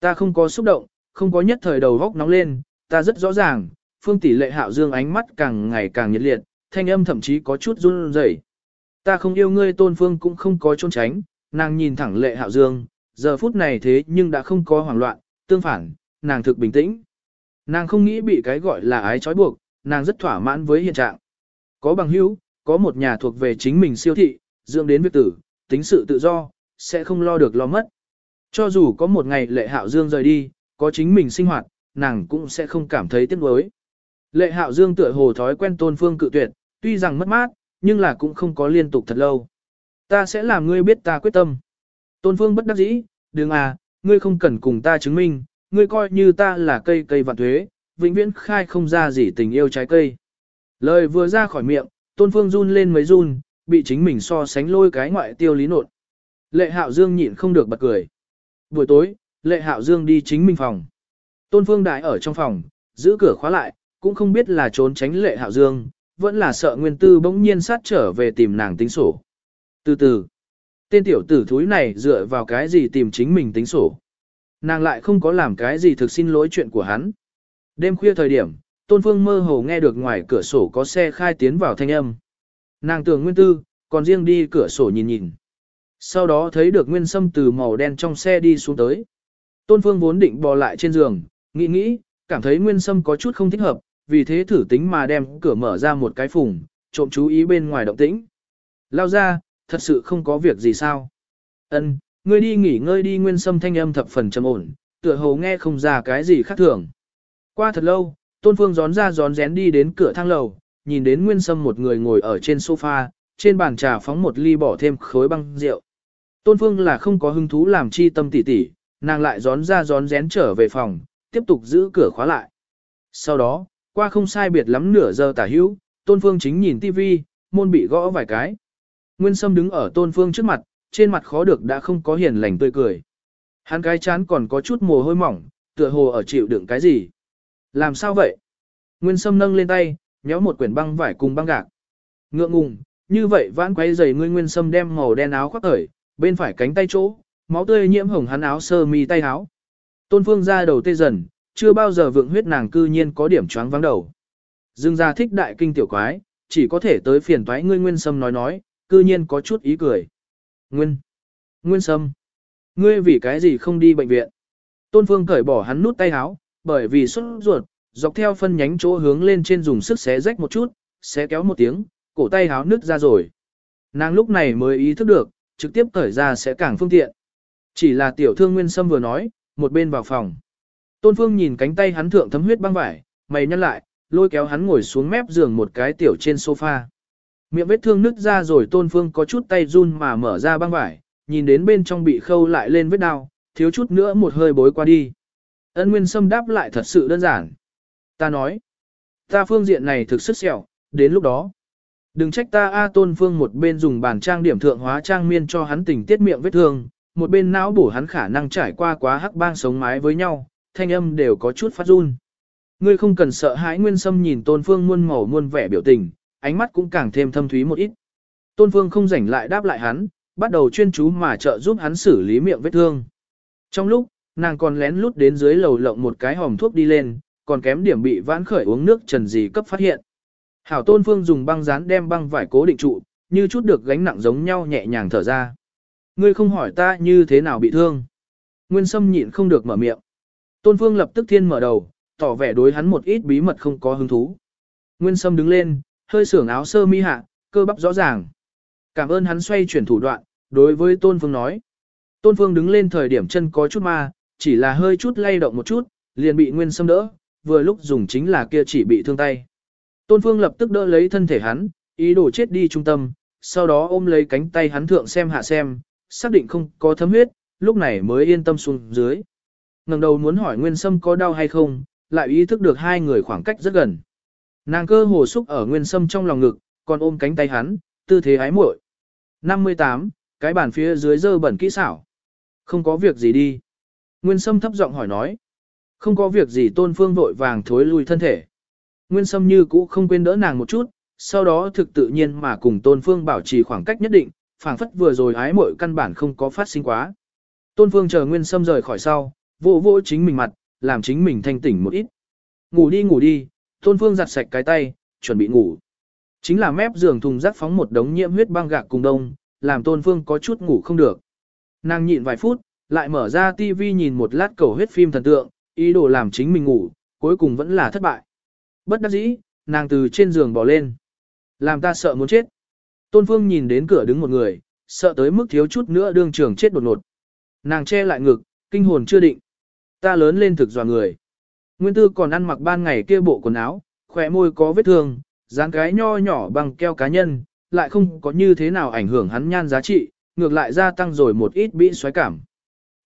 Ta không có xúc động, không có nhất thời đầu góc nóng lên, ta rất rõ ràng, phương tỷ lệ hạo dương ánh mắt càng ngày càng nhiệt liệt, thanh âm thậm chí có chút run rẩy. Ta không yêu ngươi tôn phương cũng không có trốn tránh, nàng nhìn thẳng lệ hạo dương, giờ phút này thế nhưng đã không có hoảng loạn, tương phản, nàng thực bình tĩnh. Nàng không nghĩ bị cái gọi là ái trói buộc, nàng rất thỏa mãn với hiện trạng. Có bằng hữu, có một nhà thuộc về chính mình siêu thị, dưỡng đến việc tử, tính sự tự do, sẽ không lo được lo mất. Cho dù có một ngày lệ hạo dương rời đi, có chính mình sinh hoạt, nàng cũng sẽ không cảm thấy tiếc nuối. Lệ hạo dương tựa hồ thói quen tôn phương cự tuyệt, tuy rằng mất mát, nhưng là cũng không có liên tục thật lâu. Ta sẽ làm ngươi biết ta quyết tâm. Tôn phương bất đắc dĩ, đừng à, ngươi không cần cùng ta chứng minh, ngươi coi như ta là cây cây vạn thuế, vĩnh viễn khai không ra gì tình yêu trái cây. Lời vừa ra khỏi miệng, tôn phương run lên mấy run, bị chính mình so sánh lôi cái ngoại tiêu lý nột. Lệ hạo dương nhịn không được bật cười. Buổi tối, lệ hạo dương đi chính mình phòng. Tôn phương đại ở trong phòng, giữ cửa khóa lại, cũng không biết là trốn tránh lệ hạo dương, vẫn là sợ nguyên tư bỗng nhiên sát trở về tìm nàng tính sổ. Từ từ, tên tiểu tử thúi này dựa vào cái gì tìm chính mình tính sổ. Nàng lại không có làm cái gì thực xin lỗi chuyện của hắn. Đêm khuya thời điểm, Tôn Phương mơ hồ nghe được ngoài cửa sổ có xe khai tiến vào thanh âm. Nàng tưởng nguyên tư, còn riêng đi cửa sổ nhìn nhìn. Sau đó thấy được nguyên sâm từ màu đen trong xe đi xuống tới. Tôn Phương vốn định bò lại trên giường, nghĩ nghĩ, cảm thấy nguyên sâm có chút không thích hợp, vì thế thử tính mà đem cửa mở ra một cái phùng, trộm chú ý bên ngoài động tĩnh. Lao ra, thật sự không có việc gì sao. Ân, ngươi đi nghỉ ngơi đi nguyên sâm thanh âm thập phần trầm ổn, tựa hồ nghe không ra cái gì khác thường. Qua thật lâu, Tôn Phương gión ra gión rén đi đến cửa thang lầu, nhìn đến nguyên sâm một người ngồi ở trên sofa, trên bàn trà phóng một ly bỏ thêm khối băng rượu. Tôn Phương là không có hứng thú làm chi tâm tỉ tỉ, nàng lại gión ra gión rén trở về phòng, tiếp tục giữ cửa khóa lại. Sau đó, qua không sai biệt lắm nửa giờ tả hữu, Tôn Phương chính nhìn tivi, môn bị gõ vài cái. Nguyên Sâm đứng ở Tôn Phương trước mặt, trên mặt khó được đã không có hiền lành tươi cười. Hắn cái chán còn có chút mồ hôi mỏng, tựa hồ ở chịu đựng cái gì. Làm sao vậy? Nguyên Sâm nâng lên tay, nhéo một quyển băng vải cùng băng gạc. Ngượng ngùng, như vậy vãn quay giày ngươi Nguyên Sâm đem màu đen áo khoác khởi, bên phải cánh tay chỗ, máu tươi nhiễm hồng hắn áo sơ mi tay áo. Tôn Phương ra đầu tê dần, chưa bao giờ vượng huyết nàng cư nhiên có điểm choáng vắng đầu. Dương gia thích đại kinh tiểu quái, chỉ có thể tới phiền toái ngươi Nguyên Sâm nói nói, cư nhiên có chút ý cười. Nguyên, Nguyên Sâm, ngươi vì cái gì không đi bệnh viện? Tôn Phương cởi bỏ hắn nút tay áo, bởi vì xuất ruột, dọc theo phân nhánh chỗ hướng lên trên dùng sức xé rách một chút, xé kéo một tiếng, cổ tay háo nứt ra rồi. Nàng lúc này mới ý thức được, trực tiếp cởi ra sẽ càng phương tiện. Chỉ là tiểu thương Nguyên Sâm vừa nói, một bên vào phòng. Tôn Phương nhìn cánh tay hắn thượng thấm huyết băng vải, mày nhăn lại, lôi kéo hắn ngồi xuống mép giường một cái tiểu trên sofa. Miệng vết thương nứt ra rồi Tôn Phương có chút tay run mà mở ra băng vải, nhìn đến bên trong bị khâu lại lên vết đau, thiếu chút nữa một hơi bối qua đi. Ân Nguyên Sâm đáp lại thật sự đơn giản. Ta nói, ta phương diện này thực sức sẹo, đến lúc đó. Đừng trách ta A Tôn Phương một bên dùng bàn trang điểm thượng hóa trang miên cho hắn tình tiết miệng vết thương, một bên não bổ hắn khả năng trải qua quá hắc bang sống mái với nhau, thanh âm đều có chút phát run. Ngươi không cần sợ hãi Nguyên Sâm nhìn Tôn Phương muôn màu muôn vẻ biểu tình, ánh mắt cũng càng thêm thâm thúy một ít. Tôn Phương không rảnh lại đáp lại hắn, bắt đầu chuyên chú mà trợ giúp hắn xử lý miệng vết thương. Trong lúc, nàng còn lén lút đến dưới lầu lộng một cái hòm thuốc đi lên, còn kém điểm bị vãn khởi uống nước trần gì cấp phát hiện. Hảo Tôn Phương dùng băng dán đem băng vải cố định trụ, như chút được gánh nặng giống nhau nhẹ nhàng thở ra. Ngươi không hỏi ta như thế nào bị thương. Nguyên Sâm nhịn không được mở miệng. Tôn Phương lập tức thiên mở đầu, tỏ vẻ đối hắn một ít bí mật không có hứng thú. Nguyên Sâm đứng lên, hơi sưởng áo sơ mi hạ, cơ bắp rõ ràng. Cảm ơn hắn xoay chuyển thủ đoạn, đối với Tôn Phương nói. Tôn Phương đứng lên thời điểm chân có chút ma, chỉ là hơi chút lay động một chút, liền bị Nguyên Sâm đỡ, vừa lúc dùng chính là kia chỉ bị thương tay. Tôn Phương lập tức đỡ lấy thân thể hắn, ý đồ chết đi trung tâm, sau đó ôm lấy cánh tay hắn thượng xem hạ xem, xác định không có thấm huyết, lúc này mới yên tâm xuống dưới. ngẩng đầu muốn hỏi Nguyên Sâm có đau hay không, lại ý thức được hai người khoảng cách rất gần. Nàng cơ hồ xúc ở Nguyên Sâm trong lòng ngực, còn ôm cánh tay hắn, tư thế ái muội. 58, cái bàn phía dưới dơ bẩn kỹ xảo. Không có việc gì đi. Nguyên Sâm thấp giọng hỏi nói. Không có việc gì tôn phương vội vàng thối lui thân thể. Nguyên Sâm như cũ không quên đỡ nàng một chút, sau đó thực tự nhiên mà cùng tôn phương bảo trì khoảng cách nhất định, phảng phất vừa rồi ái muội căn bản không có phát sinh quá. Tôn phương chờ Nguyên Sâm rời khỏi sau, vỗ vỗ chính mình mặt, làm chính mình thanh tỉnh một ít. Ngủ đi ngủ đi, Tôn Phương giặt sạch cái tay, chuẩn bị ngủ. Chính là mép giường thùng rác phóng một đống nhiễm huyết băng gạc cùng đông, làm Tôn Phương có chút ngủ không được. Nàng nhịn vài phút, lại mở ra tivi nhìn một lát cầu huyết phim thần tượng, ý đồ làm chính mình ngủ, cuối cùng vẫn là thất bại. Bất đắc dĩ, nàng từ trên giường bò lên. Làm ta sợ muốn chết. Tôn Phương nhìn đến cửa đứng một người, sợ tới mức thiếu chút nữa đương trường chết đột ngột. Nàng che lại ngực, kinh hồn chưa định. Ta lớn lên thực dò người. Nguyên tư còn ăn mặc ban ngày kia bộ quần áo, khỏe môi có vết thương, dáng cái nho nhỏ bằng keo cá nhân, lại không có như thế nào ảnh hưởng hắn nhan giá trị, ngược lại gia tăng rồi một ít bị xoáy cảm.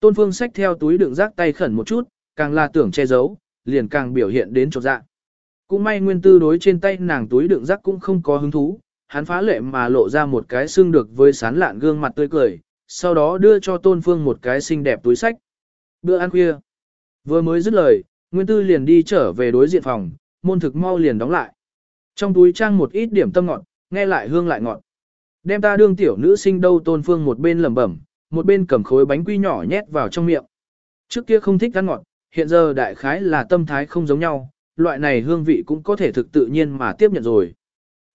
Tôn Phương xách theo túi đựng rác tay khẩn một chút, càng là tưởng che giấu, liền càng biểu hiện đến chỗ dạ. Cũng may nguyên tư đối trên tay nàng túi đựng rác cũng không có hứng thú, hắn phá lệ mà lộ ra một cái xương được với sán lạn gương mặt tươi cười, sau đó đưa cho Tôn Phương một cái xinh đẹp túi sách. Bữa ăn khuya. Vừa mới dứt lời, Nguyên Tư liền đi trở về đối diện phòng, môn thực mau liền đóng lại. Trong túi trang một ít điểm tâm ngọt, nghe lại hương lại ngọt. Đem ta đương tiểu nữ sinh đâu tôn phương một bên lẩm bẩm, một bên cầm khối bánh quy nhỏ nhét vào trong miệng. Trước kia không thích ăn ngọt, hiện giờ đại khái là tâm thái không giống nhau, loại này hương vị cũng có thể thực tự nhiên mà tiếp nhận rồi.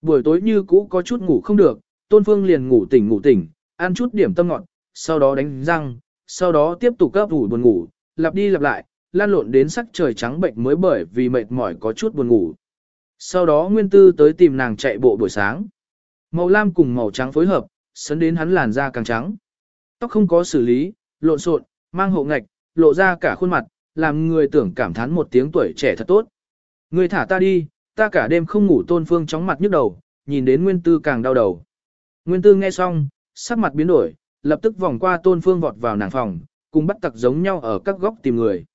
Buổi tối như cũ có chút ngủ không được, tôn phương liền ngủ tỉnh ngủ tỉnh, ăn chút điểm tâm ngọt, sau đó đánh răng, sau đó tiếp tục cấp ủ buồn ngủ, lặp đi lặp lại, lan lộn đến sắc trời trắng bệnh mới bởi vì mệt mỏi có chút buồn ngủ. Sau đó Nguyên Tư tới tìm nàng chạy bộ buổi sáng. Màu lam cùng màu trắng phối hợp, sấn đến hắn làn da càng trắng. Tóc không có xử lý, lộn xộn, mang hộ ngạch, lộ ra cả khuôn mặt, làm người tưởng cảm thán một tiếng tuổi trẻ thật tốt. Người thả ta đi, ta cả đêm không ngủ tôn phương chóng mặt nhức đầu, nhìn đến Nguyên Tư càng đau đầu. Nguyên Tư nghe xong, sắc mặt biến đổi, lập tức vòng qua tôn phương vọt vào nàng phòng, cùng bắt tặc giống nhau ở các góc tìm người.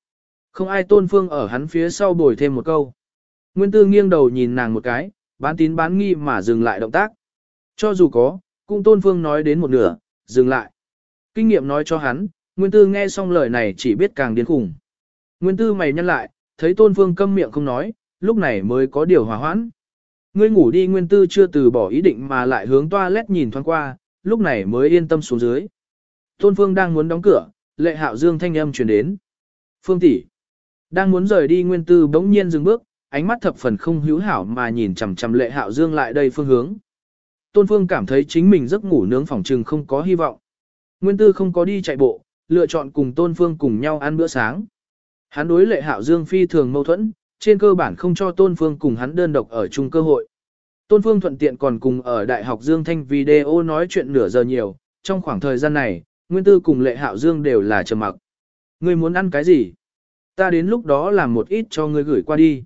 Không ai tôn phương ở hắn phía sau bồi thêm một câu. Nguyên Tư nghiêng đầu nhìn nàng một cái, bán tín bán nghi mà dừng lại động tác. Cho dù có, cũng tôn phương nói đến một nửa, dừng lại. Kinh nghiệm nói cho hắn, Nguyên Tư nghe xong lời này chỉ biết càng điên khủng. Nguyên Tư mày nhăn lại, thấy tôn phương câm miệng không nói, lúc này mới có điều hòa hoãn. Ngươi ngủ đi Nguyên Tư chưa từ bỏ ý định mà lại hướng toilet nhìn thoáng qua, lúc này mới yên tâm xuống dưới. Tôn Phương đang muốn đóng cửa, lệ hạo dương thanh âm truyền đến. Phương tỷ Đang muốn rời đi Nguyên Tư bỗng nhiên dừng bước, ánh mắt thập phần không hữu hảo mà nhìn chằm chằm lệ hạo dương lại đây phương hướng. Tôn Phương cảm thấy chính mình giấc ngủ nướng phòng trừng không có hy vọng. Nguyên Tư không có đi chạy bộ, lựa chọn cùng Tôn Phương cùng nhau ăn bữa sáng. Hắn đối lệ hạo dương phi thường mâu thuẫn, trên cơ bản không cho Tôn Phương cùng hắn đơn độc ở chung cơ hội. Tôn Phương thuận tiện còn cùng ở Đại học Dương Thanh video nói chuyện nửa giờ nhiều, trong khoảng thời gian này, Nguyên Tư cùng Lệ Hạo Dương đều là trầm mặc. Ngươi muốn ăn cái gì? Ta đến lúc đó làm một ít cho ngươi gửi qua đi.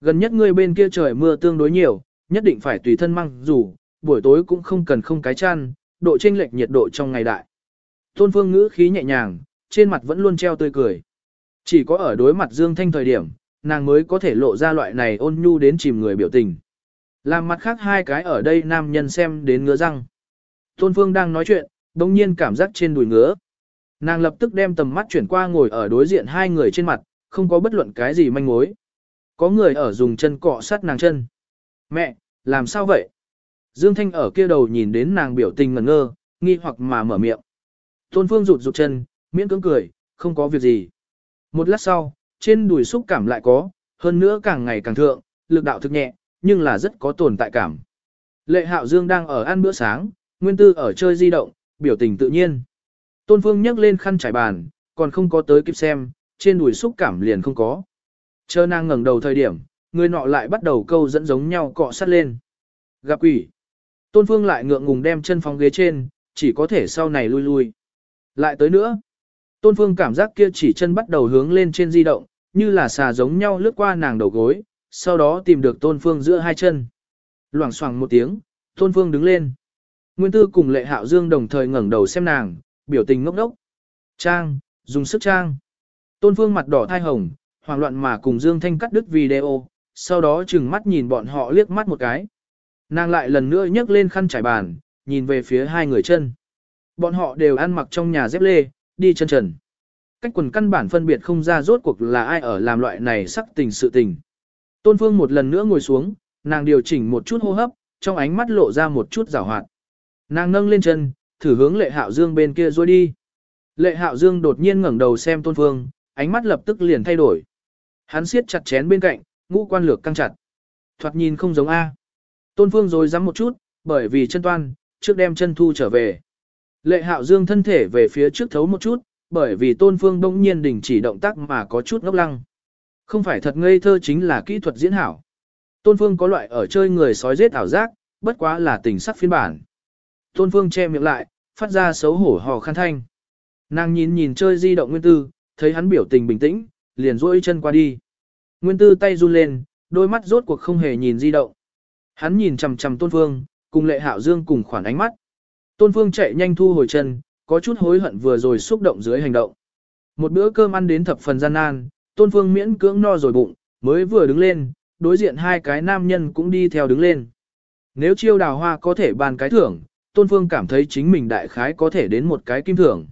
Gần nhất ngươi bên kia trời mưa tương đối nhiều, nhất định phải tùy thân mang dù, buổi tối cũng không cần không cái chăn, độ chênh lệch nhiệt độ trong ngày đại. Tôn Phương ngữ khí nhẹ nhàng, trên mặt vẫn luôn treo tươi cười. Chỉ có ở đối mặt Dương Thanh thời điểm, nàng mới có thể lộ ra loại này ôn nhu đến chìm người biểu tình. Làm mặt khác hai cái ở đây nam nhân xem đến ngứa răng. Tôn Phương đang nói chuyện, đồng nhiên cảm giác trên đùi ngứa. Nàng lập tức đem tầm mắt chuyển qua ngồi ở đối diện hai người trên mặt, không có bất luận cái gì manh mối. Có người ở dùng chân cọ sát nàng chân. Mẹ, làm sao vậy? Dương Thanh ở kia đầu nhìn đến nàng biểu tình ngẩn ngơ, nghi hoặc mà mở miệng. Tôn Phương rụt rụt chân, miễn cưỡng cười, không có việc gì. Một lát sau, trên đùi xúc cảm lại có, hơn nữa càng ngày càng thượng, lực đạo thực nhẹ, nhưng là rất có tồn tại cảm. Lệ Hạo Dương đang ở ăn bữa sáng, Nguyên Tư ở chơi di động, biểu tình tự nhiên. Tôn Phương nhấc lên khăn trải bàn, còn không có tới kịp xem, trên đùi xúc cảm liền không có. Chờ nàng ngẩng đầu thời điểm, người nọ lại bắt đầu câu dẫn giống nhau cọ sát lên. Gặp quỷ. Tôn Phương lại ngượng ngùng đem chân phóng ghế trên, chỉ có thể sau này lui lui. Lại tới nữa. Tôn Phương cảm giác kia chỉ chân bắt đầu hướng lên trên di động, như là xà giống nhau lướt qua nàng đầu gối, sau đó tìm được Tôn Phương giữa hai chân. Loảng xoảng một tiếng, Tôn Phương đứng lên. Nguyên Tư cùng Lệ Hạo Dương đồng thời ngẩng đầu xem nàng, biểu tình ngốc ngốc. Trang, dùng sức trang. Tôn Phương mặt đỏ thai hồng, hoảng loạn mà cùng Dương Thanh cắt đứt video, sau đó chừng mắt nhìn bọn họ liếc mắt một cái. Nàng lại lần nữa nhấc lên khăn trải bàn, nhìn về phía hai người chân. Bọn họ đều ăn mặc trong nhà dép lê, đi chân trần. Cách quần căn bản phân biệt không ra rốt cuộc là ai ở làm loại này sắc tình sự tình. Tôn Phương một lần nữa ngồi xuống, nàng điều chỉnh một chút hô hấp, trong ánh mắt lộ ra một chút rào hoạt. Nàng nâng lên chân, thử hướng lệ hạo dương bên kia rồi đi. Lệ hạo dương đột nhiên ngẩng đầu xem Tôn Phương, ánh mắt lập tức liền thay đổi. Hắn siết chặt chén bên cạnh, ngũ quan lược căng chặt. Thoạt nhìn không giống A. Tôn Phương rồi dám một chút, bởi vì chân toan, trước đem chân thu trở về. Lệ hạo dương thân thể về phía trước thấu một chút, bởi vì Tôn Phương đông nhiên đình chỉ động tác mà có chút ngốc lăng. Không phải thật ngây thơ chính là kỹ thuật diễn hảo. Tôn Phương có loại ở chơi người sói giết ảo giác, bất quá là tình sắc phiên bản. Tôn Phương che miệng lại, phát ra xấu hổ hò khăn thanh. Nàng nhìn nhìn chơi di động Nguyên Tư, thấy hắn biểu tình bình tĩnh, liền duỗi chân qua đi. Nguyên Tư tay run lên, đôi mắt rốt cuộc không hề nhìn di động. Hắn nhìn chằm chằm Tôn Phương, cùng Lệ Hạo Dương cùng khoản ánh mắt. Tôn Phương chạy nhanh thu hồi chân, có chút hối hận vừa rồi xúc động dưới hành động. Một bữa cơm ăn đến thập phần gian nan, Tôn Phương miễn cưỡng no rồi bụng, mới vừa đứng lên, đối diện hai cái nam nhân cũng đi theo đứng lên. Nếu chiêu đào hoa có thể bàn cái thưởng, Tôn Phương cảm thấy chính mình đại khái có thể đến một cái kim thưởng.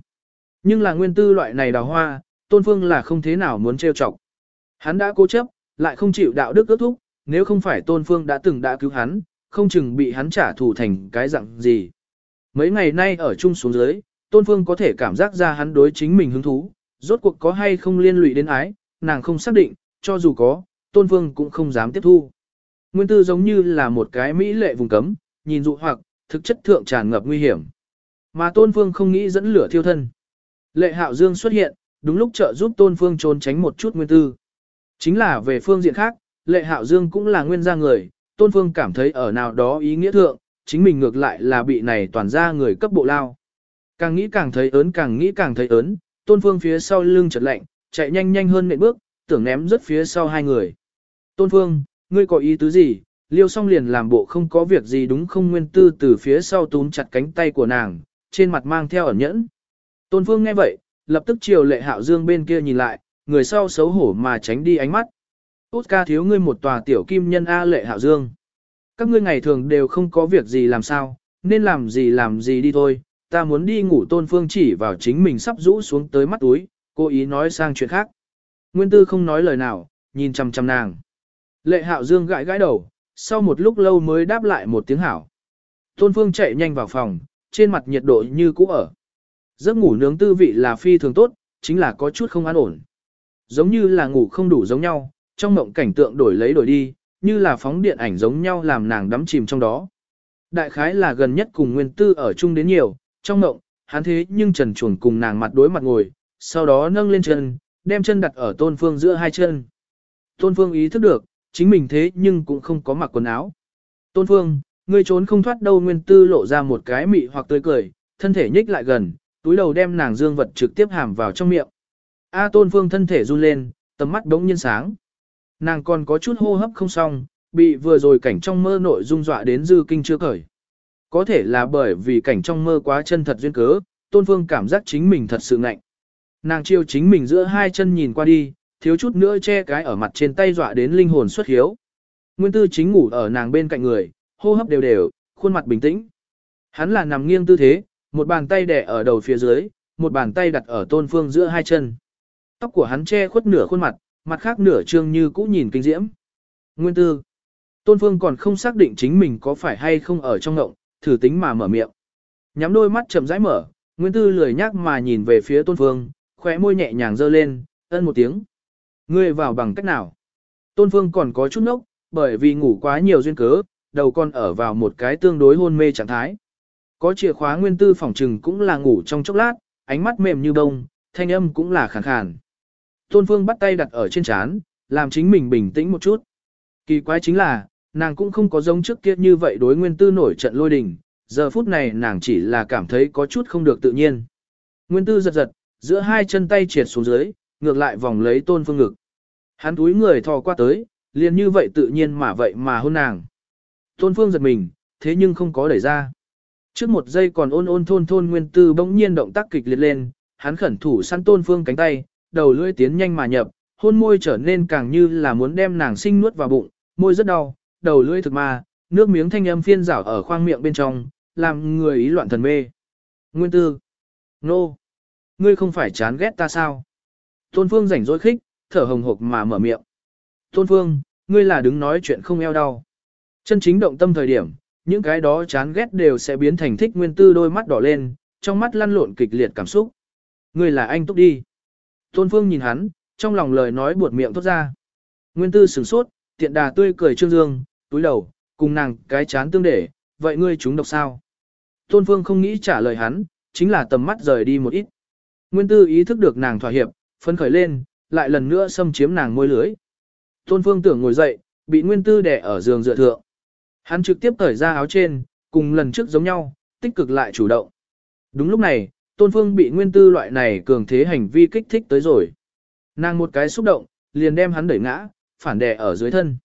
Nhưng là nguyên tư loại này đào hoa, Tôn Phương là không thế nào muốn trêu chọc. Hắn đã cố chấp, lại không chịu đạo đức ước thúc, nếu không phải tôn phương đã từng đã cứu hắn, không chừng bị hắn trả thù thành cái dạng gì. Mấy ngày nay ở chung xuống dưới, tôn phương có thể cảm giác ra hắn đối chính mình hứng thú, rốt cuộc có hay không liên lụy đến ái, nàng không xác định, cho dù có, tôn phương cũng không dám tiếp thu. Nguyên tư giống như là một cái mỹ lệ vùng cấm, nhìn dụ hoặc, thực chất thượng tràn ngập nguy hiểm. Mà tôn phương không nghĩ dẫn lửa thiêu thân. Lệ hạo dương xuất hiện, đúng lúc trợ giúp tôn phương trốn tránh một chút nguyên tư. Chính là về phương diện khác, lệ hạo dương cũng là nguyên gia người, tôn phương cảm thấy ở nào đó ý nghĩa thượng, chính mình ngược lại là bị này toàn ra người cấp bộ lao. Càng nghĩ càng thấy ớn càng nghĩ càng thấy ớn, tôn phương phía sau lưng chợt lạnh, chạy nhanh nhanh hơn nệm bước, tưởng ném rất phía sau hai người. Tôn phương, ngươi có ý tứ gì? Liêu song liền làm bộ không có việc gì đúng không nguyên tư từ phía sau túm chặt cánh tay của nàng, trên mặt mang theo ẩn nhẫn. Tôn phương nghe vậy, lập tức chiều lệ hạo dương bên kia nhìn lại, người sau xấu hổ mà tránh đi ánh mắt. Út ca thiếu ngươi một tòa tiểu kim nhân A lệ hạo dương. Các ngươi ngày thường đều không có việc gì làm sao, nên làm gì làm gì đi thôi, ta muốn đi ngủ tôn phương chỉ vào chính mình sắp rũ xuống tới mắt túi, cố ý nói sang chuyện khác. Nguyên tư không nói lời nào, nhìn chằm chằm nàng. Lệ hạo dương gãi gãi đầu, sau một lúc lâu mới đáp lại một tiếng hảo. Tôn phương chạy nhanh vào phòng, trên mặt nhiệt độ như cũ ở. Giấc ngủ nướng tư vị là phi thường tốt, chính là có chút không an ổn. Giống như là ngủ không đủ giống nhau, trong mộng cảnh tượng đổi lấy đổi đi, như là phóng điện ảnh giống nhau làm nàng đắm chìm trong đó. Đại khái là gần nhất cùng nguyên tư ở chung đến nhiều, trong mộng, hắn thế nhưng trần chuồn cùng nàng mặt đối mặt ngồi, sau đó nâng lên chân, đem chân đặt ở tôn phương giữa hai chân. Tôn phương ý thức được, chính mình thế nhưng cũng không có mặc quần áo. Tôn phương, ngươi trốn không thoát đâu nguyên tư lộ ra một cái mị hoặc tươi cười, thân thể nhích lại gần, túi đầu đem nàng dương vật trực tiếp hàm vào trong miệng. A tôn phương thân thể run lên, tầm mắt đống nhiên sáng. Nàng còn có chút hô hấp không xong, bị vừa rồi cảnh trong mơ nội dung dọa đến dư kinh chưa cởi. Có thể là bởi vì cảnh trong mơ quá chân thật duyên cớ, tôn phương cảm giác chính mình thật sự ngạnh. Nàng chiêu chính mình giữa hai chân nhìn qua đi, thiếu chút nữa che cái ở mặt trên tay dọa đến linh hồn xuất hiếu. Nguyên tư chính ngủ ở nàng bên cạnh người, hô hấp đều đều, khuôn mặt bình tĩnh. Hắn là nằm nghiêng tư thế, một bàn tay đè ở đầu phía dưới, một bàn tay đặt ở tôn phương giữa hai chân. Tóc của hắn che khuất nửa khuôn mặt, mặt khác nửa trương như cũ nhìn kinh diễm. Nguyên tư. Tôn phương còn không xác định chính mình có phải hay không ở trong ngộng, thử tính mà mở miệng. Nhắm đôi mắt chậm rãi mở, Nguyên tư lười nhác mà nhìn về phía tôn phương, khóe môi nhẹ nhàng dơ lên, ân một tiếng. Ngươi vào bằng cách nào? Tôn phương còn có chút nốc, bởi vì ngủ quá nhiều duyên cớ, đầu con ở vào một cái tương đối hôn mê trạng thái. Có chìa khóa nguyên tư phòng trừng cũng là ngủ trong chốc lát, ánh mắt mềm như bông, thanh âm cũng là khàn khàn. Tôn Phương bắt tay đặt ở trên chán, làm chính mình bình tĩnh một chút. Kỳ quái chính là, nàng cũng không có giống trước kia như vậy đối nguyên tư nổi trận lôi đình, giờ phút này nàng chỉ là cảm thấy có chút không được tự nhiên. Nguyên tư giật giật, giữa hai chân tay triệt xuống dưới, ngược lại vòng lấy Tôn Phương ngực. Hắn túi người thò qua tới, liền như vậy tự nhiên mà vậy mà hôn nàng. Tôn Phương giật mình, thế nhưng không có đẩy ra. Trước một giây còn ôn ôn thôn thôn nguyên tư bỗng nhiên động tác kịch liệt lên, hắn khẩn thủ săn tôn phương cánh tay, đầu lưỡi tiến nhanh mà nhập, hôn môi trở nên càng như là muốn đem nàng sinh nuốt vào bụng, môi rất đau, đầu lưỡi thực ma, nước miếng thanh âm phiên rảo ở khoang miệng bên trong, làm người ý loạn thần mê. Nguyên tư. Nô. Ngươi không phải chán ghét ta sao? Tôn phương rảnh rỗi khích, thở hồng hộc mà mở miệng. Tôn phương, ngươi là đứng nói chuyện không eo đau. Chân chính động tâm thời điểm, những cái đó chán ghét đều sẽ biến thành thích nguyên tư đôi mắt đỏ lên, trong mắt lăn lộn kịch liệt cảm xúc. Ngươi là anh túc đi. Tôn Phương nhìn hắn, trong lòng lời nói buột miệng thốt ra. Nguyên tư sửng sốt, tiện đà tươi cười trương dương, túi đầu, cùng nàng cái chán tương để, vậy ngươi chúng độc sao? Tôn Phương không nghĩ trả lời hắn, chính là tầm mắt rời đi một ít. Nguyên tư ý thức được nàng thỏa hiệp, phấn khởi lên, lại lần nữa xâm chiếm nàng môi lưới. Tôn Phương tưởng ngồi dậy, bị Nguyên tư đè ở giường dựa thượng. Hắn trực tiếp cởi ra áo trên, cùng lần trước giống nhau, tích cực lại chủ động. Đúng lúc này, Tôn Phương bị nguyên tư loại này cường thế hành vi kích thích tới rồi. Nàng một cái xúc động, liền đem hắn đẩy ngã, phản đè ở dưới thân.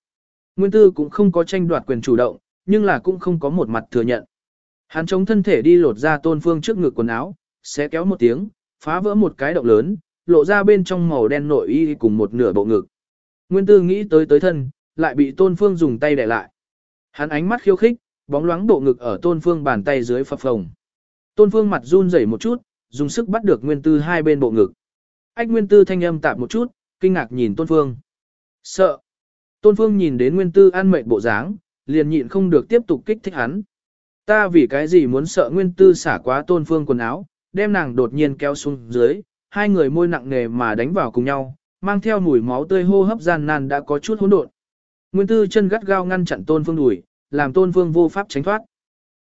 Nguyên tư cũng không có tranh đoạt quyền chủ động, nhưng là cũng không có một mặt thừa nhận. Hắn chống thân thể đi lột ra Tôn Phương trước ngực quần áo, sẽ kéo một tiếng, phá vỡ một cái động lớn, lộ ra bên trong màu đen nội y cùng một nửa bộ ngực. Nguyên tư nghĩ tới tới thân, lại bị Tôn Phương dùng tay đè lại. Hắn ánh mắt khiêu khích, bóng loáng bộ ngực ở tôn phương bàn tay dưới phập phồng. Tôn phương mặt run rẩy một chút, dùng sức bắt được nguyên tư hai bên bộ ngực. Ách nguyên tư thanh âm tạm một chút, kinh ngạc nhìn tôn phương. Sợ. Tôn Phương nhìn đến Nguyên Tư an mệnh bộ dáng, liền nhịn không được tiếp tục kích thích hắn. Ta vì cái gì muốn sợ Nguyên Tư xả quá Tôn Phương quần áo, đem nàng đột nhiên kéo xuống dưới, hai người môi nặng nề mà đánh vào cùng nhau, mang theo mùi máu tươi hô hấp gian nan đã có chút hỗn độn. Nguyên Tư chân gắt gao ngăn chặn Tôn Phương đuổi, làm Tôn Phương vô pháp tránh thoát.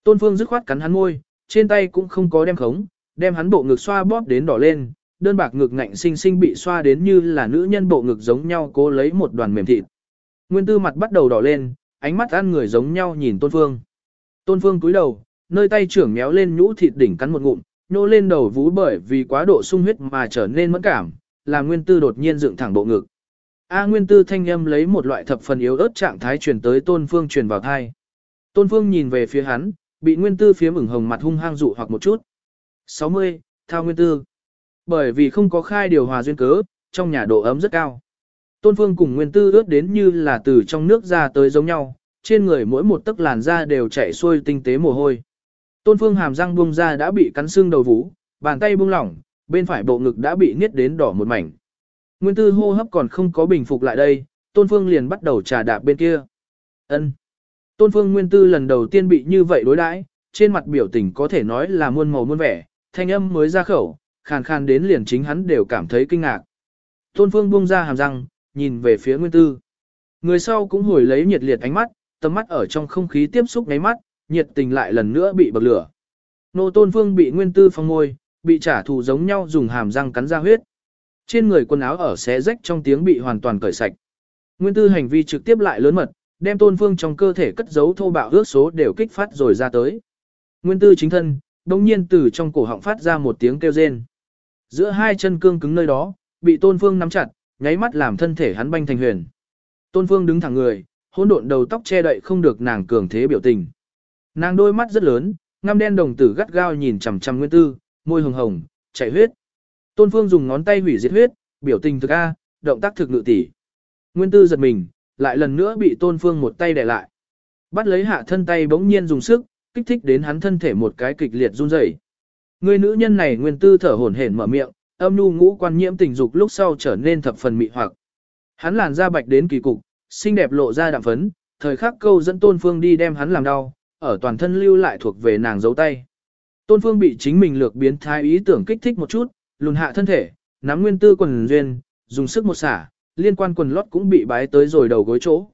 Tôn Phương dứt khoát cắn hắn môi, trên tay cũng không có đem khống, đem hắn bộ ngực xoa bóp đến đỏ lên, đơn bạc ngực ngạnh sinh sinh bị xoa đến như là nữ nhân bộ ngực giống nhau cố lấy một đoàn mềm thịt. Nguyên Tư mặt bắt đầu đỏ lên, ánh mắt ăn người giống nhau nhìn Tôn Phương. Tôn Phương cúi đầu, nơi tay trưởng méo lên nhũ thịt đỉnh cắn một ngụm, nô lên đầu vú bởi vì quá độ sung huyết mà trở nên mẫn cảm, làm Nguyên Tư đột nhiên dựng thẳng bộ ngực. A Nguyên Tư thanh âm lấy một loại thập phần yếu ớt trạng thái truyền tới Tôn Phương truyền vào thai. Tôn Phương nhìn về phía hắn, bị Nguyên Tư phía ửng hồng mặt hung hăng dụ hoặc một chút. 60. Thao Nguyên Tư Bởi vì không có khai điều hòa duyên cớ, trong nhà độ ấm rất cao. Tôn Phương cùng Nguyên Tư ướt đến như là từ trong nước ra tới giống nhau, trên người mỗi một tấc làn da đều chảy xuôi tinh tế mồ hôi. Tôn Phương hàm răng buông ra đã bị cắn xương đầu vú, bàn tay buông lỏng, bên phải bộ ngực đã bị niết đến đỏ một mảnh. Nguyên Tư hô hấp còn không có bình phục lại đây, Tôn Phương liền bắt đầu trà đạp bên kia. Ân. Tôn Phương Nguyên Tư lần đầu tiên bị như vậy đối đãi, trên mặt biểu tình có thể nói là muôn màu muôn vẻ, thanh âm mới ra khẩu, khàn khàn đến liền chính hắn đều cảm thấy kinh ngạc. Tôn Phương buông ra hàm răng, nhìn về phía Nguyên Tư. Người sau cũng hồi lấy nhiệt liệt ánh mắt, tầm mắt ở trong không khí tiếp xúc ngáy mắt, nhiệt tình lại lần nữa bị bậc lửa. Nô Tôn Phương bị Nguyên Tư phong môi, bị trả thù giống nhau dùng hàm răng cắn ra huyết. Trên người quần áo ở xé rách trong tiếng bị hoàn toàn cởi sạch. Nguyên Tư hành vi trực tiếp lại lớn mật, đem Tôn Phương trong cơ thể cất giấu thô bạo ước số đều kích phát rồi ra tới. Nguyên Tư chính thân, đồng nhiên từ trong cổ họng phát ra một tiếng kêu rên. Giữa hai chân cương cứng nơi đó, bị Tôn Phương nắm chặt, nháy mắt làm thân thể hắn banh thành huyền. Tôn Phương đứng thẳng người, hỗn độn đầu tóc che đậy không được nàng cường thế biểu tình. Nàng đôi mắt rất lớn, ngăm đen đồng tử gắt gao nhìn chằm chằm Nguyên Tư, môi hồng hồng, chảy huyết. Tôn Phương dùng ngón tay hủy diệt huyết, biểu tình thực a, động tác thực ngự tỷ Nguyên Tư giật mình, lại lần nữa bị Tôn Phương một tay đè lại. Bắt lấy hạ thân tay bỗng nhiên dùng sức, kích thích đến hắn thân thể một cái kịch liệt run rẩy. Người nữ nhân này Nguyên Tư thở hổn hển mở miệng, âm nhu ngũ quan nhiễm tình dục lúc sau trở nên thập phần mị hoặc. Hắn làn da bạch đến kỳ cục, xinh đẹp lộ ra đạm phấn, thời khắc câu dẫn Tôn Phương đi đem hắn làm đau, ở toàn thân lưu lại thuộc về nàng giấu tay. Tôn Phương bị chính mình lược biến thái ý tưởng kích thích một chút, lùn hạ thân thể, nắm nguyên tư quần duyên, dùng sức một xả, liên quan quần lót cũng bị bái tới rồi đầu gối chỗ.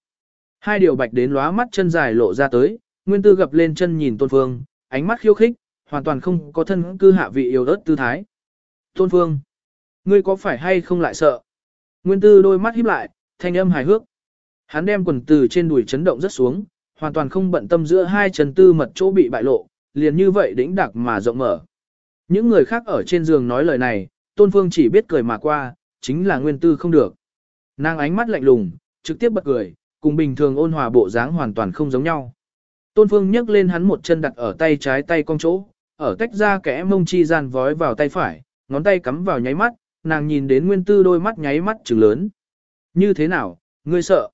Hai điều bạch đến lóa mắt chân dài lộ ra tới, nguyên tư gập lên chân nhìn Tôn Phương, ánh mắt khiêu khích, hoàn toàn không có thân cư hạ vị yêu ớt tư thái. Tôn Phương, ngươi có phải hay không lại sợ? Nguyên tư đôi mắt híp lại, thanh âm hài hước. Hắn đem quần từ trên đùi chấn động rất xuống, hoàn toàn không bận tâm giữa hai chân tư mật chỗ bị bại lộ, liền như vậy đĩnh đặc mà rộng mở. Những người khác ở trên giường nói lời này, Tôn Phương chỉ biết cười mà qua, chính là nguyên tư không được. Nàng ánh mắt lạnh lùng, trực tiếp bật cười, cùng bình thường ôn hòa bộ dáng hoàn toàn không giống nhau. Tôn Phương nhấc lên hắn một chân đặt ở tay trái tay cong chỗ, ở tách ra kẽ mông chi gian vói vào tay phải, ngón tay cắm vào nháy mắt, nàng nhìn đến nguyên tư đôi mắt nháy mắt trừng lớn. Như thế nào, ngươi sợ?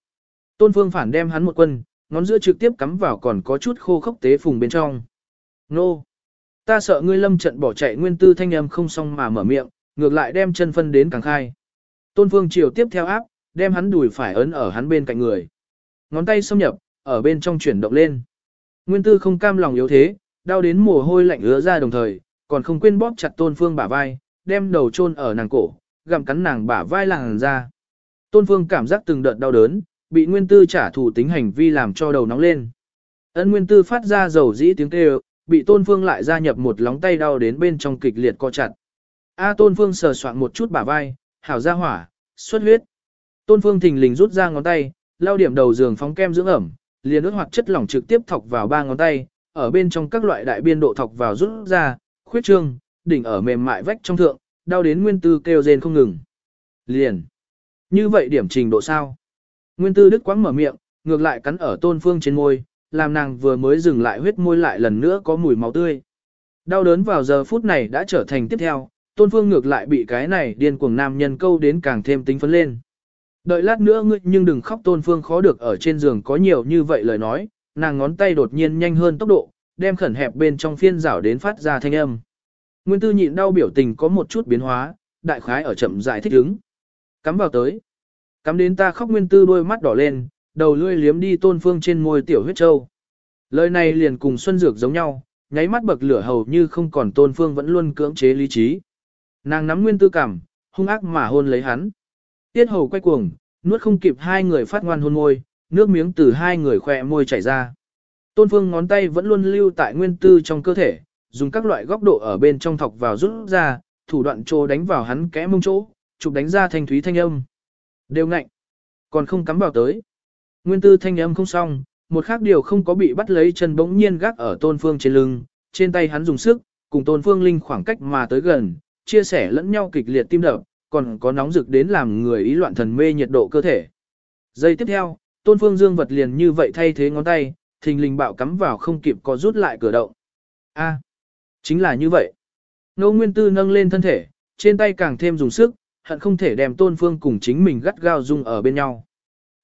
Tôn Phương phản đem hắn một quân, ngón giữa trực tiếp cắm vào còn có chút khô khốc tế phùng bên trong. Nô! Ta sợ ngươi lâm trận bỏ chạy nguyên tư thanh âm không xong mà mở miệng, ngược lại đem chân phân đến càng khai. Tôn Phương chiều tiếp theo áp, đem hắn đùi phải ấn ở hắn bên cạnh người. Ngón tay xâm nhập, ở bên trong chuyển động lên. Nguyên tư không cam lòng yếu thế, đau đến mồ hôi lạnh ứa ra đồng thời, còn không quên bóp chặt Tôn Phương bả vai, đem đầu chôn ở nàng cổ, gặm cắn nàng bả vai làng ra. Tôn Phương cảm giác từng đợt đau đớn, bị Nguyên Tư trả thù tính hành vi làm cho đầu nóng lên. ấn Nguyên Tư phát ra dầu dĩ tiếng kêu, bị Tôn Phương lại gia nhập một lóng tay đau đến bên trong kịch liệt co chặt. A Tôn Phương sờ soạn một chút bả vai, hảo ra hỏa, xuất huyết. Tôn Phương thình lình rút ra ngón tay, lao điểm đầu giường phóng kem dưỡng ẩm, liền ướt hoặc chất lỏng trực tiếp thọc vào ba ngón tay, ở bên trong các loại đại biên độ thọc vào rút ra, khuyết trương, đỉnh ở mềm mại vách trong thượng, đau đến Nguyên Tư kêu rên không ngừng. Liền. Như vậy điểm trình độ sao? Nguyên tư đức quãng mở miệng, ngược lại cắn ở tôn phương trên môi, làm nàng vừa mới dừng lại huyết môi lại lần nữa có mùi máu tươi. Đau đớn vào giờ phút này đã trở thành tiếp theo, tôn phương ngược lại bị cái này điên cuồng nam nhân câu đến càng thêm tính phấn lên. Đợi lát nữa ngươi nhưng đừng khóc tôn phương khó được ở trên giường có nhiều như vậy lời nói, nàng ngón tay đột nhiên nhanh hơn tốc độ, đem khẩn hẹp bên trong phiên rảo đến phát ra thanh âm. Nguyên tư nhịn đau biểu tình có một chút biến hóa, đại khái ở chậm giải thích ứng. Cắm vào tới. Cắm đến ta khóc nguyên tư đôi mắt đỏ lên, đầu lưỡi liếm đi tôn phương trên môi tiểu huyết châu. Lời này liền cùng Xuân Dược giống nhau, nháy mắt bậc lửa hầu như không còn tôn phương vẫn luôn cưỡng chế lý trí. Nàng nắm nguyên tư cảm, hung ác mà hôn lấy hắn. Tiết hầu quay cuồng, nuốt không kịp hai người phát ngoan hôn môi, nước miếng từ hai người khỏe môi chảy ra. Tôn phương ngón tay vẫn luôn lưu tại nguyên tư trong cơ thể, dùng các loại góc độ ở bên trong thọc vào rút ra, thủ đoạn trô đánh vào hắn kẽ mông chỗ, chụp đánh ra thanh thúy thanh âm. Đều ngạnh, còn không cắm vào tới. Nguyên tư thanh âm không xong, một khác điều không có bị bắt lấy chân bỗng nhiên gác ở tôn phương trên lưng, trên tay hắn dùng sức, cùng tôn phương linh khoảng cách mà tới gần, chia sẻ lẫn nhau kịch liệt tim đập, còn có nóng rực đến làm người ý loạn thần mê nhiệt độ cơ thể. Giây tiếp theo, tôn phương dương vật liền như vậy thay thế ngón tay, thình lình bạo cắm vào không kịp có rút lại cửa động. A, chính là như vậy. Ngô Nguyên Tư nâng lên thân thể, trên tay càng thêm dùng sức, hận không thể đem Tôn Phương cùng chính mình gắt gao dung ở bên nhau.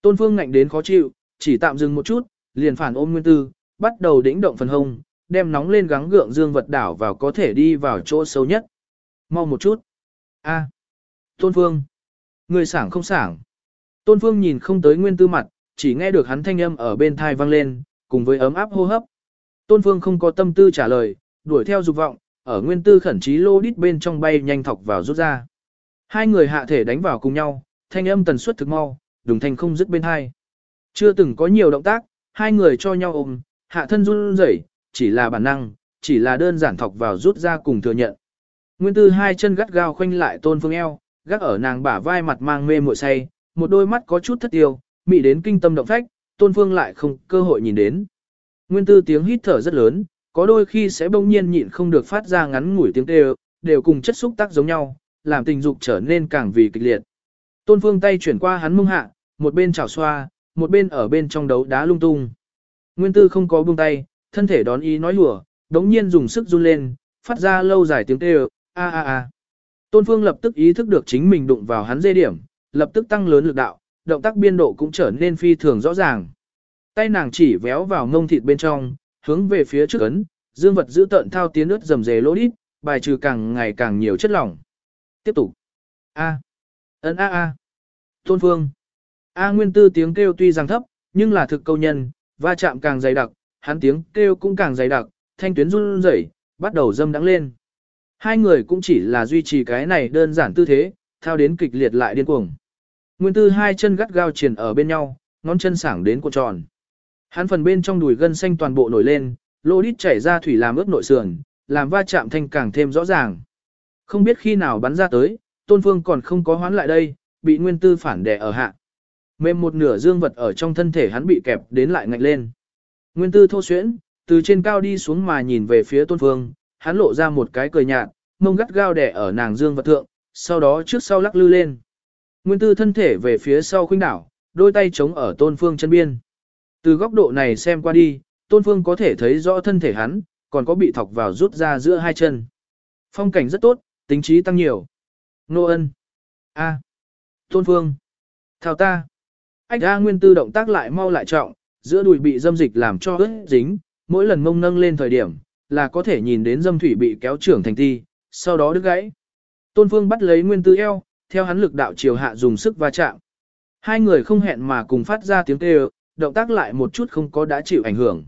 Tôn Phương ngạnh đến khó chịu, chỉ tạm dừng một chút, liền phản ôm Nguyên Tư, bắt đầu đĩnh động phần hông, đem nóng lên gắng gượng dương vật đảo vào có thể đi vào chỗ sâu nhất. Mau một chút. A. Tôn Phương. Người sảng không sảng. Tôn Phương nhìn không tới Nguyên Tư mặt, chỉ nghe được hắn thanh âm ở bên thai vang lên, cùng với ấm áp hô hấp. Tôn Phương không có tâm tư trả lời, đuổi theo dục vọng, ở Nguyên Tư khẩn trí lô đít bên trong bay nhanh thọc vào rút ra. Hai người hạ thể đánh vào cùng nhau, thanh âm tần suất thực mau, đùng thanh không dứt bên hai. Chưa từng có nhiều động tác, hai người cho nhau ôm, hạ thân run rẩy, chỉ là bản năng, chỉ là đơn giản thọc vào rút ra cùng thừa nhận. Nguyên tư hai chân gắt gao khoanh lại tôn phương eo, gác ở nàng bả vai mặt mang mê muội say, một đôi mắt có chút thất tiêu, mị đến kinh tâm động phách, tôn phương lại không cơ hội nhìn đến. Nguyên tư tiếng hít thở rất lớn, có đôi khi sẽ bỗng nhiên nhịn không được phát ra ngắn ngủi tiếng kêu, đều cùng chất xúc tác giống nhau, làm tình dục trở nên càng vì kịch liệt. Tôn phương tay chuyển qua hắn mông hạ, một bên chảo xoa, một bên ở bên trong đấu đá lung tung. Nguyên tư không có buông tay, thân thể đón ý nói lùa, đống nhiên dùng sức run lên, phát ra lâu dài tiếng kêu, a a a. Tôn Phương lập tức ý thức được chính mình đụng vào hắn dây điểm, lập tức tăng lớn lực đạo, động tác biên độ cũng trở nên phi thường rõ ràng. Tay nàng chỉ véo vào ngông thịt bên trong, hướng về phía trước ấn, dương vật giữ tận thao tiến ướt dầm dề lỗ đít, bài trừ càng ngày càng nhiều chất lỏng. Tiếp tục. A. Ấn a a. Tôn Phương. A Nguyên Tư tiếng kêu tuy rằng thấp, nhưng là thực câu nhân, va chạm càng dày đặc, hắn tiếng kêu cũng càng dày đặc, thanh tuyến run rẩy, bắt đầu dâm đắng lên. Hai người cũng chỉ là duy trì cái này đơn giản tư thế, thao đến kịch liệt lại điên cuồng. Nguyên Tư hai chân gắt gao triền ở bên nhau, ngón chân sảng đến cuộn tròn. Hắn phần bên trong đùi gân xanh toàn bộ nổi lên, lô đít chảy ra thủy làm ướt nội sườn, làm va chạm thanh càng thêm rõ ràng. Không biết khi nào bắn ra tới, Tôn Phương còn không có hoán lại đây, bị Nguyên Tư phản đè ở hạ. Mềm một nửa dương vật ở trong thân thể hắn bị kẹp đến lại ngạnh lên. Nguyên Tư thô xuyễn, từ trên cao đi xuống mà nhìn về phía Tôn Phương, hắn lộ ra một cái cười nhạt, mông gắt gao đẻ ở nàng dương vật thượng, sau đó trước sau lắc lư lên. Nguyên Tư thân thể về phía sau khuynh đảo, đôi tay chống ở Tôn Phương chân biên. Từ góc độ này xem qua đi, Tôn Phương có thể thấy rõ thân thể hắn, còn có bị thọc vào rút ra giữa hai chân. Phong cảnh rất tốt, tính trí tăng nhiều. Nô ân. A. Tôn Phương. Thảo ta. Ách A Nguyên Tư động tác lại mau lại trọng, giữa đùi bị dâm dịch làm cho ướt dính, mỗi lần mông nâng lên thời điểm, là có thể nhìn đến dâm thủy bị kéo trưởng thành ti, sau đó đứt gãy. Tôn Phương bắt lấy Nguyên Tư eo, theo hắn lực đạo chiều hạ dùng sức va chạm. Hai người không hẹn mà cùng phát ra tiếng kêu, động tác lại một chút không có đã chịu ảnh hưởng.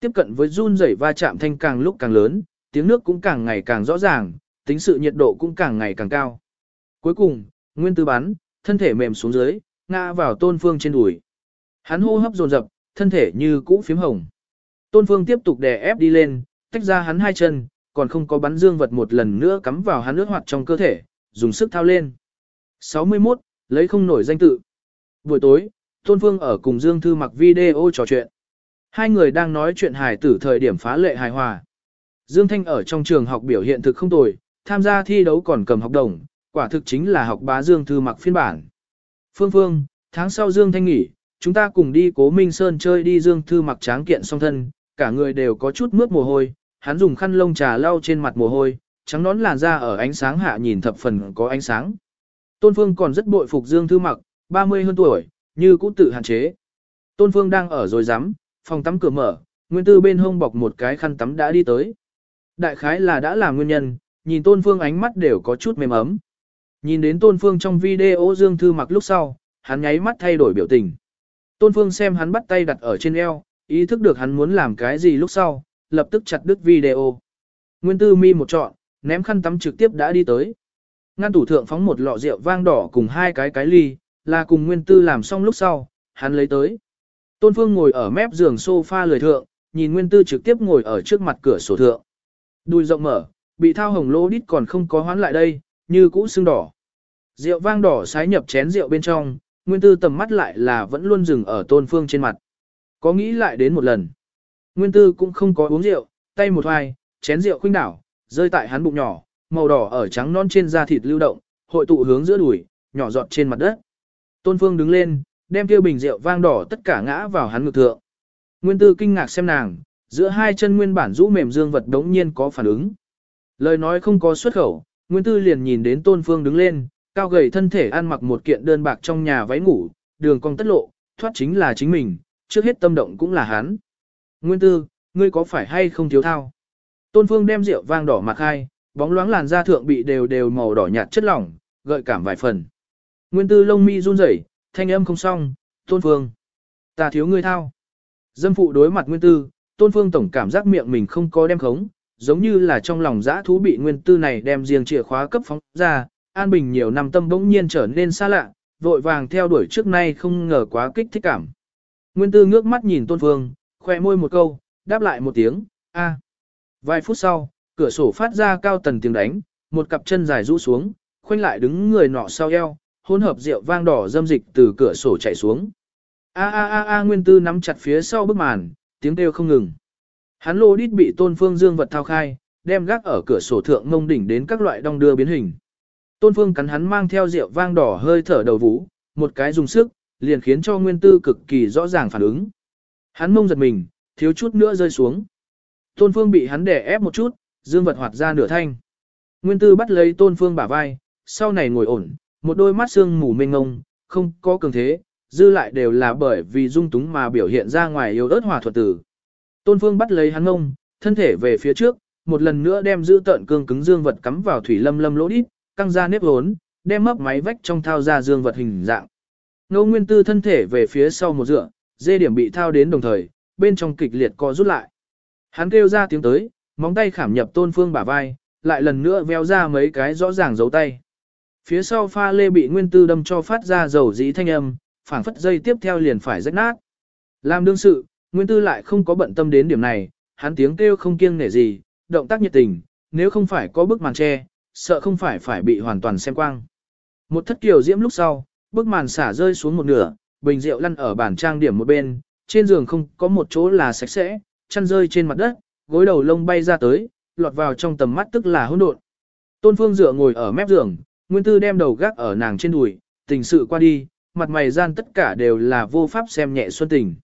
Tiếp cận với run rẩy va chạm thanh càng lúc càng lớn, tiếng nước cũng càng ngày càng rõ ràng, tính sự nhiệt độ cũng càng ngày càng cao. Cuối cùng, Nguyên Tư bắn, thân thể mềm xuống dưới, ngã vào Tôn Phương trên đùi. Hắn hô hấp dồn dập, thân thể như cũ phím hồng. Tôn Phương tiếp tục đè ép đi lên, tách ra hắn hai chân, còn không có bắn dương vật một lần nữa cắm vào hắn nước hoạt trong cơ thể, dùng sức thao lên. 61, lấy không nổi danh tự. Buổi tối, Tôn Phương ở cùng Dương Thư mặc video trò chuyện. Hai người đang nói chuyện hài tử thời điểm phá lệ hài hòa. Dương Thanh ở trong trường học biểu hiện thực không tồi, tham gia thi đấu còn cầm học đồng, quả thực chính là học bá Dương Thư mặc phiên bản. Phương Phương, tháng sau Dương Thanh nghỉ, chúng ta cùng đi Cố Minh Sơn chơi đi Dương Thư mặc tráng kiện song thân, cả người đều có chút mướt mồ hôi, hắn dùng khăn lông trà lau trên mặt mồ hôi, trắng nón làn da ở ánh sáng hạ nhìn thập phần có ánh sáng. Tôn Phương còn rất bội phục Dương Thư mặc, 30 hơn tuổi, như cũng tự hạn chế. Tôn Phương đang ở rồi rắm, phòng tắm cửa mở, Nguyên Tư bên hông bọc một cái khăn tắm đã đi tới. Đại khái là đã là nguyên nhân, nhìn Tôn Phương ánh mắt đều có chút mềm ấm. Nhìn đến Tôn Phương trong video Dương Thư mặc lúc sau, hắn nháy mắt thay đổi biểu tình. Tôn Phương xem hắn bắt tay đặt ở trên eo, ý thức được hắn muốn làm cái gì lúc sau, lập tức chặt đứt video. Nguyên tư mi một trọn, ném khăn tắm trực tiếp đã đi tới. Ngăn tủ thượng phóng một lọ rượu vang đỏ cùng hai cái cái ly, là cùng nguyên tư làm xong lúc sau, hắn lấy tới. Tôn Phương ngồi ở mép giường sofa lười thượng, nhìn nguyên tư trực tiếp ngồi ở trước mặt cửa sổ thượng. Đùi rộng mở, bị thao hồng lô đít còn không có hoán lại đây, như cũ xương đỏ. Rượu vang đỏ sái nhập chén rượu bên trong, nguyên tư tầm mắt lại là vẫn luôn dừng ở tôn phương trên mặt. Có nghĩ lại đến một lần. Nguyên tư cũng không có uống rượu, tay một hoài, chén rượu khuynh đảo, rơi tại hắn bụng nhỏ, màu đỏ ở trắng non trên da thịt lưu động, hội tụ hướng giữa đùi, nhỏ giọt trên mặt đất. Tôn phương đứng lên, đem kia bình rượu vang đỏ tất cả ngã vào hắn ngực thượng. Nguyên tư kinh ngạc xem nàng, giữa hai chân nguyên bản rũ mềm dương vật đống nhiên có phản ứng. Lời nói không có xuất khẩu, Nguyên tư liền nhìn đến tôn phương đứng lên, cao gầy thân thể ăn mặc một kiện đơn bạc trong nhà váy ngủ, đường cong tất lộ, thoát chính là chính mình, trước hết tâm động cũng là hắn. Nguyên tư, ngươi có phải hay không thiếu thao? Tôn Phương đem rượu vang đỏ mặc hai, bóng loáng làn da thượng bị đều đều màu đỏ nhạt chất lỏng, gợi cảm vài phần. Nguyên tư lông mi run rẩy, thanh âm không xong, Tôn Phương. Ta thiếu ngươi thao. Dâm phụ đối mặt Nguyên tư, Tôn Phương tổng cảm giác miệng mình không có đem khống, giống như là trong lòng dã thú bị Nguyên tư này đem riêng chìa khóa cấp phóng ra, An Bình nhiều năm tâm bỗng nhiên trở nên xa lạ, vội vàng theo đuổi trước nay không ngờ quá kích thích cảm. Nguyên tư ngước mắt nhìn Tôn Phương, khoe môi một câu, đáp lại một tiếng, a. Vài phút sau, cửa sổ phát ra cao tần tiếng đánh, một cặp chân dài rũ xuống, khoanh lại đứng người nọ sau eo, hỗn hợp rượu vang đỏ dâm dịch từ cửa sổ chảy xuống. A a a a Nguyên Tư nắm chặt phía sau bức màn, tiếng kêu không ngừng. Hắn lô đít bị Tôn Phương Dương vật thao khai, đem gác ở cửa sổ thượng ngông đỉnh đến các loại đong đưa biến hình. Tôn Phương cắn hắn mang theo rượu vang đỏ hơi thở đầu vũ, một cái dùng sức, liền khiến cho Nguyên Tư cực kỳ rõ ràng phản ứng. Hắn mông giật mình, thiếu chút nữa rơi xuống. Tôn Phương bị hắn đè ép một chút, dương vật hoạt ra nửa thanh. Nguyên Tư bắt lấy Tôn Phương bả vai, sau này ngồi ổn, một đôi mắt xương mù mênh ngông, không có cường thế, dư lại đều là bởi vì dung túng mà biểu hiện ra ngoài yếu ớt hòa thuật tử. Tôn Phương bắt lấy hắn ngông, thân thể về phía trước, một lần nữa đem giữ tận cương cứng dương vật cắm vào thủy lâm lâm lỗ đít, căng ra nếp hốn, đem mấp máy vách trong thao ra dương vật hình dạng. Ngô Nguyên Tư thân thể về phía sau một dựa, dê điểm bị thao đến đồng thời, bên trong kịch liệt co rút lại. Hắn kêu ra tiếng tới, móng tay khảm nhập tôn phương bả vai, lại lần nữa véo ra mấy cái rõ ràng dấu tay. Phía sau pha lê bị Nguyên Tư đâm cho phát ra dầu dĩ thanh âm, phảng phất dây tiếp theo liền phải rách nát. Làm đương sự, Nguyên Tư lại không có bận tâm đến điểm này, hắn tiếng kêu không kiêng nể gì, động tác nhiệt tình, nếu không phải có bức màn che, sợ không phải phải bị hoàn toàn xem quang. Một thất kiều diễm lúc sau, bức màn xả rơi xuống một nửa, bình rượu lăn ở bàn trang điểm một bên, trên giường không có một chỗ là sạch sẽ, chăn rơi trên mặt đất, gối đầu lông bay ra tới, lọt vào trong tầm mắt tức là hỗn độn. Tôn Phương dựa ngồi ở mép giường, Nguyên Tư đem đầu gác ở nàng trên đùi, tình sự qua đi, mặt mày gian tất cả đều là vô pháp xem nhẹ xuân tình.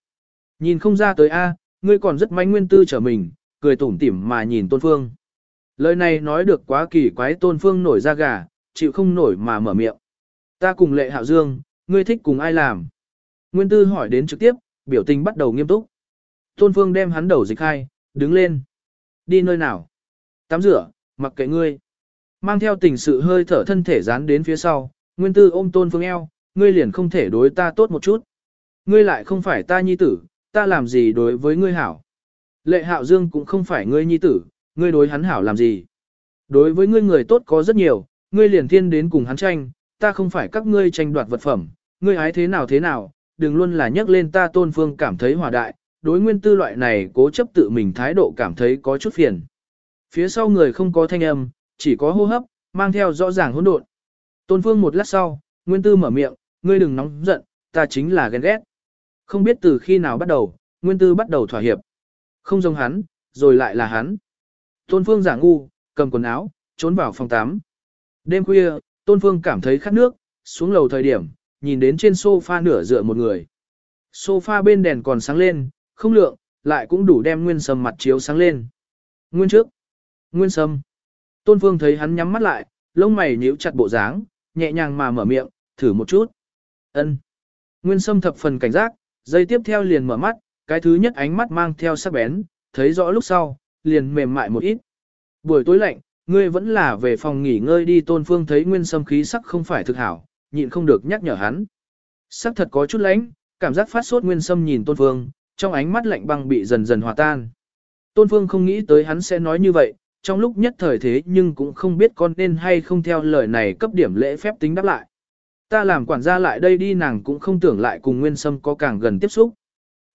Nhìn không ra tới a, ngươi còn rất manh Nguyên Tư trở mình, cười tủm tỉm mà nhìn Tôn Phương. Lời này nói được quá kỳ quái tôn phương nổi ra gà, chịu không nổi mà mở miệng. Ta cùng lệ hạo dương, ngươi thích cùng ai làm? Nguyên tư hỏi đến trực tiếp, biểu tình bắt đầu nghiêm túc. Tôn phương đem hắn đầu dịch hai, đứng lên. Đi nơi nào? Tắm rửa, mặc kệ ngươi. Mang theo tình sự hơi thở thân thể dán đến phía sau, nguyên tư ôm tôn phương eo, ngươi liền không thể đối ta tốt một chút. Ngươi lại không phải ta nhi tử, ta làm gì đối với ngươi hảo. Lệ hạo dương cũng không phải ngươi nhi tử, ngươi đối hắn hảo làm gì? Đối với ngươi người tốt có rất nhiều, ngươi liền thiên đến cùng hắn tranh, ta không phải các ngươi tranh đoạt vật phẩm, ngươi hái thế nào thế nào, đừng luôn là nhắc lên ta tôn phương cảm thấy hòa đại, đối nguyên tư loại này cố chấp tự mình thái độ cảm thấy có chút phiền. Phía sau người không có thanh âm, chỉ có hô hấp, mang theo rõ ràng hỗn độn. Tôn phương một lát sau, nguyên tư mở miệng, ngươi đừng nóng giận, ta chính là ghen ghét. Không biết từ khi nào bắt đầu, nguyên tư bắt đầu thỏa hiệp. Không giống hắn, rồi lại là hắn. Tôn Phương giả ngu, cầm quần áo, trốn vào phòng tắm. Đêm khuya, Tôn Phương cảm thấy khát nước, xuống lầu thời điểm, nhìn đến trên sofa nửa dựa một người. Sofa bên đèn còn sáng lên, không lượng, lại cũng đủ đem Nguyên Sâm mặt chiếu sáng lên. Nguyên trước. Nguyên Sâm. Tôn Phương thấy hắn nhắm mắt lại, lông mày nhíu chặt bộ dáng, nhẹ nhàng mà mở miệng, thử một chút. Ân. Nguyên Sâm thập phần cảnh giác, giây tiếp theo liền mở mắt, cái thứ nhất ánh mắt mang theo sắc bén, thấy rõ lúc sau, liền mềm mại một ít. Buổi tối lạnh, ngươi vẫn là về phòng nghỉ ngơi đi tôn phương thấy nguyên sâm khí sắc không phải thực hảo, nhịn không được nhắc nhở hắn. Sắc thật có chút lãnh, cảm giác phát sốt nguyên sâm nhìn tôn phương, trong ánh mắt lạnh băng bị dần dần hòa tan. Tôn phương không nghĩ tới hắn sẽ nói như vậy, trong lúc nhất thời thế nhưng cũng không biết con nên hay không theo lời này cấp điểm lễ phép tính đáp lại. Ta làm quản gia lại đây đi nàng cũng không tưởng lại cùng nguyên sâm có càng gần tiếp xúc.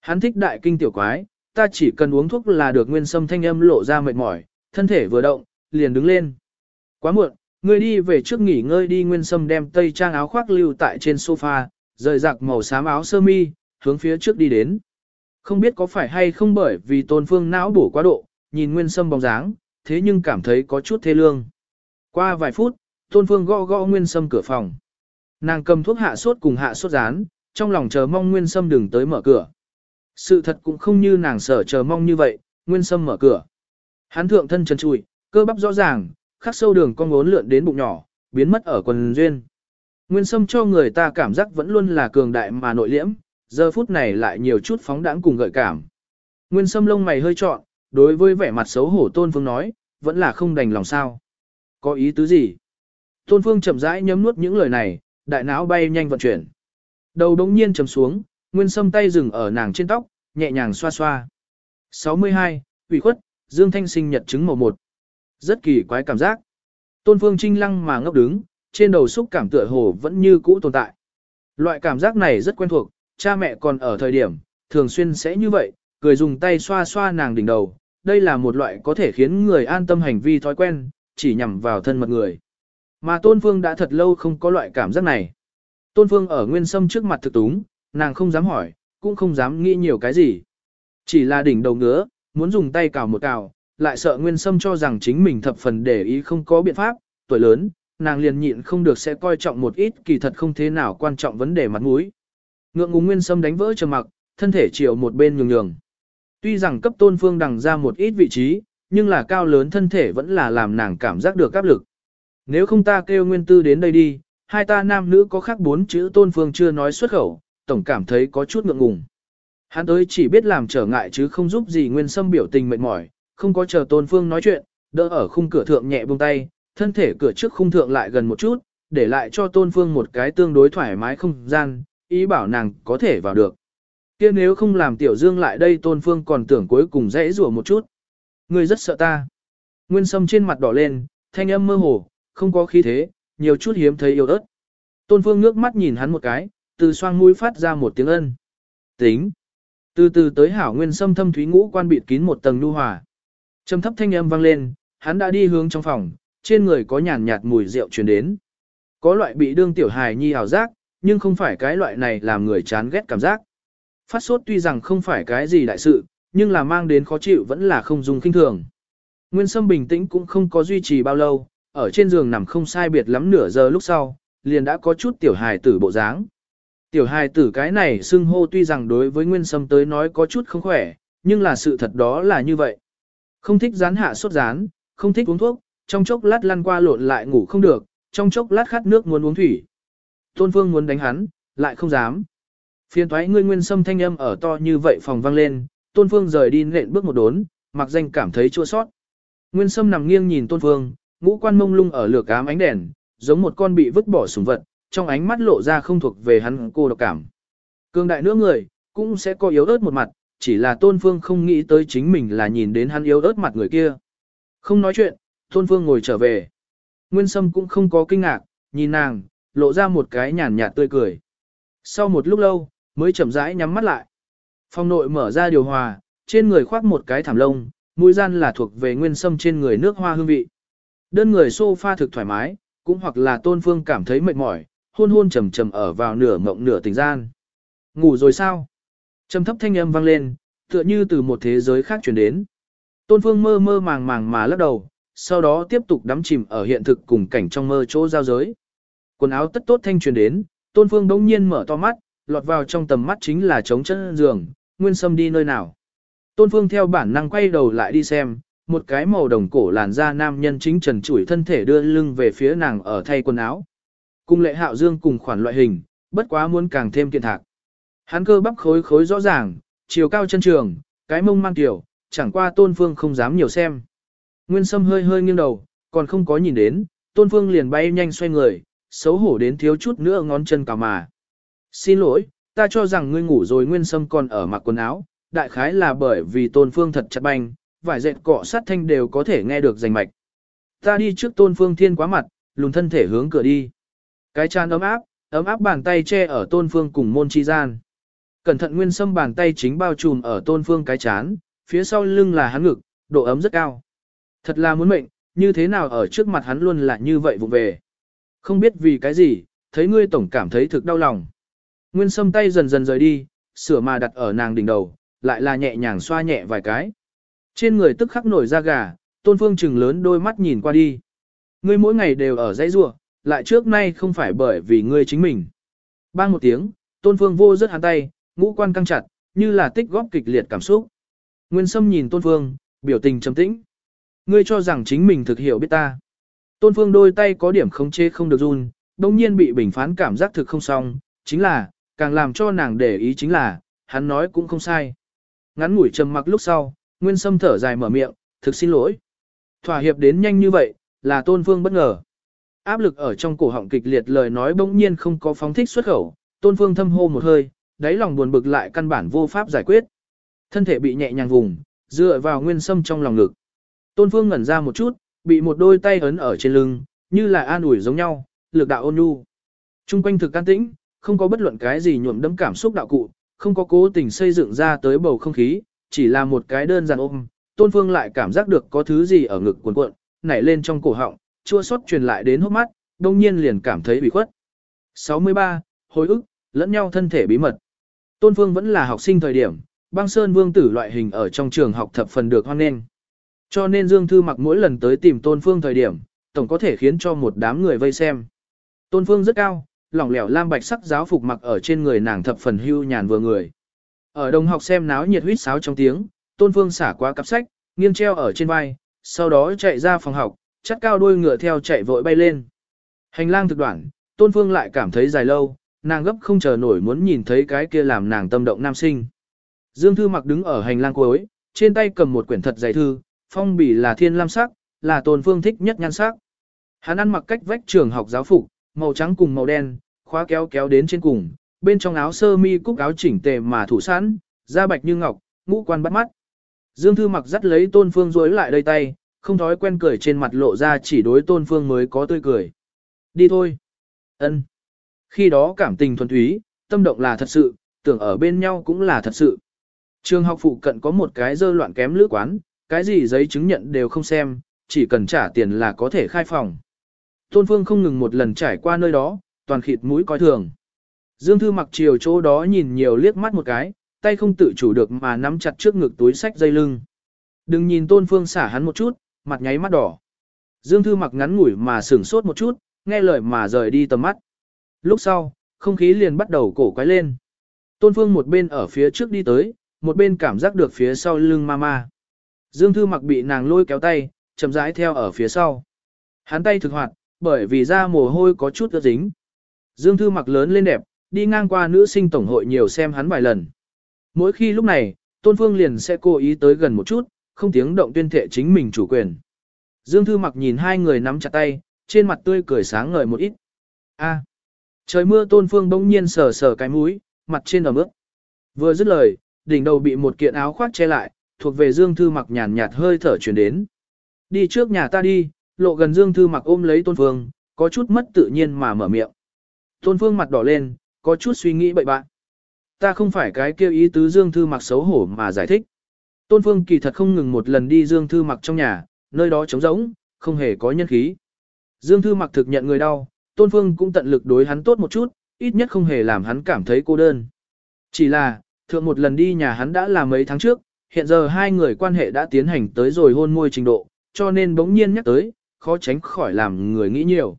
Hắn thích đại kinh tiểu quái, ta chỉ cần uống thuốc là được nguyên sâm thanh âm lộ ra mệt mỏi, thân thể vừa động, liền đứng lên. Quá muộn, ngươi đi về trước nghỉ ngơi đi nguyên sâm đem tây trang áo khoác lưu tại trên sofa, rời giặc màu xám áo sơ mi, hướng phía trước đi đến. Không biết có phải hay không bởi vì tôn phương não bổ quá độ, nhìn nguyên sâm bóng dáng, thế nhưng cảm thấy có chút thê lương. Qua vài phút, tôn phương gõ gõ nguyên sâm cửa phòng. Nàng cầm thuốc hạ sốt cùng hạ sốt rán, trong lòng chờ mong nguyên sâm đừng tới mở cửa. Sự thật cũng không như nàng sở chờ mong như vậy, nguyên sâm mở cửa. Hắn thượng thân trần trụi, cơ bắp rõ ràng, khắc sâu đường con ngốn lượn đến bụng nhỏ, biến mất ở quần duyên. Nguyên sâm cho người ta cảm giác vẫn luôn là cường đại mà nội liễm, giờ phút này lại nhiều chút phóng đãng cùng gợi cảm. Nguyên sâm lông mày hơi trọn, đối với vẻ mặt xấu hổ tôn phương nói, vẫn là không đành lòng sao. Có ý tứ gì? Tôn phương chậm rãi nhấm nuốt những lời này, đại não bay nhanh vận chuyển. Đầu đống nhiên chầm xuống, nguyên sâm tay dừng ở nàng trên tóc, nhẹ nhàng xoa xoa. 62. ủy khuất, Dương Thanh sinh nhật chứng màu một. Rất kỳ quái cảm giác. Tôn Phương Trinh lăng mà ngốc đứng, trên đầu xúc cảm tựa hồ vẫn như cũ tồn tại. Loại cảm giác này rất quen thuộc, cha mẹ còn ở thời điểm, thường xuyên sẽ như vậy, cười dùng tay xoa xoa nàng đỉnh đầu. Đây là một loại có thể khiến người an tâm hành vi thói quen, chỉ nhằm vào thân mật người. Mà Tôn Phương đã thật lâu không có loại cảm giác này. Tôn Phương ở nguyên sâm trước mặt thực túng, nàng không dám hỏi, cũng không dám nghĩ nhiều cái gì. Chỉ là đỉnh đầu ngứa, muốn dùng tay cào một cào, lại sợ nguyên sâm cho rằng chính mình thập phần để ý không có biện pháp, tuổi lớn, nàng liền nhịn không được sẽ coi trọng một ít kỳ thật không thế nào quan trọng vấn đề mặt mũi. Ngượng ngùng nguyên sâm đánh vỡ trầm mặc, thân thể chiều một bên nhường nhường. Tuy rằng cấp tôn phương đằng ra một ít vị trí, nhưng là cao lớn thân thể vẫn là làm nàng cảm giác được áp lực. Nếu không ta kêu nguyên tư đến đây đi, hai ta nam nữ có khác bốn chữ tôn phương chưa nói xuất khẩu, tổng cảm thấy có chút ngượng ngùng. Hắn tới chỉ biết làm trở ngại chứ không giúp gì nguyên sâm biểu tình mệt mỏi, không có chờ tôn phương nói chuyện, đỡ ở khung cửa thượng nhẹ buông tay, thân thể cửa trước khung thượng lại gần một chút, để lại cho tôn phương một cái tương đối thoải mái không gian, ý bảo nàng có thể vào được. kia nếu không làm tiểu dương lại đây tôn phương còn tưởng cuối cùng dễ rủa một chút. Ngươi rất sợ ta. Nguyên sâm trên mặt đỏ lên, thanh âm mơ hồ, không có khí thế, nhiều chút hiếm thấy yêu ớt. Tôn phương ngước mắt nhìn hắn một cái, từ xoang mũi phát ra một tiếng ân. Tính. Từ từ tới hảo nguyên sâm thâm thúy ngũ quan bịt kín một tầng nu hòa. Trầm thấp thanh âm vang lên, hắn đã đi hướng trong phòng, trên người có nhàn nhạt mùi rượu truyền đến. Có loại bị đương tiểu hài nhi ảo giác, nhưng không phải cái loại này làm người chán ghét cảm giác. Phát sốt tuy rằng không phải cái gì đại sự, nhưng là mang đến khó chịu vẫn là không dùng kinh thường. Nguyên Sâm bình tĩnh cũng không có duy trì bao lâu, ở trên giường nằm không sai biệt lắm nửa giờ lúc sau, liền đã có chút tiểu hài tử bộ dáng. Tiểu hài tử cái này xưng hô tuy rằng đối với Nguyên Sâm tới nói có chút không khỏe, nhưng là sự thật đó là như vậy. Không thích rán hạ sốt rán, không thích uống thuốc, trong chốc lát lăn qua lộn lại ngủ không được, trong chốc lát khát nước muốn uống thủy. Tôn Phương muốn đánh hắn, lại không dám. Phiên thoái ngươi nguyên sâm thanh âm ở to như vậy phòng vang lên, Tôn Phương rời đi nện bước một đốn, mặc danh cảm thấy chua sót. Nguyên sâm nằm nghiêng nhìn Tôn Phương, ngũ quan mông lung ở lửa cám ánh đèn, giống một con bị vứt bỏ sủng vật, trong ánh mắt lộ ra không thuộc về hắn cô độc cảm. Cương đại nữa người, cũng sẽ có yếu ớt một mặt, chỉ là Tôn Phương không nghĩ tới chính mình là nhìn đến hắn yếu ớt mặt người kia. Không nói chuyện, Tôn Phương ngồi trở về. Nguyên Sâm cũng không có kinh ngạc, nhìn nàng, lộ ra một cái nhàn nhạt tươi cười. Sau một lúc lâu, mới chậm rãi nhắm mắt lại. Phòng nội mở ra điều hòa, trên người khoác một cái thảm lông, mũi gian là thuộc về Nguyên Sâm trên người nước hoa hương vị. Đơn người sofa thực thoải mái, cũng hoặc là Tôn Phương cảm thấy mệt mỏi, hôn hôn trầm trầm ở vào nửa mộng nửa tình gian. Ngủ rồi sao? Trầm thấp thanh âm vang lên, tựa như từ một thế giới khác truyền đến. Tôn Phương mơ mơ màng màng mà lắc đầu, sau đó tiếp tục đắm chìm ở hiện thực cùng cảnh trong mơ chỗ giao giới. Quần áo tất tốt thanh truyền đến, Tôn Phương đống nhiên mở to mắt, lọt vào trong tầm mắt chính là trống chân giường, Nguyên Sâm đi nơi nào. Tôn Phương theo bản năng quay đầu lại đi xem, một cái màu đồng cổ làn da nam nhân chính trần trụi thân thể đưa lưng về phía nàng ở thay quần áo. Cùng lệ hạo dương cùng khoản loại hình, bất quá muốn càng thêm kiện thạc. Hắn cơ bắp khối khối rõ ràng, chiều cao chân trường, cái mông mang tiểu, chẳng qua tôn phương không dám nhiều xem. Nguyên sâm hơi hơi nghiêng đầu, còn không có nhìn đến, tôn phương liền bay nhanh xoay người, xấu hổ đến thiếu chút nữa ngón chân cào mà. Xin lỗi, ta cho rằng ngươi ngủ rồi nguyên sâm còn ở mặc quần áo, đại khái là bởi vì tôn phương thật chặt banh, vải dệt cọ sát thanh đều có thể nghe được rành mạch. Ta đi trước tôn phương thiên quá mặt, lùn thân thể hướng cửa đi. Cái chán ấm áp, ấm áp bàn tay che ở tôn phương cùng môn chi gian. Cẩn thận nguyên sâm bàn tay chính bao trùm ở tôn phương cái chán, phía sau lưng là hắn ngực, độ ấm rất cao. Thật là muốn mệnh, như thế nào ở trước mặt hắn luôn là như vậy vụng về. Không biết vì cái gì, thấy ngươi tổng cảm thấy thực đau lòng. Nguyên sâm tay dần dần rời đi, sửa mà đặt ở nàng đỉnh đầu, lại là nhẹ nhàng xoa nhẹ vài cái. Trên người tức khắc nổi da gà, tôn phương trừng lớn đôi mắt nhìn qua đi. Ngươi mỗi ngày đều ở dãy rua, lại trước nay không phải bởi vì ngươi chính mình. Bang một tiếng, tôn phương vô rất hắn tay, ngũ quan căng chặt, như là tích góp kịch liệt cảm xúc. Nguyên Sâm nhìn Tôn Phương, biểu tình trầm tĩnh. Ngươi cho rằng chính mình thực hiểu biết ta. Tôn Phương đôi tay có điểm không chê không được run, đồng nhiên bị bình phán cảm giác thực không xong, chính là, càng làm cho nàng để ý chính là, hắn nói cũng không sai. Ngắn ngủi trầm mặc lúc sau, Nguyên Sâm thở dài mở miệng, thực xin lỗi. Thỏa hiệp đến nhanh như vậy, là Tôn Phương bất ngờ. Áp lực ở trong cổ họng kịch liệt lời nói bỗng nhiên không có phóng thích xuất khẩu, Tôn Phương thâm hô một hơi, đáy lòng buồn bực lại căn bản vô pháp giải quyết. Thân thể bị nhẹ nhàng vùng, dựa vào nguyên sâm trong lòng ngực. Tôn Phương ngẩn ra một chút, bị một đôi tay ấn ở trên lưng, như là an ủi giống nhau, lực đạo ôn nhu. Trung quanh thực can tĩnh, không có bất luận cái gì nhuộm đẫm cảm xúc đạo cụ, không có cố tình xây dựng ra tới bầu không khí, chỉ là một cái đơn giản ôm. Tôn Phương lại cảm giác được có thứ gì ở ngực cuộn cuộn, nảy lên trong cổ họng, chua xót truyền lại đến hốc mắt, đông nhiên liền cảm thấy bị khuất. 63. Hồi ức, lẫn nhau thân thể bí mật. Tôn Phương vẫn là học sinh thời điểm, băng sơn vương tử loại hình ở trong trường học thập phần được hoan nghênh. Cho nên Dương Thư mặc mỗi lần tới tìm Tôn Phương thời điểm, tổng có thể khiến cho một đám người vây xem. Tôn Phương rất cao, lỏng lẻo lam bạch sắc giáo phục mặc ở trên người nàng thập phần hưu nhàn vừa người. Ở đồng học xem náo nhiệt huýt sáo trong tiếng, Tôn Phương xả qua cặp sách, nghiêng treo ở trên vai, sau đó chạy ra phòng học, chắt cao đuôi ngựa theo chạy vội bay lên. Hành lang thực đoạn, Tôn Phương lại cảm thấy dài lâu, nàng gấp không chờ nổi muốn nhìn thấy cái kia làm nàng tâm động nam sinh. Dương Thư mặc đứng ở hành lang cuối, trên tay cầm một quyển thật dày thư, phong bì là thiên lam sắc, là tôn phương thích nhất nhan sắc. Hắn ăn mặc cách vách trường học giáo phục, màu trắng cùng màu đen, khóa kéo kéo đến trên cùng, bên trong áo sơ mi cúc áo chỉnh tề mà thủ sẵn, da bạch như ngọc, ngũ quan bắt mắt. Dương Thư mặc dắt lấy tôn phương rối lại đây tay, không thói quen cười trên mặt lộ ra chỉ đối tôn phương mới có tươi cười. Đi thôi. Ân. Khi đó cảm tình thuần túy, tâm động là thật sự, tưởng ở bên nhau cũng là thật sự. Trường học phụ cận có một cái dơ loạn kém lữ quán, cái gì giấy chứng nhận đều không xem, chỉ cần trả tiền là có thể khai phòng. Tôn Phương không ngừng một lần trải qua nơi đó, toàn khịt mũi coi thường. Dương Thư mặc chiều chỗ đó nhìn nhiều liếc mắt một cái, tay không tự chủ được mà nắm chặt trước ngực túi sách dây lưng. Đừng nhìn Tôn Phương xả hắn một chút, mặt nháy mắt đỏ. Dương Thư mặc ngắn ngủi mà sửng sốt một chút, nghe lời mà rời đi tầm mắt. Lúc sau, không khí liền bắt đầu cổ quái lên. Tôn Phương một bên ở phía trước đi tới, một bên cảm giác được phía sau lưng mama. Dương Thư mặc bị nàng lôi kéo tay, chậm rãi theo ở phía sau. Hắn tay thực hoạt, bởi vì da mồ hôi có chút ướt dính. Dương Thư mặc lớn lên đẹp, đi ngang qua nữ sinh tổng hội nhiều xem hắn vài lần. Mỗi khi lúc này, Tôn Phương liền sẽ cố ý tới gần một chút, không tiếng động tuyên thệ chính mình chủ quyền. Dương Thư mặc nhìn hai người nắm chặt tay, trên mặt tươi cười sáng ngời một ít. A trời mưa Tôn Phương bỗng nhiên sờ sờ cái mũi, mặt trên ở mức Vừa dứt lời, đỉnh đầu bị một kiện áo khoác che lại, thuộc về Dương Thư mặc nhàn nhạt hơi thở chuyển đến. Đi trước nhà ta đi, lộ gần Dương Thư mặc ôm lấy Tôn Phương, có chút mất tự nhiên mà mở miệng. Tôn Phương mặt đỏ lên, có chút suy nghĩ bậy bạn. Ta không phải cái kêu ý tứ Dương Thư mặc xấu hổ mà giải thích. Tôn Phương kỳ thật không ngừng một lần đi Dương Thư mặc trong nhà, nơi đó trống rỗng, không hề có nhân khí. Dương Thư mặc thực nhận người đau, Tôn Phương cũng tận lực đối hắn tốt một chút, ít nhất không hề làm hắn cảm thấy cô đơn. Chỉ là, thượng một lần đi nhà hắn đã là mấy tháng trước, hiện giờ hai người quan hệ đã tiến hành tới rồi hôn môi trình độ, cho nên bỗng nhiên nhắc tới, khó tránh khỏi làm người nghĩ nhiều.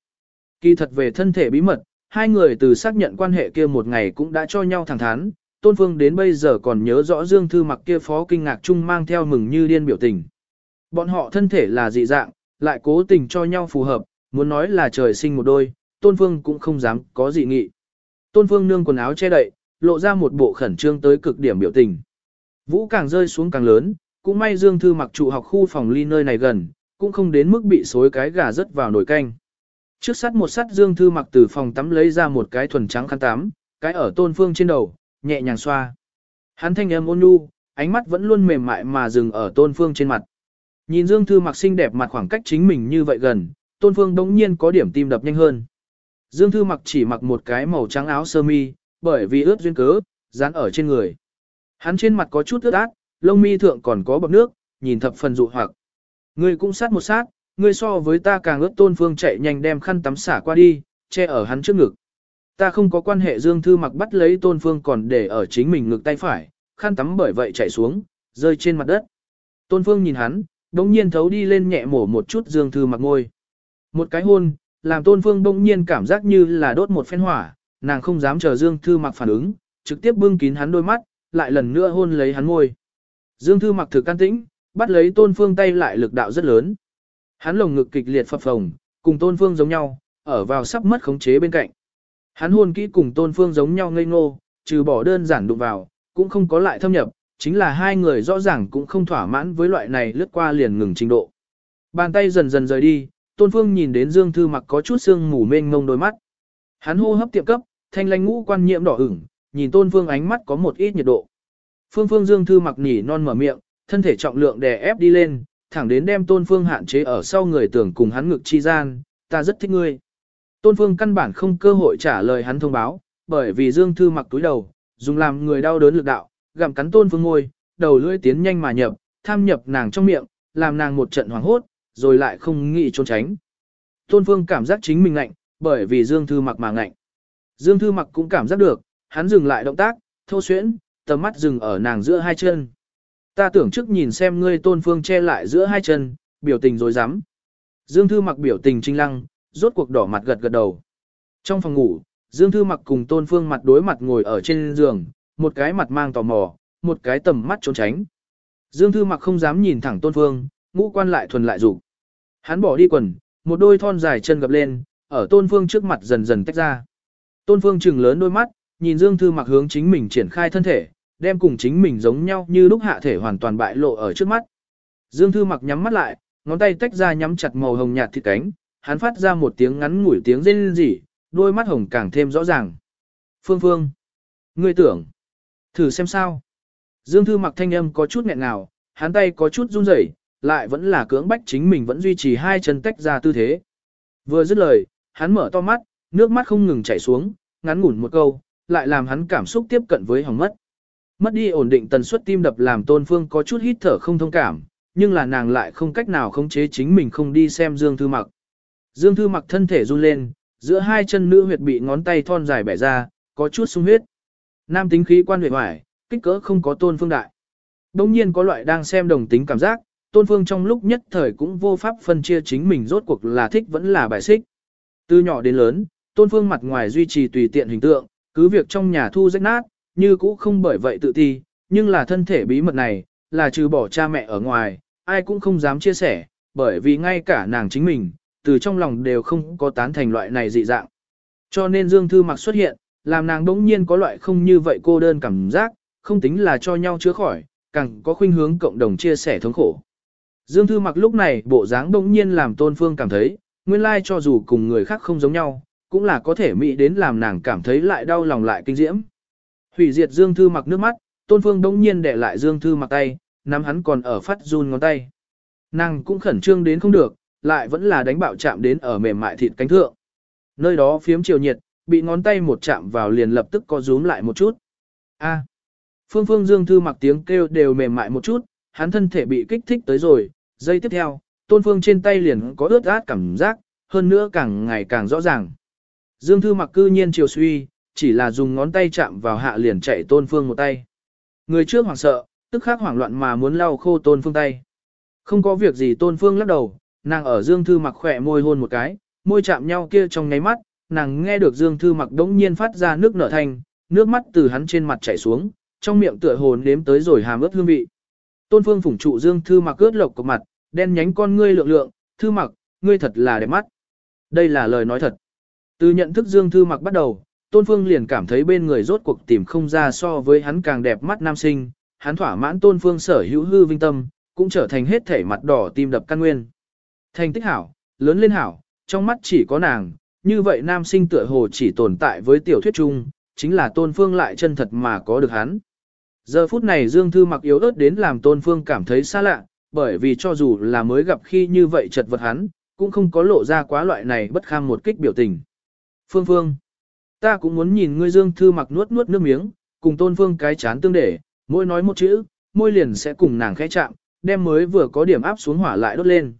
Kỳ thật về thân thể bí mật, hai người từ xác nhận quan hệ kia một ngày cũng đã cho nhau thẳng thắn, Tôn Phương đến bây giờ còn nhớ rõ Dương Thư mặc kia phó kinh ngạc chung mang theo mừng như điên biểu tình. Bọn họ thân thể là dị dạng, lại cố tình cho nhau phù hợp, muốn nói là trời sinh một đôi, Tôn Phương cũng không dám có dị nghị. Tôn Phương nương quần áo che đậy, lộ ra một bộ khẩn trương tới cực điểm biểu tình. Vũ càng rơi xuống càng lớn, cũng may Dương Thư mặc trụ học khu phòng ly nơi này gần, cũng không đến mức bị xối cái gà rớt vào nồi canh. Trước sắt một sắt Dương Thư mặc từ phòng tắm lấy ra một cái thuần trắng khăn tắm, cái ở tôn phương trên đầu, nhẹ nhàng xoa. Hắn thanh âm ôn nhu, ánh mắt vẫn luôn mềm mại mà dừng ở tôn phương trên mặt. Nhìn Dương Thư mặc xinh đẹp mặt khoảng cách chính mình như vậy gần, tôn phương đống nhiên có điểm tim đập nhanh hơn. Dương Thư mặc chỉ mặc một cái màu trắng áo sơ mi, bởi vì ướt duyên cớ, dán ở trên người. Hắn trên mặt có chút ướt át, lông mi thượng còn có bọt nước, nhìn thập phần dụ hoặc. Ngươi cũng sát một sát, ngươi so với ta càng ướt tôn phương chạy nhanh đem khăn tắm xả qua đi, che ở hắn trước ngực. Ta không có quan hệ Dương Thư mặc bắt lấy tôn phương còn để ở chính mình ngực tay phải, khăn tắm bởi vậy chạy xuống, rơi trên mặt đất. Tôn phương nhìn hắn, đống nhiên thấu đi lên nhẹ mổ một chút Dương Thư mặc ngôi. Một cái hôn, làm tôn phương bỗng nhiên cảm giác như là đốt một phen hỏa, nàng không dám chờ Dương Thư mặc phản ứng, trực tiếp bưng kín hắn đôi mắt, lại lần nữa hôn lấy hắn môi. Dương Thư mặc thực can tĩnh, bắt lấy tôn phương tay lại lực đạo rất lớn. Hắn lồng ngực kịch liệt phập phồng, cùng tôn phương giống nhau, ở vào sắp mất khống chế bên cạnh. Hắn hôn kỹ cùng tôn phương giống nhau ngây ngô, trừ bỏ đơn giản đụng vào, cũng không có lại thâm nhập, chính là hai người rõ ràng cũng không thỏa mãn với loại này lướt qua liền ngừng trình độ. Bàn tay dần dần rời đi, tôn phương nhìn đến Dương Thư mặc có chút sương mù mênh ngông đôi mắt. Hắn hô hấp tiệm cấp, thanh lanh ngũ quan nhiễm đỏ ửng, nhìn tôn phương ánh mắt có một ít nhiệt độ. Phương phương Dương Thư mặc nỉ non mở miệng, thân thể trọng lượng đè ép đi lên, thẳng đến đem tôn phương hạn chế ở sau người tưởng cùng hắn ngực chi gian, ta rất thích ngươi. Tôn phương căn bản không cơ hội trả lời hắn thông báo, bởi vì Dương Thư mặc túi đầu, dùng làm người đau đớn lực đạo, gặm cắn tôn phương ngôi, đầu lưỡi tiến nhanh mà nhập, tham nhập nàng trong miệng, làm nàng một trận hoảng hốt, rồi lại không nghĩ trốn tránh. Tôn phương cảm giác chính mình ngạnh, bởi vì Dương Thư mặc mà ngạnh. Dương Thư mặc cũng cảm giác được, hắn dừng lại động tác, thô xuyễn, tầm mắt dừng ở nàng giữa hai chân. Ta tưởng trước nhìn xem ngươi tôn phương che lại giữa hai chân, biểu tình rồi dám. Dương Thư mặc biểu tình trinh lăng, rốt cuộc đỏ mặt gật gật đầu. Trong phòng ngủ, Dương Thư mặc cùng tôn phương mặt đối mặt ngồi ở trên giường, một cái mặt mang tò mò, một cái tầm mắt trốn tránh. Dương Thư mặc không dám nhìn thẳng tôn phương, ngũ quan lại thuần lại dục Hắn bỏ đi quần, một đôi thon dài chân gập lên, ở tôn phương trước mặt dần dần tách ra. Tôn phương trừng lớn đôi mắt, nhìn Dương Thư mặc hướng chính mình triển khai thân thể, đem cùng chính mình giống nhau như lúc hạ thể hoàn toàn bại lộ ở trước mắt. Dương Thư mặc nhắm mắt lại, ngón tay tách ra nhắm chặt màu hồng nhạt thịt cánh, hắn phát ra một tiếng ngắn ngủi tiếng rên rỉ, đôi mắt hồng càng thêm rõ ràng. Phương Phương, ngươi tưởng, thử xem sao. Dương Thư mặc thanh âm có chút nghẹn ngào, hắn tay có chút run rẩy, lại vẫn là cưỡng bách chính mình vẫn duy trì hai chân tách ra tư thế. Vừa dứt lời, hắn mở to mắt, nước mắt không ngừng chảy xuống, ngắn ngủn một câu, lại làm hắn cảm xúc tiếp cận với hỏng mất. Mất đi ổn định tần suất tim đập làm Tôn Phương có chút hít thở không thông cảm, nhưng là nàng lại không cách nào khống chế chính mình không đi xem Dương Thư Mặc. Dương Thư Mặc thân thể run lên, giữa hai chân nữ huyệt bị ngón tay thon dài bẻ ra, có chút sung huyết. Nam tính khí quan huyệt hoài, kích cỡ không có Tôn Phương đại. Đông nhiên có loại đang xem đồng tính cảm giác, Tôn Phương trong lúc nhất thời cũng vô pháp phân chia chính mình rốt cuộc là thích vẫn là bài xích. Từ nhỏ đến lớn, Tôn Phương mặt ngoài duy trì tùy tiện hình tượng, cứ việc trong nhà thu rách nát, như cũ không bởi vậy tự ti, nhưng là thân thể bí mật này, là trừ bỏ cha mẹ ở ngoài, ai cũng không dám chia sẻ, bởi vì ngay cả nàng chính mình, từ trong lòng đều không có tán thành loại này dị dạng. Cho nên Dương Thư Mặc xuất hiện, làm nàng đống nhiên có loại không như vậy cô đơn cảm giác, không tính là cho nhau chữa khỏi, càng có khuynh hướng cộng đồng chia sẻ thống khổ. Dương Thư Mặc lúc này bộ dáng đống nhiên làm Tôn Phương cảm thấy, nguyên lai cho dù cùng người khác không giống nhau, cũng là có thể mỹ đến làm nàng cảm thấy lại đau lòng lại kinh diễm. Hủy diệt Dương Thư mặc nước mắt, Tôn Phương đống nhiên để lại Dương Thư mặc tay, nắm hắn còn ở phát run ngón tay. Nàng cũng khẩn trương đến không được, lại vẫn là đánh bạo chạm đến ở mềm mại thịt cánh thượng. Nơi đó phiếm chiều nhiệt, bị ngón tay một chạm vào liền lập tức co rúm lại một chút. A. Phương Phương Dương Thư mặc tiếng kêu đều mềm mại một chút, hắn thân thể bị kích thích tới rồi, giây tiếp theo, Tôn Phương trên tay liền có ướt át cảm giác, hơn nữa càng ngày càng rõ ràng. Dương Thư mặc cư nhiên chiều suy, chỉ là dùng ngón tay chạm vào hạ liền chạy tôn phương một tay. Người trước hoảng sợ, tức khắc hoảng loạn mà muốn lau khô tôn phương tay. Không có việc gì tôn phương lắc đầu, nàng ở Dương Thư mặc khỏe môi hôn một cái, môi chạm nhau kia trong ngáy mắt, nàng nghe được Dương Thư mặc đống nhiên phát ra nước nở thanh, nước mắt từ hắn trên mặt chảy xuống, trong miệng tựa hồn đếm tới rồi hàm ướt hương vị. Tôn phương phủng trụ Dương Thư mặc ướt lộc của mặt, đen nhánh con ngươi lượng lượng, Thư mặc, ngươi thật là đẹp mắt. Đây là lời nói thật. Từ nhận thức Dương Thư mặc bắt đầu, Tôn Phương liền cảm thấy bên người rốt cuộc tìm không ra so với hắn càng đẹp mắt nam sinh, hắn thỏa mãn Tôn Phương sở hữu hư vinh tâm, cũng trở thành hết thể mặt đỏ tim đập căn nguyên. Thành tích hảo, lớn lên hảo, trong mắt chỉ có nàng, như vậy nam sinh tựa hồ chỉ tồn tại với tiểu thuyết chung, chính là tôn phương lại chân thật mà có được hắn. Giờ phút này Dương Thư mặc yếu ớt đến làm tôn phương cảm thấy xa lạ, bởi vì cho dù là mới gặp khi như vậy chật vật hắn, cũng không có lộ ra quá loại này bất kham một kích biểu tình. Phương Phương, ta cũng muốn nhìn ngươi Dương Thư mặc nuốt nuốt nước miếng, cùng tôn phương cái chán tương để, mỗi nói một chữ, môi liền sẽ cùng nàng khẽ chạm, đem mới vừa có điểm áp xuống hỏa lại đốt lên.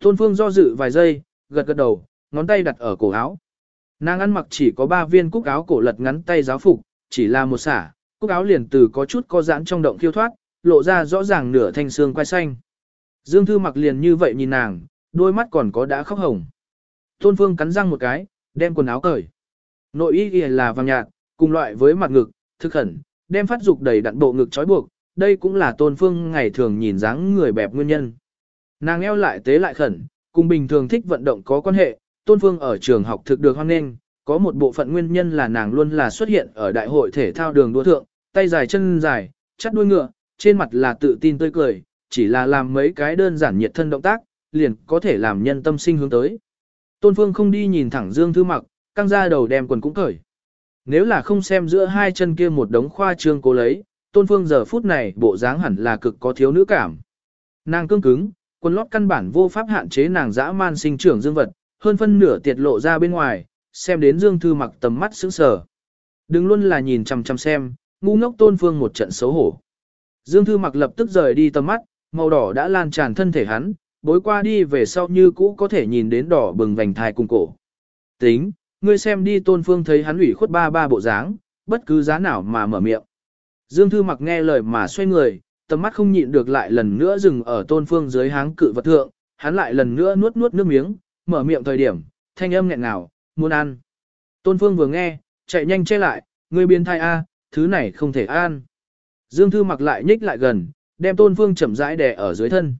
Tôn phương do dự vài giây, gật gật đầu, ngón tay đặt ở cổ áo. Nàng ăn mặc chỉ có ba viên cúc áo cổ lật ngắn tay giáo phục, chỉ là một xả, cúc áo liền từ có chút co giãn trong động khiêu thoát, lộ ra rõ ràng nửa thanh xương quai xanh. Dương Thư mặc liền như vậy nhìn nàng, đôi mắt còn có đã khóc hồng. Tôn Phương cắn răng một cái, đem quần áo cởi. Nội y là vàng nhạt, cùng loại với mặt ngực, thực khẩn, đem phát dục đầy đặn bộ ngực trói buộc, đây cũng là Tôn Phương ngày thường nhìn dáng người bẹp nguyên nhân. Nàng eo lại tế lại khẩn, cùng bình thường thích vận động có quan hệ, Tôn Phương ở trường học thực được hoan nghênh, có một bộ phận nguyên nhân là nàng luôn là xuất hiện ở đại hội thể thao đường đua thượng, tay dài chân dài, chắt đuôi ngựa, trên mặt là tự tin tươi cười, chỉ là làm mấy cái đơn giản nhiệt thân động tác, liền có thể làm nhân tâm sinh hướng tới. Tôn Phương không đi nhìn thẳng Dương Thư Mặc, căng ra đầu đem quần cũng cởi. Nếu là không xem giữa hai chân kia một đống khoa trương cố lấy, Tôn Phương giờ phút này bộ dáng hẳn là cực có thiếu nữ cảm. Nàng cương cứng, quần lót căn bản vô pháp hạn chế nàng dã man sinh trưởng dương vật, hơn phân nửa tiệt lộ ra bên ngoài, xem đến Dương Thư mặc tầm mắt sững sờ. Đừng luôn là nhìn chằm chằm xem, ngu ngốc tôn phương một trận xấu hổ. Dương Thư mặc lập tức rời đi tầm mắt, màu đỏ đã lan tràn thân thể hắn, bối qua đi về sau như cũ có thể nhìn đến đỏ bừng vành thai cùng cổ. Tính, ngươi xem đi tôn phương thấy hắn ủy khuất ba ba bộ dáng, bất cứ giá nào mà mở miệng. Dương Thư mặc nghe lời mà xoay người, tầm mắt không nhịn được lại lần nữa dừng ở tôn phương dưới háng cự vật thượng, hắn lại lần nữa nuốt nuốt nước miếng, mở miệng thời điểm, thanh âm nghẹn ngào, muốn ăn. Tôn phương vừa nghe, chạy nhanh che lại, ngươi biến thai A, thứ này không thể an Dương Thư mặc lại nhích lại gần, đem tôn phương chậm rãi đè ở dưới thân.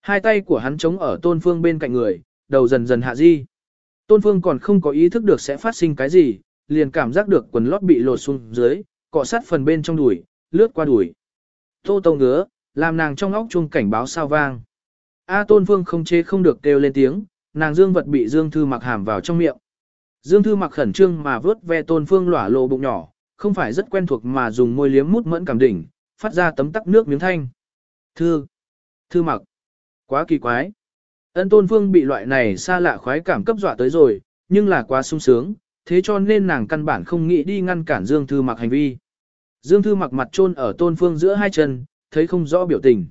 Hai tay của hắn chống ở tôn phương bên cạnh người, đầu dần dần hạ di. Tôn phương còn không có ý thức được sẽ phát sinh cái gì, liền cảm giác được quần lót bị lột xuống dưới, cọ sát phần bên trong đùi, lướt qua đùi. Tô Tông ngứa, làm nàng trong óc chuông cảnh báo sao vang. A Tôn Phương không chế không được kêu lên tiếng, nàng dương vật bị Dương Thư mặc hàm vào trong miệng. Dương Thư mặc khẩn trương mà vớt ve Tôn Phương lỏa lộ bụng nhỏ, không phải rất quen thuộc mà dùng môi liếm mút mẫn cảm đỉnh, phát ra tấm tắc nước miếng thanh. Thư, Thư mặc, quá kỳ quái. Ân Tôn Phương bị loại này xa lạ khoái cảm cấp dọa tới rồi, nhưng là quá sung sướng, thế cho nên nàng căn bản không nghĩ đi ngăn cản Dương Thư mặc hành vi. Dương Thư mặc mặt trôn ở tôn phương giữa hai chân, thấy không rõ biểu tình.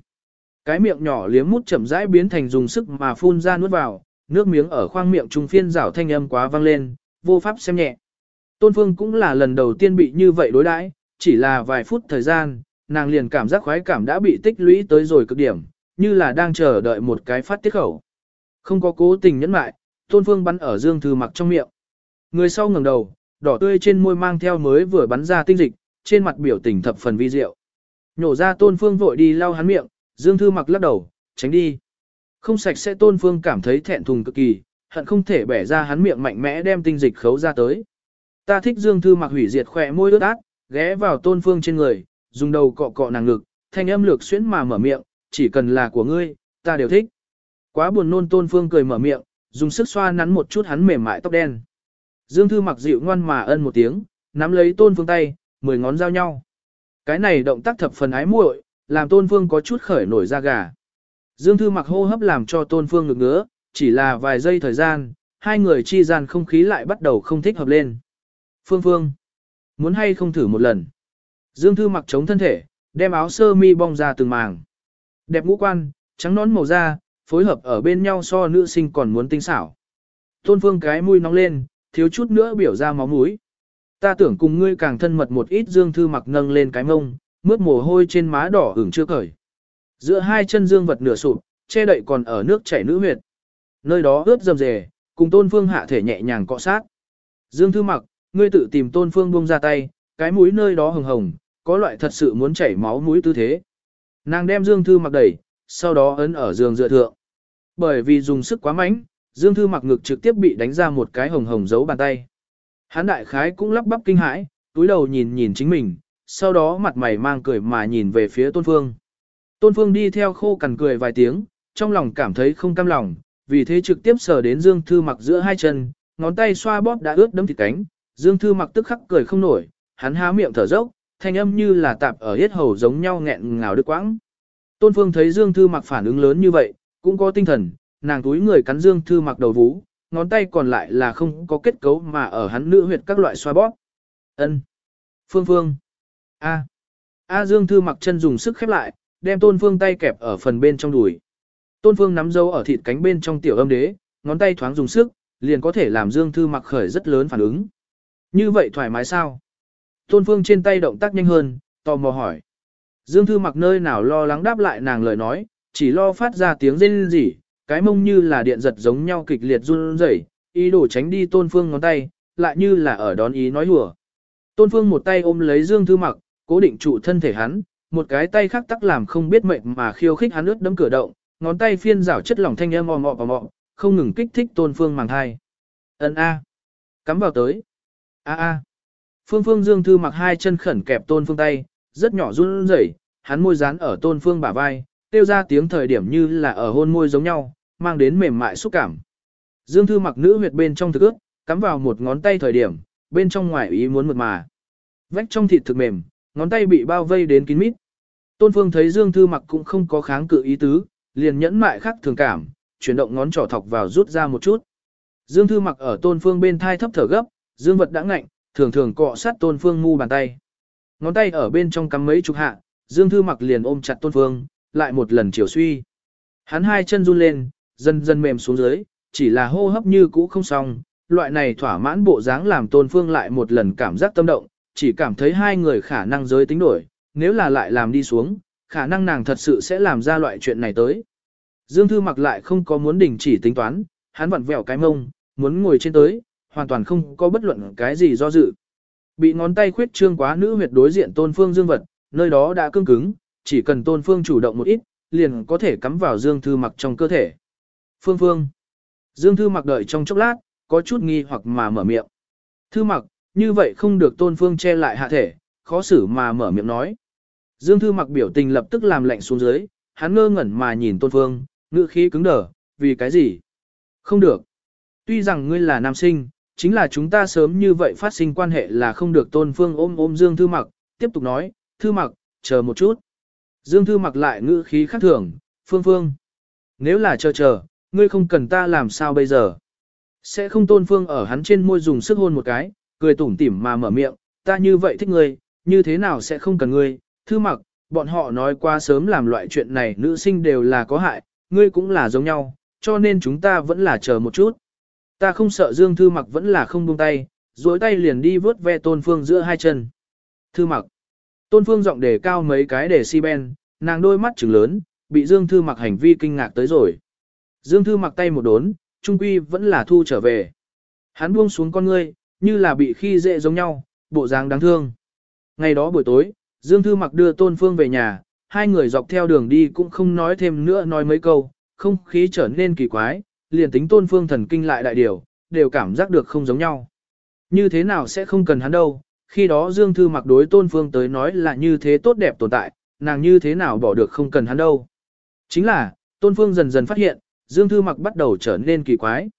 Cái miệng nhỏ liếm mút chậm rãi biến thành dùng sức mà phun ra nuốt vào, nước miếng ở khoang miệng trung phiên rảo thanh âm quá vang lên, vô pháp xem nhẹ. Tôn phương cũng là lần đầu tiên bị như vậy đối đãi, chỉ là vài phút thời gian, nàng liền cảm giác khoái cảm đã bị tích lũy tới rồi cực điểm, như là đang chờ đợi một cái phát tiết khẩu. Không có cố tình nhẫn mại, tôn phương bắn ở dương thư mặc trong miệng. Người sau ngẩng đầu, đỏ tươi trên môi mang theo mới vừa bắn ra tinh dịch, trên mặt biểu tình thập phần vi diệu. Nhổ ra tôn phương vội đi lau hắn miệng, Dương Thư mặc lắc đầu, tránh đi. Không sạch sẽ tôn phương cảm thấy thẹn thùng cực kỳ, hận không thể bẻ ra hắn miệng mạnh mẽ đem tinh dịch khấu ra tới. Ta thích Dương Thư mặc hủy diệt khỏe môi ướt át, ghé vào tôn phương trên người, dùng đầu cọ cọ nàng ngực, thanh âm lược xuyến mà mở miệng, chỉ cần là của ngươi, ta đều thích. Quá buồn nôn tôn phương cười mở miệng, dùng sức xoa nắn một chút hắn mềm mại tóc đen. Dương Thư mặc dịu ngoan mà ân một tiếng, nắm lấy tôn phương tay, mười ngón giao nhau. Cái này động tác thập phần ái muội, làm Tôn Phương có chút khởi nổi da gà. Dương Thư mặc hô hấp làm cho Tôn Phương ngực ngứa, chỉ là vài giây thời gian, hai người chi gian không khí lại bắt đầu không thích hợp lên. Phương Phương, muốn hay không thử một lần. Dương Thư mặc chống thân thể, đem áo sơ mi bong ra từng màng. Đẹp ngũ quan, trắng nón màu da, phối hợp ở bên nhau so nữ sinh còn muốn tinh xảo. Tôn Phương cái mũi nóng lên, thiếu chút nữa biểu ra máu mũi. Ta tưởng cùng ngươi càng thân mật một ít Dương Thư mặc nâng lên cái mông, mướt mồ hôi trên má đỏ ửng chưa cởi. Giữa hai chân Dương vật nửa sụp, che đậy còn ở nước chảy nữ huyệt. Nơi đó ướt dầm dề, cùng Tôn Phương hạ thể nhẹ nhàng cọ sát. Dương Thư mặc, ngươi tự tìm Tôn Phương buông ra tay, cái mũi nơi đó hồng hồng, có loại thật sự muốn chảy máu mũi tư thế. Nàng đem Dương Thư mặc đẩy, sau đó ấn ở giường dựa thượng. Bởi vì dùng sức quá mạnh, Dương Thư mặc ngực trực tiếp bị đánh ra một cái hồng hồng dấu bàn tay. Hán đại khái cũng lắp bắp kinh hãi, túi đầu nhìn nhìn chính mình, sau đó mặt mày mang cười mà nhìn về phía Tôn Phương. Tôn Phương đi theo khô cằn cười vài tiếng, trong lòng cảm thấy không cam lòng, vì thế trực tiếp sờ đến Dương Thư mặc giữa hai chân, ngón tay xoa bóp đã ướt đẫm thịt cánh, Dương Thư mặc tức khắc cười không nổi, hắn há miệng thở dốc, thanh âm như là tạp ở hết hầu giống nhau nghẹn ngào đứt quãng. Tôn Phương thấy Dương Thư mặc phản ứng lớn như vậy, cũng có tinh thần, nàng túi người cắn Dương Thư mặc đầu vú, ngón tay còn lại là không có kết cấu mà ở hắn nữ huyệt các loại xoa bóp. Ân. Phương Phương. A. A Dương Thư mặc chân dùng sức khép lại, đem Tôn Phương tay kẹp ở phần bên trong đùi. Tôn Phương nắm dấu ở thịt cánh bên trong tiểu âm đế, ngón tay thoáng dùng sức, liền có thể làm Dương Thư mặc khởi rất lớn phản ứng. Như vậy thoải mái sao? Tôn Phương trên tay động tác nhanh hơn, tò mò hỏi. Dương Thư mặc nơi nào lo lắng đáp lại nàng lời nói, chỉ lo phát ra tiếng rên rỉ, cái mông như là điện giật giống nhau kịch liệt run rẩy, ý đồ tránh đi Tôn Phương ngón tay, lại như là ở đón ý nói hùa. Tôn Phương một tay ôm lấy Dương Thư mặc, cố định trụ thân thể hắn, một cái tay khác tắc làm không biết mệnh mà khiêu khích hắn ướt đấm cửa động, ngón tay phiên rảo chất lỏng thanh âm mò mò mò không ngừng kích thích Tôn Phương màng hai Ấn a, cắm vào tới. A a. Phương Phương Dương Thư mặc hai chân khẩn kẹp Tôn Phương tay, rất nhỏ run rẩy, hắn môi dán ở Tôn Phương bả vai, tiêu ra tiếng thời điểm như là ở hôn môi giống nhau, mang đến mềm mại xúc cảm. Dương Thư mặc nữ huyệt bên trong thực ước, cắm vào một ngón tay thời điểm, bên trong ngoài ý muốn mượt mà. Vách trong thịt thực mềm, ngón tay bị bao vây đến kín mít. Tôn Phương thấy Dương Thư mặc cũng không có kháng cự ý tứ, liền nhẫn mại khắc thường cảm, chuyển động ngón trỏ thọc vào rút ra một chút. Dương Thư mặc ở Tôn Phương bên thai thấp thở gấp, Dương vật đã ngạnh, thường thường cọ sát Tôn Phương ngu bàn tay. Ngón tay ở bên trong cắm mấy chục hạ, Dương Thư mặc liền ôm chặt Tôn Phương, lại một lần chiều suy. Hắn hai chân run lên, dần dần mềm xuống dưới, chỉ là hô hấp như cũ không xong, loại này thỏa mãn bộ dáng làm Tôn Phương lại một lần cảm giác tâm động, chỉ cảm thấy hai người khả năng giới tính đổi, nếu là lại làm đi xuống, khả năng nàng thật sự sẽ làm ra loại chuyện này tới. Dương Thư mặc lại không có muốn đình chỉ tính toán, hắn vặn vẹo cái mông, muốn ngồi trên tới, hoàn toàn không có bất luận cái gì do dự. Bị ngón tay khuyết trương quá nữ huyệt đối diện tôn phương dương vật, nơi đó đã cứng cứng, chỉ cần tôn phương chủ động một ít, liền có thể cắm vào Dương Thư mặc trong cơ thể. Phương Phương. Dương Thư mặc đợi trong chốc lát, có chút nghi hoặc mà mở miệng. Thư mặc, như vậy không được tôn phương che lại hạ thể, khó xử mà mở miệng nói. Dương Thư mặc biểu tình lập tức làm lạnh xuống dưới, hắn ngơ ngẩn mà nhìn tôn phương, ngữ khí cứng đờ, vì cái gì? Không được. Tuy rằng ngươi là nam sinh, chính là chúng ta sớm như vậy phát sinh quan hệ là không được tôn phương ôm ôm Dương Thư mặc, tiếp tục nói, Thư mặc, chờ một chút. Dương Thư mặc lại ngữ khí khác thường, phương phương. Nếu là chờ chờ, ngươi không cần ta làm sao bây giờ? Sẽ không tôn phương ở hắn trên môi dùng sức hôn một cái, cười tủm tỉm mà mở miệng, ta như vậy thích ngươi, như thế nào sẽ không cần ngươi, thư mặc, bọn họ nói qua sớm làm loại chuyện này nữ sinh đều là có hại, ngươi cũng là giống nhau, cho nên chúng ta vẫn là chờ một chút. Ta không sợ Dương Thư mặc vẫn là không buông tay, duỗi tay liền đi vớt ve Tôn Phương giữa hai chân. Thư mặc. Tôn Phương giọng đề cao mấy cái để si ben, nàng đôi mắt trừng lớn, bị Dương Thư mặc hành vi kinh ngạc tới rồi. Dương Thư mặc tay một đốn, trung quy vẫn là thu trở về. Hắn buông xuống con ngươi, như là bị khi dễ giống nhau, bộ dáng đáng thương. Ngày đó buổi tối, Dương Thư mặc đưa Tôn Phương về nhà, hai người dọc theo đường đi cũng không nói thêm nữa nói mấy câu, không khí trở nên kỳ quái, liền tính Tôn Phương thần kinh lại đại điều, đều cảm giác được không giống nhau. Như thế nào sẽ không cần hắn đâu, khi đó Dương Thư mặc đối Tôn Phương tới nói là như thế tốt đẹp tồn tại, nàng như thế nào bỏ được không cần hắn đâu. Chính là, Tôn Phương dần dần phát hiện, Dương Thư mặc bắt đầu trở nên kỳ quái.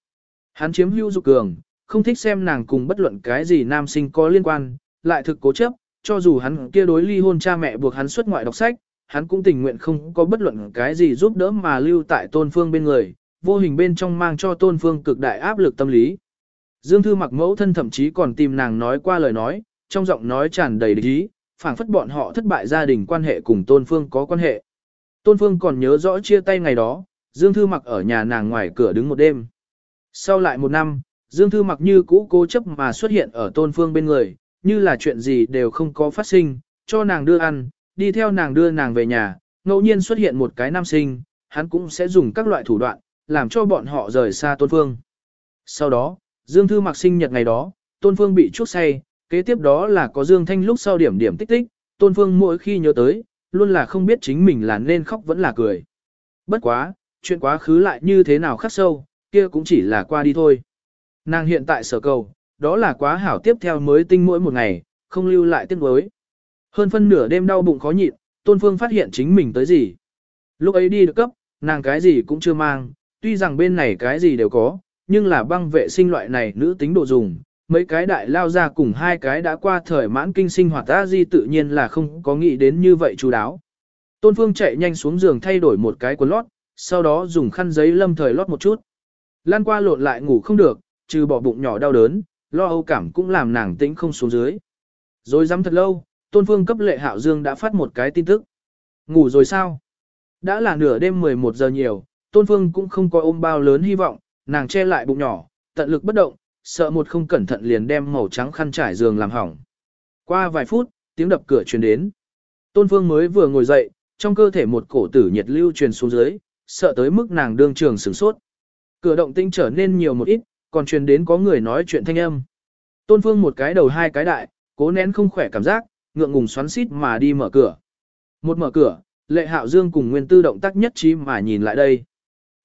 Hắn chiếm hữu dục cường, không thích xem nàng cùng bất luận cái gì nam sinh có liên quan, lại thực cố chấp, cho dù hắn kia đối ly hôn cha mẹ buộc hắn xuất ngoại đọc sách, hắn cũng tình nguyện không có bất luận cái gì giúp đỡ mà lưu tại tôn phương bên người, vô hình bên trong mang cho tôn phương cực đại áp lực tâm lý. Dương Thư mặc mẫu thân thậm chí còn tìm nàng nói qua lời nói, trong giọng nói tràn đầy ý, phảng phất bọn họ thất bại gia đình quan hệ cùng tôn phương có quan hệ. Tôn phương còn nhớ rõ chia tay ngày đó, Dương Thư mặc ở nhà nàng ngoài cửa đứng một đêm. Sau lại một năm, Dương Thư mặc như cũ cố chấp mà xuất hiện ở tôn phương bên người, như là chuyện gì đều không có phát sinh, cho nàng đưa ăn, đi theo nàng đưa nàng về nhà, ngẫu nhiên xuất hiện một cái nam sinh, hắn cũng sẽ dùng các loại thủ đoạn, làm cho bọn họ rời xa tôn phương. Sau đó, Dương Thư mặc sinh nhật ngày đó, tôn phương bị chuốc say, kế tiếp đó là có Dương Thanh lúc sau điểm điểm tích tích, tôn phương mỗi khi nhớ tới, luôn là không biết chính mình là nên khóc vẫn là cười. Bất quá, chuyện quá khứ lại như thế nào khắc sâu, kia cũng chỉ là qua đi thôi. Nàng hiện tại sở cầu, đó là quá hảo tiếp theo mới tinh mỗi một ngày, không lưu lại tiếc nuối. Hơn phân nửa đêm đau bụng khó nhịn, Tôn Phương phát hiện chính mình tới gì. Lúc ấy đi được cấp, nàng cái gì cũng chưa mang, tuy rằng bên này cái gì đều có, nhưng là băng vệ sinh loại này nữ tính độ dùng, mấy cái đại lao ra cùng hai cái đã qua thời mãn kinh sinh hoạt ta di tự nhiên là không có nghĩ đến như vậy chú đáo. Tôn Phương chạy nhanh xuống giường thay đổi một cái quần lót, sau đó dùng khăn giấy lâm thời lót một chút. Lan qua lộn lại ngủ không được, trừ bỏ bụng nhỏ đau đớn, lo âu cảm cũng làm nàng tĩnh không xuống dưới. Rồi dám thật lâu, Tôn Phương cấp lệ hạo dương đã phát một cái tin tức. Ngủ rồi sao? Đã là nửa đêm 11 giờ nhiều, Tôn Phương cũng không có ôm bao lớn hy vọng, nàng che lại bụng nhỏ, tận lực bất động, sợ một không cẩn thận liền đem màu trắng khăn trải giường làm hỏng. Qua vài phút, tiếng đập cửa truyền đến. Tôn Phương mới vừa ngồi dậy, trong cơ thể một cổ tử nhiệt lưu truyền xuống dưới, sợ tới mức nàng đương trường sửng sốt. Cửa động tinh trở nên nhiều một ít, còn truyền đến có người nói chuyện thanh âm. Tôn Phương một cái đầu hai cái đại, cố nén không khỏe cảm giác, ngượng ngùng xoắn xít mà đi mở cửa. Một mở cửa, Lệ Hạo Dương cùng Nguyên Tư động tác nhất trí mà nhìn lại đây.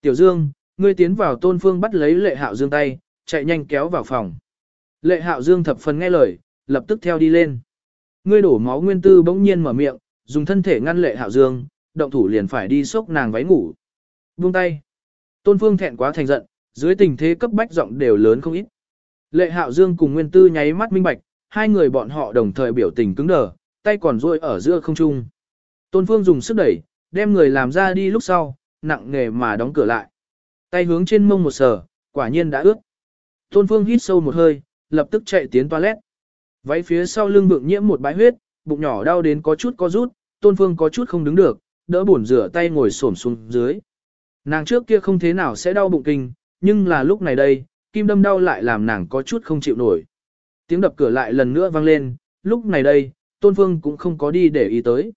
Tiểu Dương, ngươi tiến vào Tôn Phương bắt lấy Lệ Hạo Dương tay, chạy nhanh kéo vào phòng. Lệ Hạo Dương thập phần nghe lời, lập tức theo đi lên. Ngươi đổ máu Nguyên Tư bỗng nhiên mở miệng, dùng thân thể ngăn Lệ Hạo Dương, động thủ liền phải đi xốc nàng váy ngủ. Buông tay. Tôn Phương thẹn quá thành giận, dưới tình thế cấp bách giọng đều lớn không ít. Lệ Hạo Dương cùng Nguyên Tư nháy mắt minh bạch, hai người bọn họ đồng thời biểu tình cứng đờ, tay còn duỗi ở giữa không trung. Tôn Phương dùng sức đẩy, đem người làm ra đi lúc sau, nặng nghề mà đóng cửa lại. Tay hướng trên mông một sờ, quả nhiên đã ướt. Tôn Phương hít sâu một hơi, lập tức chạy tiến toilet. Váy phía sau lưng vượng nhiễm một bãi huyết, bụng nhỏ đau đến có chút có rút, Tôn Phương có chút không đứng được, đỡ bổn rửa tay ngồi xổm xuống dưới. Nàng trước kia không thế nào sẽ đau bụng kinh, nhưng là lúc này đây, kim đâm đau lại làm nàng có chút không chịu nổi. Tiếng đập cửa lại lần nữa vang lên, lúc này đây, Tôn Phương cũng không có đi để ý tới.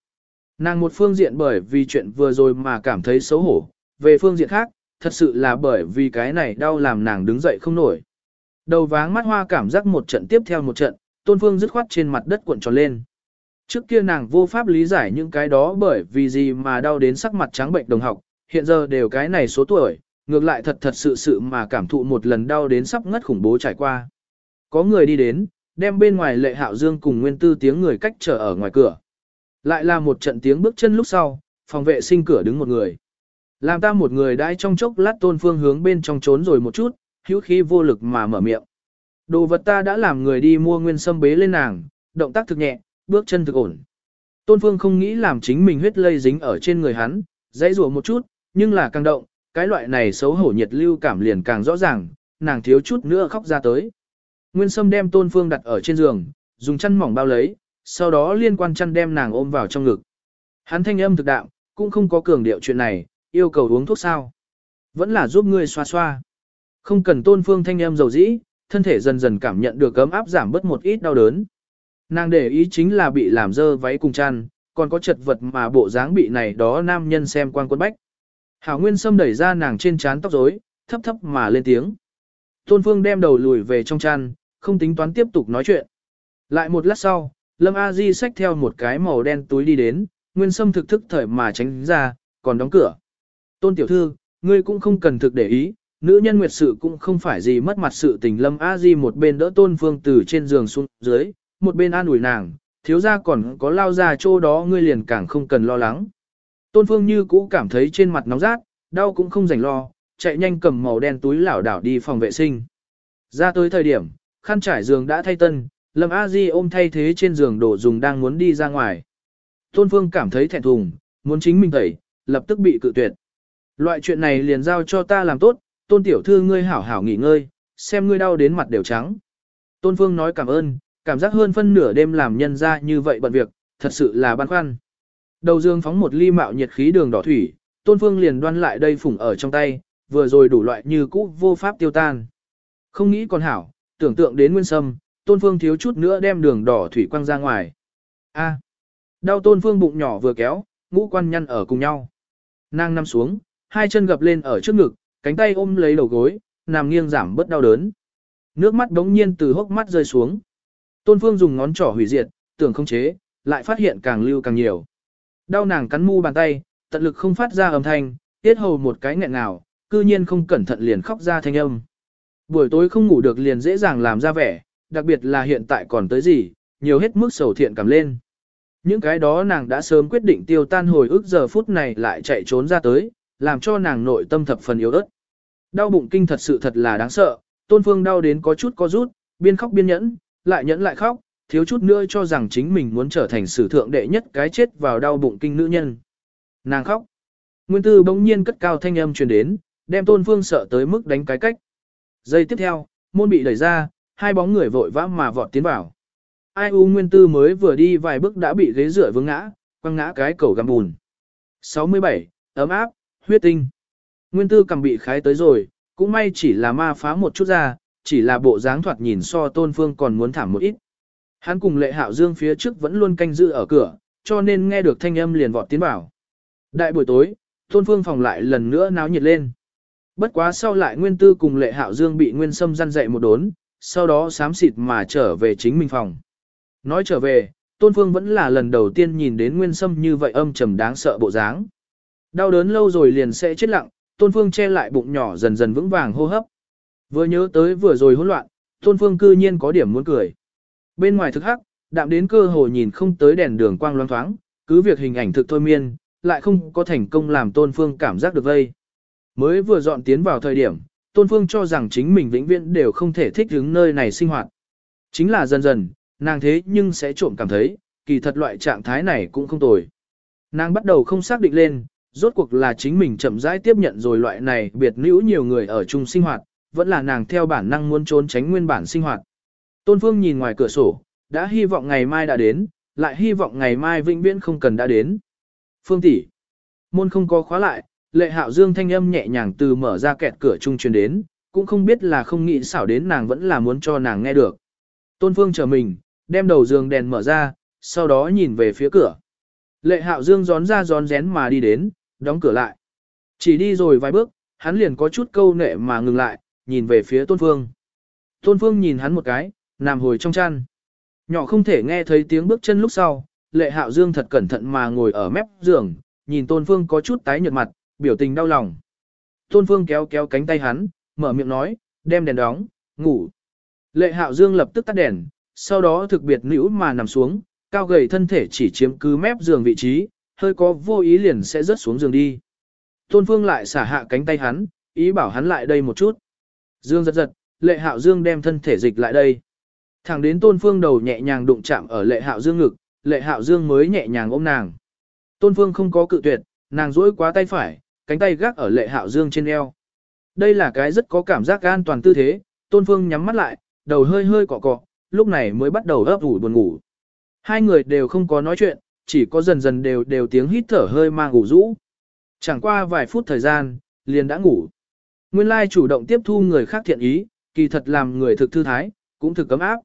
Nàng một phương diện bởi vì chuyện vừa rồi mà cảm thấy xấu hổ, về phương diện khác, thật sự là bởi vì cái này đau làm nàng đứng dậy không nổi. Đầu váng mắt hoa cảm giác một trận tiếp theo một trận, Tôn Phương dứt khoát trên mặt đất cuộn tròn lên. Trước kia nàng vô pháp lý giải những cái đó bởi vì gì mà đau đến sắc mặt trắng bệnh đồng học, hiện giờ đều cái này số tuổi, ngược lại thật thật sự sự mà cảm thụ một lần đau đến sắp ngất khủng bố trải qua. Có người đi đến, đem bên ngoài lệ hạo dương cùng nguyên tư tiếng người cách trở ở ngoài cửa. Lại là một trận tiếng bước chân lúc sau, phòng vệ sinh cửa đứng một người. Làm ta một người đãi trong chốc lát tôn phương hướng bên trong trốn rồi một chút, hữu khí vô lực mà mở miệng. Đồ vật ta đã làm người đi mua nguyên sâm bế lên nàng, động tác thực nhẹ, bước chân thực ổn. Tôn phương không nghĩ làm chính mình huyết lây dính ở trên người hắn, dãy rủa một chút, nhưng là càng động, cái loại này xấu hổ nhiệt lưu cảm liền càng rõ ràng, nàng thiếu chút nữa khóc ra tới. Nguyên Sâm đem Tôn Phương đặt ở trên giường, dùng chăn mỏng bao lấy, sau đó liên quan chăn đem nàng ôm vào trong ngực. Hắn thanh âm thực đạo, cũng không có cường điệu chuyện này, yêu cầu uống thuốc sao. Vẫn là giúp ngươi xoa xoa. Không cần Tôn Phương thanh âm dầu dĩ, thân thể dần dần cảm nhận được ấm áp giảm bớt một ít đau đớn. Nàng để ý chính là bị làm dơ váy cùng chăn, còn có chật vật mà bộ dáng bị này đó nam nhân xem quan quân bách. Hảo Nguyên Sâm đẩy ra nàng trên trán tóc rối, thấp thấp mà lên tiếng. Tôn Phương đem đầu lùi về trong chăn, không tính toán tiếp tục nói chuyện. Lại một lát sau, Lâm A Di xách theo một cái màu đen túi đi đến, Nguyên Sâm thực thức thời mà tránh ra, còn đóng cửa. Tôn Tiểu Thư, ngươi cũng không cần thực để ý, nữ nhân nguyệt sự cũng không phải gì mất mặt sự tình. Lâm A Di một bên đỡ Tôn Phương từ trên giường xuống dưới, một bên an ủi nàng, thiếu gia còn có lao ra chỗ đó ngươi liền càng không cần lo lắng. Tôn Phương như cũ cảm thấy trên mặt nóng rát, đau cũng không rảnh lo, chạy nhanh cầm màu đen túi lảo đảo đi phòng vệ sinh. Ra tới thời điểm, khăn trải giường đã thay tân, Lâm A Di ôm thay thế trên giường đồ dùng đang muốn đi ra ngoài. Tôn Phương cảm thấy thẹn thùng, muốn chính mình tẩy, lập tức bị cự tuyệt. Loại chuyện này liền giao cho ta làm tốt, Tôn Tiểu Thư ngươi hảo hảo nghỉ ngơi, xem ngươi đau đến mặt đều trắng. Tôn Phương nói cảm ơn, cảm giác hơn phân nửa đêm làm nhân ra như vậy bận việc, thật sự là băn khoăn. Đầu dương phóng một ly mạo nhiệt khí đường đỏ thủy, Tôn Phương liền đoan lại đây phủng ở trong tay, vừa rồi đủ loại như cũ vô pháp tiêu tan. Không nghĩ còn hảo, tưởng tượng đến nguyên sâm, Tôn Phương thiếu chút nữa đem đường đỏ thủy quăng ra ngoài. A. đau Tôn Phương bụng nhỏ vừa kéo, ngũ quan nhăn ở cùng nhau. Nàng nằm xuống, hai chân gập lên ở trước ngực, cánh tay ôm lấy đầu gối, nằm nghiêng giảm bớt đau đớn. Nước mắt đống nhiên từ hốc mắt rơi xuống. Tôn Phương dùng ngón trỏ hủy diệt, tưởng không chế, lại phát hiện càng lưu càng nhiều. Đau nàng cắn mu bàn tay, tận lực không phát ra âm thanh, tiết hầu một cái nghẹn nào, cư nhiên không cẩn thận liền khóc ra thanh âm. Buổi tối không ngủ được liền dễ dàng làm ra vẻ, đặc biệt là hiện tại còn tới gì, nhiều hết mức sầu thiện cảm lên. Những cái đó nàng đã sớm quyết định tiêu tan hồi ức giờ phút này lại chạy trốn ra tới, làm cho nàng nội tâm thập phần yếu ớt. Đau bụng kinh thật sự thật là đáng sợ, tôn phương đau đến có chút có rút, biên khóc biên nhẫn, lại nhẫn lại khóc, thiếu chút nữa cho rằng chính mình muốn trở thành sử thượng đệ nhất cái chết vào đau bụng kinh nữ nhân. Nàng khóc. Nguyên tư bỗng nhiên cất cao thanh âm truyền đến, đem tôn phương sợ tới mức đánh cái cách. Giây tiếp theo, môn bị đẩy ra, hai bóng người vội vã mà vọt tiến vào. Ai u nguyên tư mới vừa đi vài bước đã bị ghế rửa vướng ngã, quăng ngã cái cầu găm bùn. 67. Ấm áp, huyết tinh. Nguyên tư cầm bị khái tới rồi, cũng may chỉ là ma phá một chút ra, chỉ là bộ dáng thoạt nhìn so tôn phương còn muốn thảm một ít. Hắn cùng lệ hạo dương phía trước vẫn luôn canh giữ ở cửa, cho nên nghe được thanh âm liền vọt tiến vào. Đại buổi tối, tôn phương phòng lại lần nữa náo nhiệt lên. Bất quá sau lại nguyên tư cùng lệ hạo dương bị nguyên sâm răn dậy một đốn, sau đó xám xịt mà trở về chính mình phòng. Nói trở về, tôn phương vẫn là lần đầu tiên nhìn đến nguyên sâm như vậy âm trầm đáng sợ bộ dáng. Đau đớn lâu rồi liền sẽ chết lặng, tôn phương che lại bụng nhỏ dần dần vững vàng hô hấp. Vừa nhớ tới vừa rồi hỗn loạn, tôn phương cư nhiên có điểm muốn cười. Bên ngoài thực hắc, đạm đến cơ hồ nhìn không tới đèn đường quang loáng thoáng, cứ việc hình ảnh thực thôi miên, lại không có thành công làm tôn phương cảm giác được vây. Mới vừa dọn tiến vào thời điểm, tôn phương cho rằng chính mình vĩnh viễn đều không thể thích ứng nơi này sinh hoạt. Chính là dần dần, nàng thế nhưng sẽ trộm cảm thấy, kỳ thật loại trạng thái này cũng không tồi. Nàng bắt đầu không xác định lên, rốt cuộc là chính mình chậm rãi tiếp nhận rồi loại này biệt nữ nhiều người ở chung sinh hoạt, vẫn là nàng theo bản năng muốn trốn tránh nguyên bản sinh hoạt. Tôn Phương nhìn ngoài cửa sổ, đã hy vọng ngày mai đã đến, lại hy vọng ngày mai vĩnh viễn không cần đã đến. Phương tỷ, môn không có khóa lại, lệ hạo dương thanh âm nhẹ nhàng từ mở ra kẹt cửa trung truyền đến, cũng không biết là không nghĩ xảo đến nàng vẫn là muốn cho nàng nghe được. Tôn Phương chờ mình, đem đầu giường đèn mở ra, sau đó nhìn về phía cửa. Lệ hạo dương gión ra gión rén mà đi đến, đóng cửa lại. Chỉ đi rồi vài bước, hắn liền có chút câu nệ mà ngừng lại, nhìn về phía Tôn Phương. Tôn Phương nhìn hắn một cái, nằm hồi trong chăn. Nhỏ không thể nghe thấy tiếng bước chân lúc sau, lệ hạo dương thật cẩn thận mà ngồi ở mép giường, nhìn Tôn Phương có chút tái nhợt mặt, biểu tình đau lòng. Tôn Phương kéo kéo cánh tay hắn, mở miệng nói, đem đèn đóng, ngủ. Lệ hạo dương lập tức tắt đèn, sau đó thực biệt nữ mà nằm xuống, cao gầy thân thể chỉ chiếm cứ mép giường vị trí, hơi có vô ý liền sẽ rớt xuống giường đi. Tôn Phương lại xả hạ cánh tay hắn, ý bảo hắn lại đây một chút. Dương giật giật, lệ hạo dương đem thân thể dịch lại đây. Thẳng đến Tôn Phương đầu nhẹ nhàng đụng chạm ở lệ hạo dương ngực, lệ hạo dương mới nhẹ nhàng ôm nàng. Tôn Phương không có cự tuyệt, nàng duỗi quá tay phải, cánh tay gác ở lệ hạo dương trên eo. Đây là cái rất có cảm giác an toàn tư thế, Tôn Phương nhắm mắt lại, đầu hơi hơi cọ cọ, lúc này mới bắt đầu ấp ủ buồn ngủ. Hai người đều không có nói chuyện, chỉ có dần dần đều đều tiếng hít thở hơi mang ngủ rũ. Chẳng qua vài phút thời gian, liền đã ngủ. Nguyên lai chủ động tiếp thu người khác thiện ý, kỳ thật làm người thực thư thái, cũng thực cấm áp.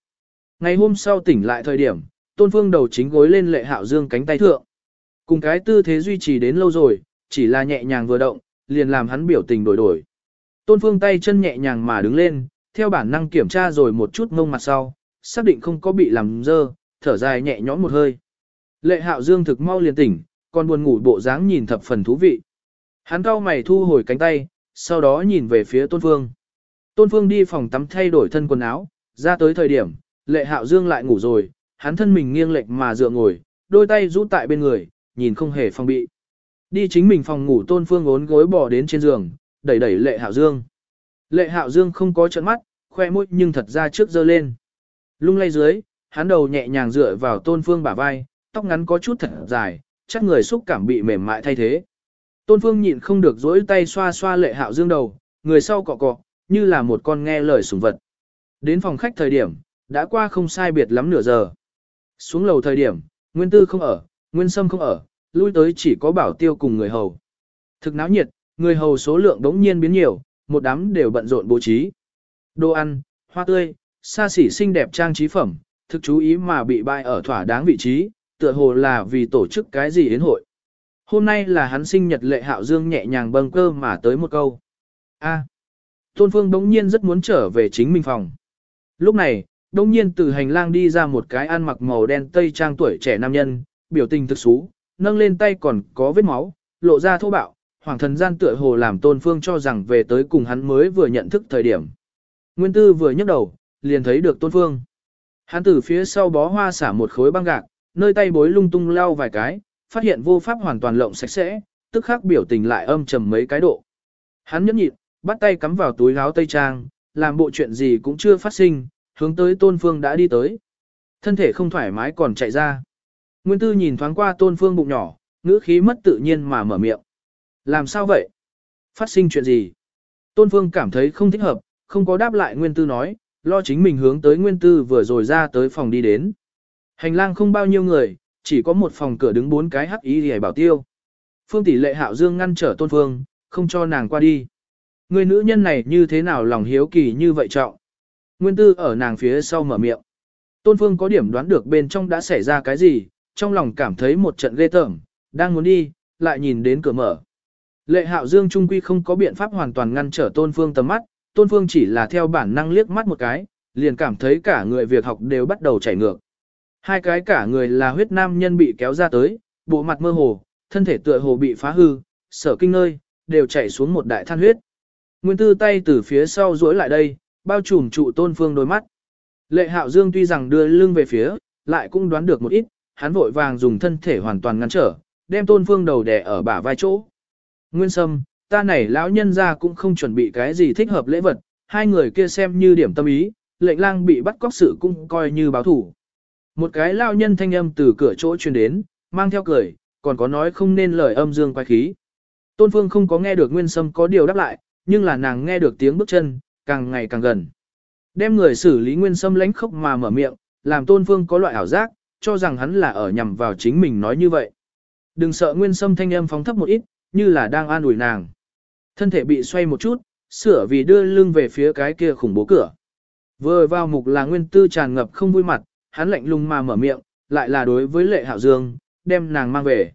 Ngày hôm sau tỉnh lại thời điểm, Tôn Phương đầu chính gối lên lệ hạo dương cánh tay thượng. Cùng cái tư thế duy trì đến lâu rồi, chỉ là nhẹ nhàng vừa động, liền làm hắn biểu tình đổi đổi. Tôn Phương tay chân nhẹ nhàng mà đứng lên, theo bản năng kiểm tra rồi một chút ngông mặt sau, xác định không có bị làm dơ, thở dài nhẹ nhõm một hơi. Lệ hạo dương thực mau liền tỉnh, còn buồn ngủ bộ dáng nhìn thập phần thú vị. Hắn cau mày thu hồi cánh tay, sau đó nhìn về phía Tôn Phương. Tôn Phương đi phòng tắm thay đổi thân quần áo, ra tới thời điểm, lệ hạo dương lại ngủ rồi, hắn thân mình nghiêng lệch mà dựa ngồi, đôi tay rũ tại bên người, nhìn không hề phòng bị. Đi chính mình phòng ngủ Tôn Phương ốn gối bỏ đến trên giường, đẩy đẩy lệ hạo dương. Lệ hạo dương không có trận mắt, khoe môi nhưng thật ra trước dơ lên. Lung lay dưới, hắn đầu nhẹ nhàng dựa vào Tôn Phương bả vai, tóc ngắn có chút thật dài, chắc người xúc cảm bị mềm mại thay thế. Tôn Phương nhịn không được dỗi tay xoa xoa lệ hạo dương đầu, người sau cọ cọ, như là một con nghe lời sủng vật. Đến phòng khách thời điểm, đã qua không sai biệt lắm nửa giờ. Xuống lầu thời điểm, Nguyên Tư không ở, Nguyên Sâm không ở, lui tới chỉ có bảo tiêu cùng người hầu. Thực náo nhiệt, người hầu số lượng đống nhiên biến nhiều, một đám đều bận rộn bố trí. Đồ ăn, hoa tươi, xa xỉ xinh đẹp trang trí phẩm, thực chú ý mà bị bại ở thỏa đáng vị trí, tựa hồ là vì tổ chức cái gì đến hội. Hôm nay là hắn sinh nhật lệ hạo dương nhẹ nhàng bâng cơ mà tới một câu. A. Tôn Phương đống nhiên rất muốn trở về chính mình phòng. Lúc này, đống nhiên từ hành lang đi ra một cái ăn mặc màu đen tây trang tuổi trẻ nam nhân, biểu tình thực xú, nâng lên tay còn có vết máu, lộ ra thô bạo, hoàng thần gian tựa hồ làm Tôn Phương cho rằng về tới cùng hắn mới vừa nhận thức thời điểm. Nguyên Tư vừa nhấc đầu, liền thấy được Tôn Phương. Hắn từ phía sau bó hoa xả một khối băng gạc, nơi tay bối lung tung lao vài cái, phát hiện vô pháp hoàn toàn lộng sạch sẽ, tức khắc biểu tình lại âm trầm mấy cái độ. Hắn nhẫn nhịn, bắt tay cắm vào túi áo tây trang, làm bộ chuyện gì cũng chưa phát sinh, hướng tới tôn phương đã đi tới. Thân thể không thoải mái còn chạy ra. Nguyên tư nhìn thoáng qua tôn phương bụng nhỏ, ngữ khí mất tự nhiên mà mở miệng. Làm sao vậy? Phát sinh chuyện gì? Tôn phương cảm thấy không thích hợp, không có đáp lại nguyên tư nói, lo chính mình hướng tới nguyên tư vừa rồi ra tới phòng đi đến. Hành lang không bao nhiêu người, chỉ có một phòng cửa đứng bốn cái hắc ý để bảo tiêu. Phương tỷ lệ hạo dương ngăn trở tôn phương, không cho nàng qua đi. Người nữ nhân này như thế nào lòng hiếu kỳ như vậy trọng. Nguyên tư ở nàng phía sau mở miệng. Tôn phương có điểm đoán được bên trong đã xảy ra cái gì, trong lòng cảm thấy một trận ghê tởm, đang muốn đi, lại nhìn đến cửa mở. Lệ hạo dương trung quy không có biện pháp hoàn toàn ngăn trở tôn phương tầm mắt, tôn phương chỉ là theo bản năng liếc mắt một cái, liền cảm thấy cả người việc học đều bắt đầu chảy ngược. Hai cái cả người là huyết nam nhân bị kéo ra tới, bộ mặt mơ hồ, thân thể tựa hồ bị phá hư, sở kinh nơi, đều chảy xuống một đại than huyết. Nguyên tư tay từ phía sau duỗi lại đây, bao trùm trụ tôn phương đôi mắt. Lệ hạo dương tuy rằng đưa lưng về phía, lại cũng đoán được một ít, hắn vội vàng dùng thân thể hoàn toàn ngăn trở, đem tôn phương đầu đè ở bả vai chỗ. Nguyên sâm, ta này lão nhân ra cũng không chuẩn bị cái gì thích hợp lễ vật, hai người kia xem như điểm tâm ý, lệnh lang bị bắt cóc sự cũng coi như báo thủ. Một cái lao nhân thanh âm từ cửa chỗ truyền đến, mang theo cười, còn có nói không nên lời âm dương quái khí. Tôn Phương không có nghe được Nguyên Sâm có điều đáp lại, nhưng là nàng nghe được tiếng bước chân, càng ngày càng gần. Đem người xử lý Nguyên Sâm lánh khóc mà mở miệng, làm Tôn Phương có loại ảo giác, cho rằng hắn là ở nhằm vào chính mình nói như vậy. Đừng sợ Nguyên Sâm thanh âm phóng thấp một ít, như là đang an ủi nàng. Thân thể bị xoay một chút, sửa vì đưa lưng về phía cái kia khủng bố cửa. Vừa vào mục là Nguyên Tư tràn ngập không vui mặt, hắn lạnh lùng mà mở miệng, lại là đối với Lệ Hạo Dương, đem nàng mang về.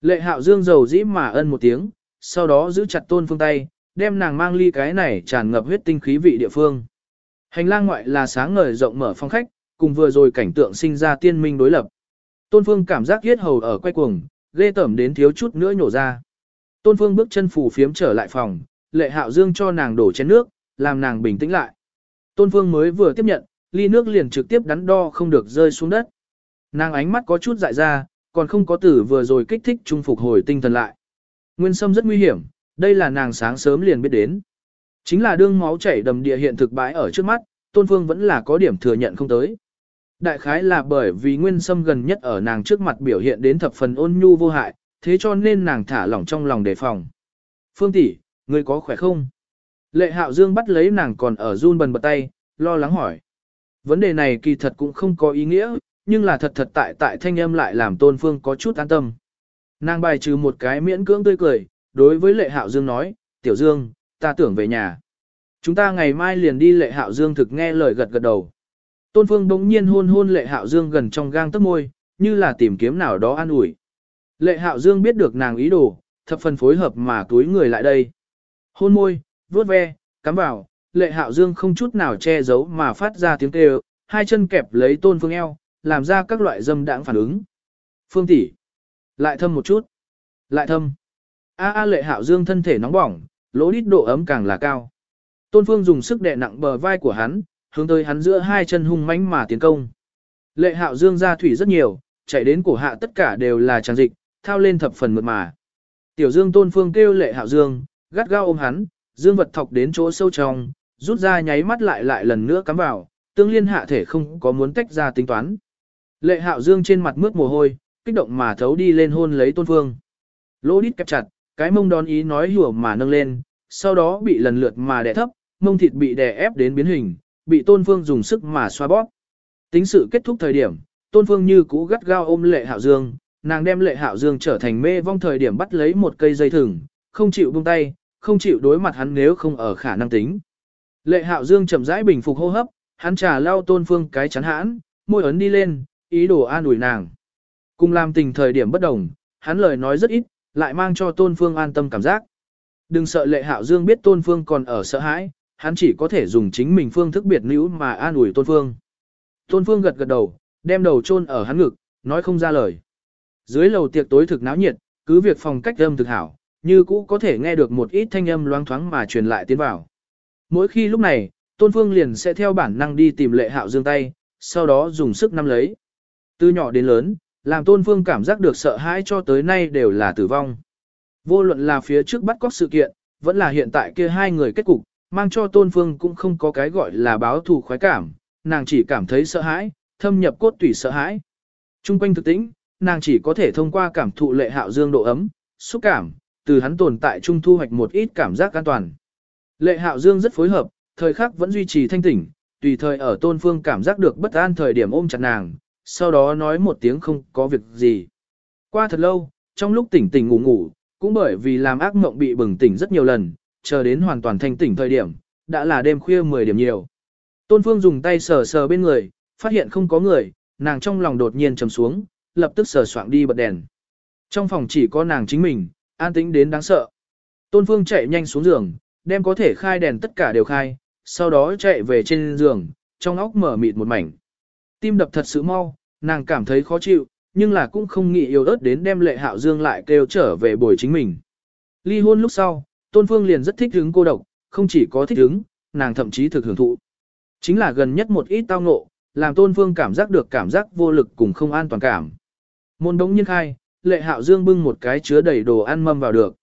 Lệ Hạo Dương giàu dĩ mà ân một tiếng, sau đó giữ chặt Tôn Phương tay, đem nàng mang ly cái này tràn ngập huyết tinh khí vị địa phương. Hành lang ngoại là sáng ngời rộng mở phong khách, cùng vừa rồi cảnh tượng sinh ra tiên minh đối lập. Tôn Phương cảm giác yết hầu ở quay cuồng, ghê tởm đến thiếu chút nữa nhổ ra. Tôn Phương bước chân phủ phiếm trở lại phòng, Lệ Hạo Dương cho nàng đổ chén nước, làm nàng bình tĩnh lại. Tôn Phương mới vừa tiếp nhận, ly nước liền trực tiếp đắn đo không được rơi xuống đất. Nàng ánh mắt có chút dại ra, còn không có tử vừa rồi kích thích trung phục hồi tinh thần lại. Nguyên sâm rất nguy hiểm, đây là nàng sáng sớm liền biết đến. Chính là đương máu chảy đầm địa hiện thực bãi ở trước mắt, Tôn Phương vẫn là có điểm thừa nhận không tới. Đại khái là bởi vì nguyên sâm gần nhất ở nàng trước mặt biểu hiện đến thập phần ôn nhu vô hại, thế cho nên nàng thả lỏng trong lòng đề phòng. Phương tỷ, ngươi có khỏe không? Lệ Hạo Dương bắt lấy nàng còn ở run bần bật tay, lo lắng hỏi. Vấn đề này kỳ thật cũng không có ý nghĩa, nhưng là thật thật tại tại thanh âm lại làm tôn phương có chút an tâm. Nàng bài trừ một cái miễn cưỡng tươi cười, đối với lệ hạo dương nói, tiểu dương, ta tưởng về nhà. Chúng ta ngày mai liền đi lệ hạo dương thực nghe lời gật gật đầu. Tôn phương bỗng nhiên hôn hôn lệ hạo dương gần trong gang tấc môi, như là tìm kiếm nào đó an ủi. Lệ hạo dương biết được nàng ý đồ, thập phần phối hợp mà túi người lại đây. Hôn môi, vuốt ve, cắm vào, lệ hạo dương không chút nào che giấu mà phát ra tiếng kêu, hai chân kẹp lấy tôn phương eo, làm ra các loại dâm đãng phản ứng. Phương tỷ, lại thâm một chút, lại thâm. A a lệ hạo dương thân thể nóng bỏng, lỗ đít độ ấm càng là cao. Tôn phương dùng sức đè nặng bờ vai của hắn, hướng tới hắn giữa hai chân hung mãnh mà tiến công. Lệ hạo dương ra thủy rất nhiều, chạy đến cổ hạ tất cả đều là tràn dịch, thao lên thập phần mượt mà. Tiểu dương tôn phương kêu lệ hạo dương, gắt gao ôm hắn, dương vật thọc đến chỗ sâu trong, rút ra nháy mắt lại lại lần nữa cắm vào, tương liên hạ thể không có muốn tách ra tính toán. Lệ hạo dương trên mặt mướt mồ hôi, kích động mà thấu đi lên hôn lấy tôn phương. Lỗ đít kẹp chặt, cái mông đón ý nói hùa mà nâng lên, sau đó bị lần lượt mà đè thấp, mông thịt bị đè ép đến biến hình, bị tôn phương dùng sức mà xoa bóp. Tính sự kết thúc thời điểm, tôn phương như cũ gắt gao ôm lệ hạo dương, nàng đem lệ hạo dương trở thành mê vong thời điểm bắt lấy một cây dây thừng, không chịu buông tay, không chịu đối mặt hắn nếu không ở khả năng tính. Lệ hạo dương chậm rãi bình phục hô hấp, hắn trà lau tôn phương cái chắn hãn, môi ấn đi lên, ý đồ an ủi nàng. Cùng làm tình thời điểm bất đồng, hắn lời nói rất ít, lại mang cho tôn phương an tâm cảm giác. Đừng sợ lệ hạo dương biết tôn phương còn ở sợ hãi, hắn chỉ có thể dùng chính mình phương thức biệt nữ mà an ủi tôn phương. Tôn phương gật gật đầu, đem đầu chôn ở hắn ngực, nói không ra lời. Dưới lầu tiệc tối thực náo nhiệt, cứ việc phòng cách âm thực hảo, như cũ có thể nghe được một ít thanh âm loáng thoáng mà truyền lại tiến vào. Mỗi khi lúc này, Tôn Phương liền sẽ theo bản năng đi tìm lệ hạo dương tay, sau đó dùng sức nắm lấy. Từ nhỏ đến lớn, làm Tôn Phương cảm giác được sợ hãi cho tới nay đều là tử vong. Vô luận là phía trước bắt cóc sự kiện, vẫn là hiện tại kia hai người kết cục, mang cho Tôn Phương cũng không có cái gọi là báo thù khoái cảm, nàng chỉ cảm thấy sợ hãi, thâm nhập cốt tủy sợ hãi. Trung quanh thực tĩnh, nàng chỉ có thể thông qua cảm thụ lệ hạo dương độ ấm, xúc cảm, từ hắn tồn tại trung thu hoạch một ít cảm giác an toàn. Lệ hạo dương rất phối hợp, thời khắc vẫn duy trì thanh tỉnh, tùy thời ở tôn phương cảm giác được bất an thời điểm ôm chặt nàng, sau đó nói một tiếng không có việc gì. Qua thật lâu, trong lúc tỉnh tỉnh ngủ ngủ, cũng bởi vì làm ác mộng bị bừng tỉnh rất nhiều lần, chờ đến hoàn toàn thanh tỉnh thời điểm, đã là đêm khuya 10 điểm nhiều. Tôn Phương dùng tay sờ sờ bên người, phát hiện không có người, nàng trong lòng đột nhiên trầm xuống, lập tức sờ soạng đi bật đèn. Trong phòng chỉ có nàng chính mình, an tĩnh đến đáng sợ. Tôn Phương chạy nhanh xuống giường, đem có thể khai đèn tất cả đều khai, sau đó chạy về trên giường, trong óc mở mịt một mảnh. Tim đập thật sự mau, nàng cảm thấy khó chịu, nhưng là cũng không nghĩ yêu ớt đến đem lệ hạo dương lại kêu trở về buổi chính mình. Ly hôn lúc sau, Tôn Phương liền rất thích hứng cô độc, không chỉ có thích hứng, nàng thậm chí thực hưởng thụ. Chính là gần nhất một ít tao ngộ, làm Tôn Phương cảm giác được cảm giác vô lực cùng không an toàn cảm. Môn đống nhiên khai, lệ hạo dương bưng một cái chứa đầy đồ ăn mâm vào được.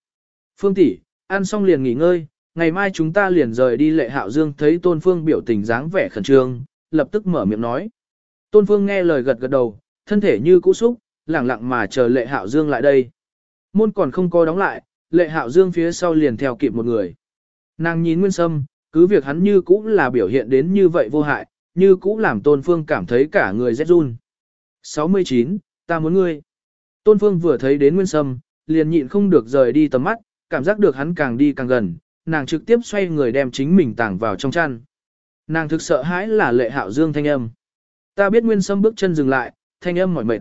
Phương tỷ, ăn xong liền nghỉ ngơi, ngày mai chúng ta liền rời đi lệ hạo dương thấy Tôn Phương biểu tình dáng vẻ khẩn trương, lập tức mở miệng nói. Tôn Phương nghe lời gật gật đầu, thân thể như cũ xúc, lẳng lặng mà chờ lệ hạo dương lại đây. Môn còn không có đóng lại, lệ hạo dương phía sau liền theo kịp một người. Nàng nhìn Nguyên Sâm, cứ việc hắn như cũ là biểu hiện đến như vậy vô hại, như cũ làm Tôn Phương cảm thấy cả người rét run. 69, ta muốn ngươi. Tôn Phương vừa thấy đến Nguyên Sâm, liền nhịn không được rời đi tầm mắt, cảm giác được hắn càng đi càng gần, nàng trực tiếp xoay người đem chính mình tàng vào trong chăn. Nàng thực sợ hãi là lệ hạo dương thanh âm. Ta biết Nguyên Sâm bước chân dừng lại, thanh âm mỏi mệt.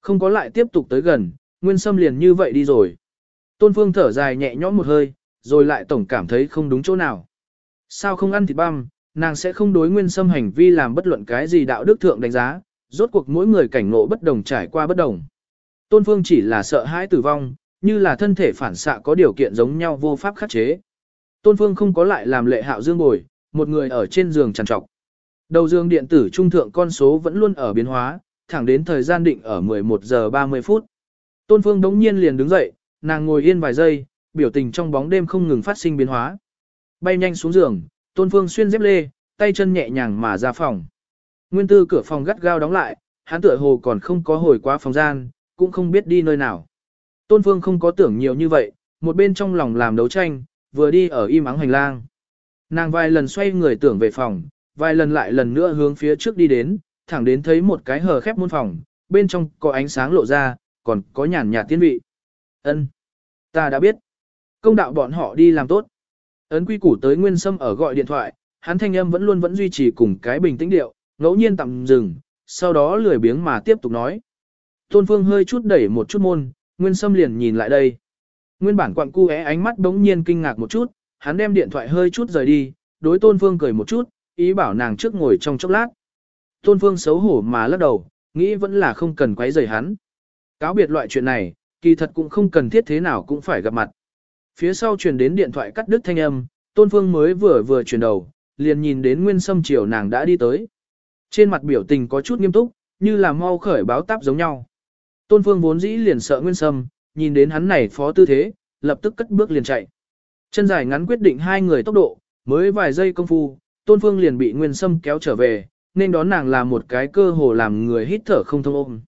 Không có lại tiếp tục tới gần, Nguyên Sâm liền như vậy đi rồi. Tôn Phương thở dài nhẹ nhõm một hơi, rồi lại tổng cảm thấy không đúng chỗ nào. Sao không ăn thịt băm, nàng sẽ không đối Nguyên xâm hành vi làm bất luận cái gì đạo đức thượng đánh giá, rốt cuộc mỗi người cảnh ngộ bất đồng trải qua bất đồng. Tôn Phương chỉ là sợ hãi tử vong, như là thân thể phản xạ có điều kiện giống nhau vô pháp khắc chế. Tôn Phương không có lại làm lệ hạo dương bồi, một người ở trên giường trằn trọc. Đầu giường điện tử trung thượng con số vẫn luôn ở biến hóa, thẳng đến thời gian định ở 11 giờ 30 phút. Tôn Phương đống nhiên liền đứng dậy, nàng ngồi yên vài giây, biểu tình trong bóng đêm không ngừng phát sinh biến hóa. Bay nhanh xuống giường, Tôn Phương xuyên dép lê, tay chân nhẹ nhàng mà ra phòng. Nguyên tư cửa phòng gắt gao đóng lại, hắn tựa hồ còn không có hồi qua phòng gian, cũng không biết đi nơi nào. Tôn Phương không có tưởng nhiều như vậy, một bên trong lòng làm đấu tranh, vừa đi ở im ắng hành lang. Nàng vài lần xoay người tưởng về phòng, vài lần lại lần nữa hướng phía trước đi đến, thẳng đến thấy một cái hờ khép muôn phòng, bên trong có ánh sáng lộ ra, còn có nhàn nhạt tiên vị. Ân, ta đã biết. Công đạo bọn họ đi làm tốt. Ấn quy củ tới Nguyên Sâm ở gọi điện thoại, hắn thanh âm vẫn luôn vẫn duy trì cùng cái bình tĩnh điệu, ngẫu nhiên tạm dừng, sau đó lười biếng mà tiếp tục nói. Tôn Phương hơi chút đẩy một chút môn, Nguyên Sâm liền nhìn lại đây. Nguyên bản quặng cu é ánh mắt bỗng nhiên kinh ngạc một chút, hắn đem điện thoại hơi chút rời đi, đối Tôn Phương cười một chút, ý bảo nàng trước ngồi trong chốc lát. Tôn Phương xấu hổ mà lắc đầu, nghĩ vẫn là không cần quấy rầy hắn. Cáo biệt loại chuyện này, kỳ thật cũng không cần thiết thế nào cũng phải gặp mặt. Phía sau truyền đến điện thoại cắt đứt thanh âm, Tôn Phương mới vừa vừa chuyển đầu, liền nhìn đến Nguyên Sâm chiều nàng đã đi tới. Trên mặt biểu tình có chút nghiêm túc, như là mau khởi báo táp giống nhau. Tôn Phương vốn dĩ liền sợ Nguyên Sâm, nhìn đến hắn này phó tư thế, lập tức cất bước liền chạy. Chân dài ngắn quyết định hai người tốc độ, mới vài giây công phu, Tôn Phương liền bị Nguyên Sâm kéo trở về, nên đón nàng là một cái cơ hồ làm người hít thở không thông ôm.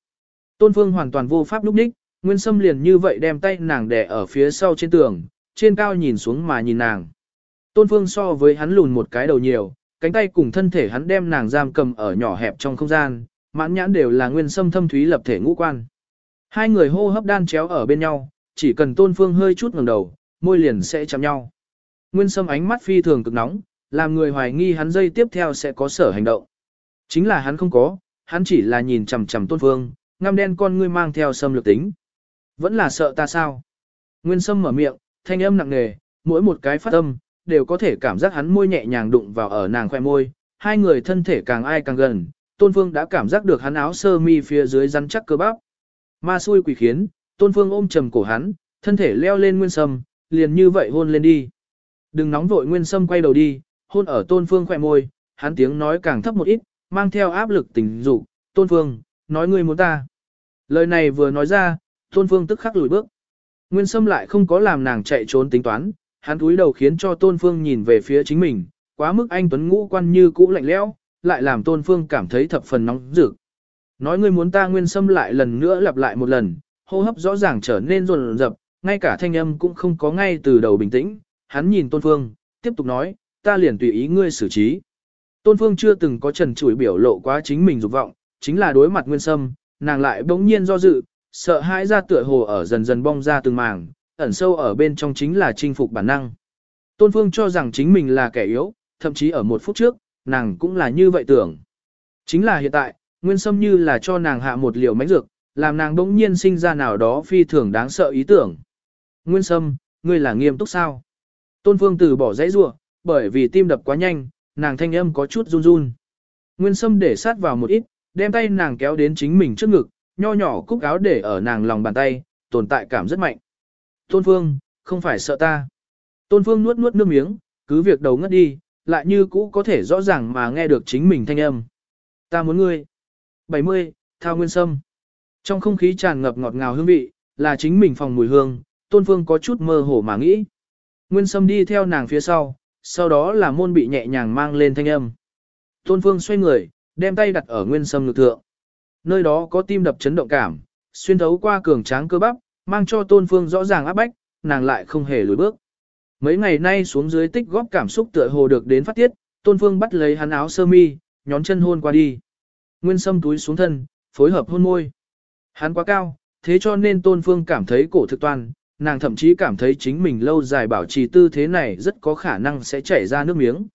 Tôn Phương hoàn toàn vô pháp lúc đích, Nguyên Sâm liền như vậy đem tay nàng đè ở phía sau trên tường, trên cao nhìn xuống mà nhìn nàng. Tôn Phương so với hắn lùn một cái đầu nhiều, cánh tay cùng thân thể hắn đem nàng giam cầm ở nhỏ hẹp trong không gian, mãn nhãn đều là Nguyên Sâm thâm thúy lập thể ngũ quan. Hai người hô hấp đan chéo ở bên nhau, chỉ cần Tôn Phương hơi chút ngẩng đầu, môi liền sẽ chạm nhau. Nguyên Sâm ánh mắt phi thường cực nóng, làm người hoài nghi hắn dây tiếp theo sẽ có sở hành động. Chính là hắn không có, hắn chỉ là nhìn chằm chằm tôn phương, ngăm đen con ngươi mang theo xâm lược tính. Vẫn là sợ ta sao? Nguyên sâm mở miệng, thanh âm nặng nề, mỗi một cái phát âm, đều có thể cảm giác hắn môi nhẹ nhàng đụng vào ở nàng khoe môi, hai người thân thể càng ai càng gần, tôn phương đã cảm giác được hắn áo sơ mi phía dưới rắn chắc cơ bắp. Ma xui quỷ khiến, tôn phương ôm trầm cổ hắn, thân thể leo lên nguyên sâm, liền như vậy hôn lên đi. Đừng nóng vội nguyên sâm quay đầu đi, hôn ở tôn phương khoe môi, hắn tiếng nói càng thấp một ít, mang theo áp lực tình dục, tôn phương, nói ngươi muốn ta. Lời này vừa nói ra, tôn phương tức khắc lùi bước. Nguyên Sâm lại không có làm nàng chạy trốn tính toán, hắn cúi đầu khiến cho tôn phương nhìn về phía chính mình, quá mức anh tuấn ngũ quan như cũ lạnh lẽo, lại làm tôn phương cảm thấy thập phần nóng rực. Nói ngươi muốn ta nguyên sâm lại lần nữa lặp lại một lần, hô hấp rõ ràng trở nên rồn rập, ngay cả thanh âm cũng không có ngay từ đầu bình tĩnh, hắn nhìn tôn phương, tiếp tục nói, ta liền tùy ý ngươi xử trí. Tôn phương chưa từng có trần chủi biểu lộ quá chính mình dục vọng, chính là đối mặt nguyên sâm, nàng lại bỗng nhiên do dự, sợ hãi ra tựa hồ ở dần dần bong ra từng màng, ẩn sâu ở bên trong chính là chinh phục bản năng. Tôn Phương cho rằng chính mình là kẻ yếu, thậm chí ở một phút trước, nàng cũng là như vậy tưởng. Chính là hiện tại, Nguyên Sâm như là cho nàng hạ một liều mánh dược, làm nàng đỗng nhiên sinh ra nào đó phi thường đáng sợ ý tưởng. Nguyên Sâm, ngươi là nghiêm túc sao? Tôn Phương từ bỏ dãy rua, bởi vì tim đập quá nhanh, nàng thanh âm có chút run run. Nguyên Sâm để sát vào một ít, đem tay nàng kéo đến chính mình trước ngực, nho nhỏ cúc áo để ở nàng lòng bàn tay, tồn tại cảm rất mạnh. Tôn Phương, không phải sợ ta. Tôn Phương nuốt nuốt nước miếng, cứ việc đầu ngất đi, lại như cũ có thể rõ ràng mà nghe được chính mình thanh âm. Ta muốn ngươi. 70, Thao Nguyên Sâm. Trong không khí tràn ngập ngọt ngào hương vị, là chính mình phòng mùi hương, Tôn Phương có chút mơ hồ mà nghĩ. Nguyên Sâm đi theo nàng phía sau, sau đó là môn bị nhẹ nhàng mang lên thanh âm. Tôn Phương xoay người, đem tay đặt ở Nguyên Sâm ngực thượng. Nơi đó có tim đập chấn động cảm, xuyên thấu qua cường tráng cơ bắp, mang cho Tôn Phương rõ ràng áp bách, nàng lại không hề lùi bước. Mấy ngày nay xuống dưới tích góp cảm xúc tựa hồ được đến phát tiết, Tôn Phương bắt lấy hắn áo sơ mi, nhón chân hôn qua đi. Nguyên Sâm túi xuống thân, phối hợp hôn môi. Hắn quá cao, thế cho nên Tôn Phương cảm thấy cổ thực toàn, nàng thậm chí cảm thấy chính mình lâu dài bảo trì tư thế này rất có khả năng sẽ chảy ra nước miếng.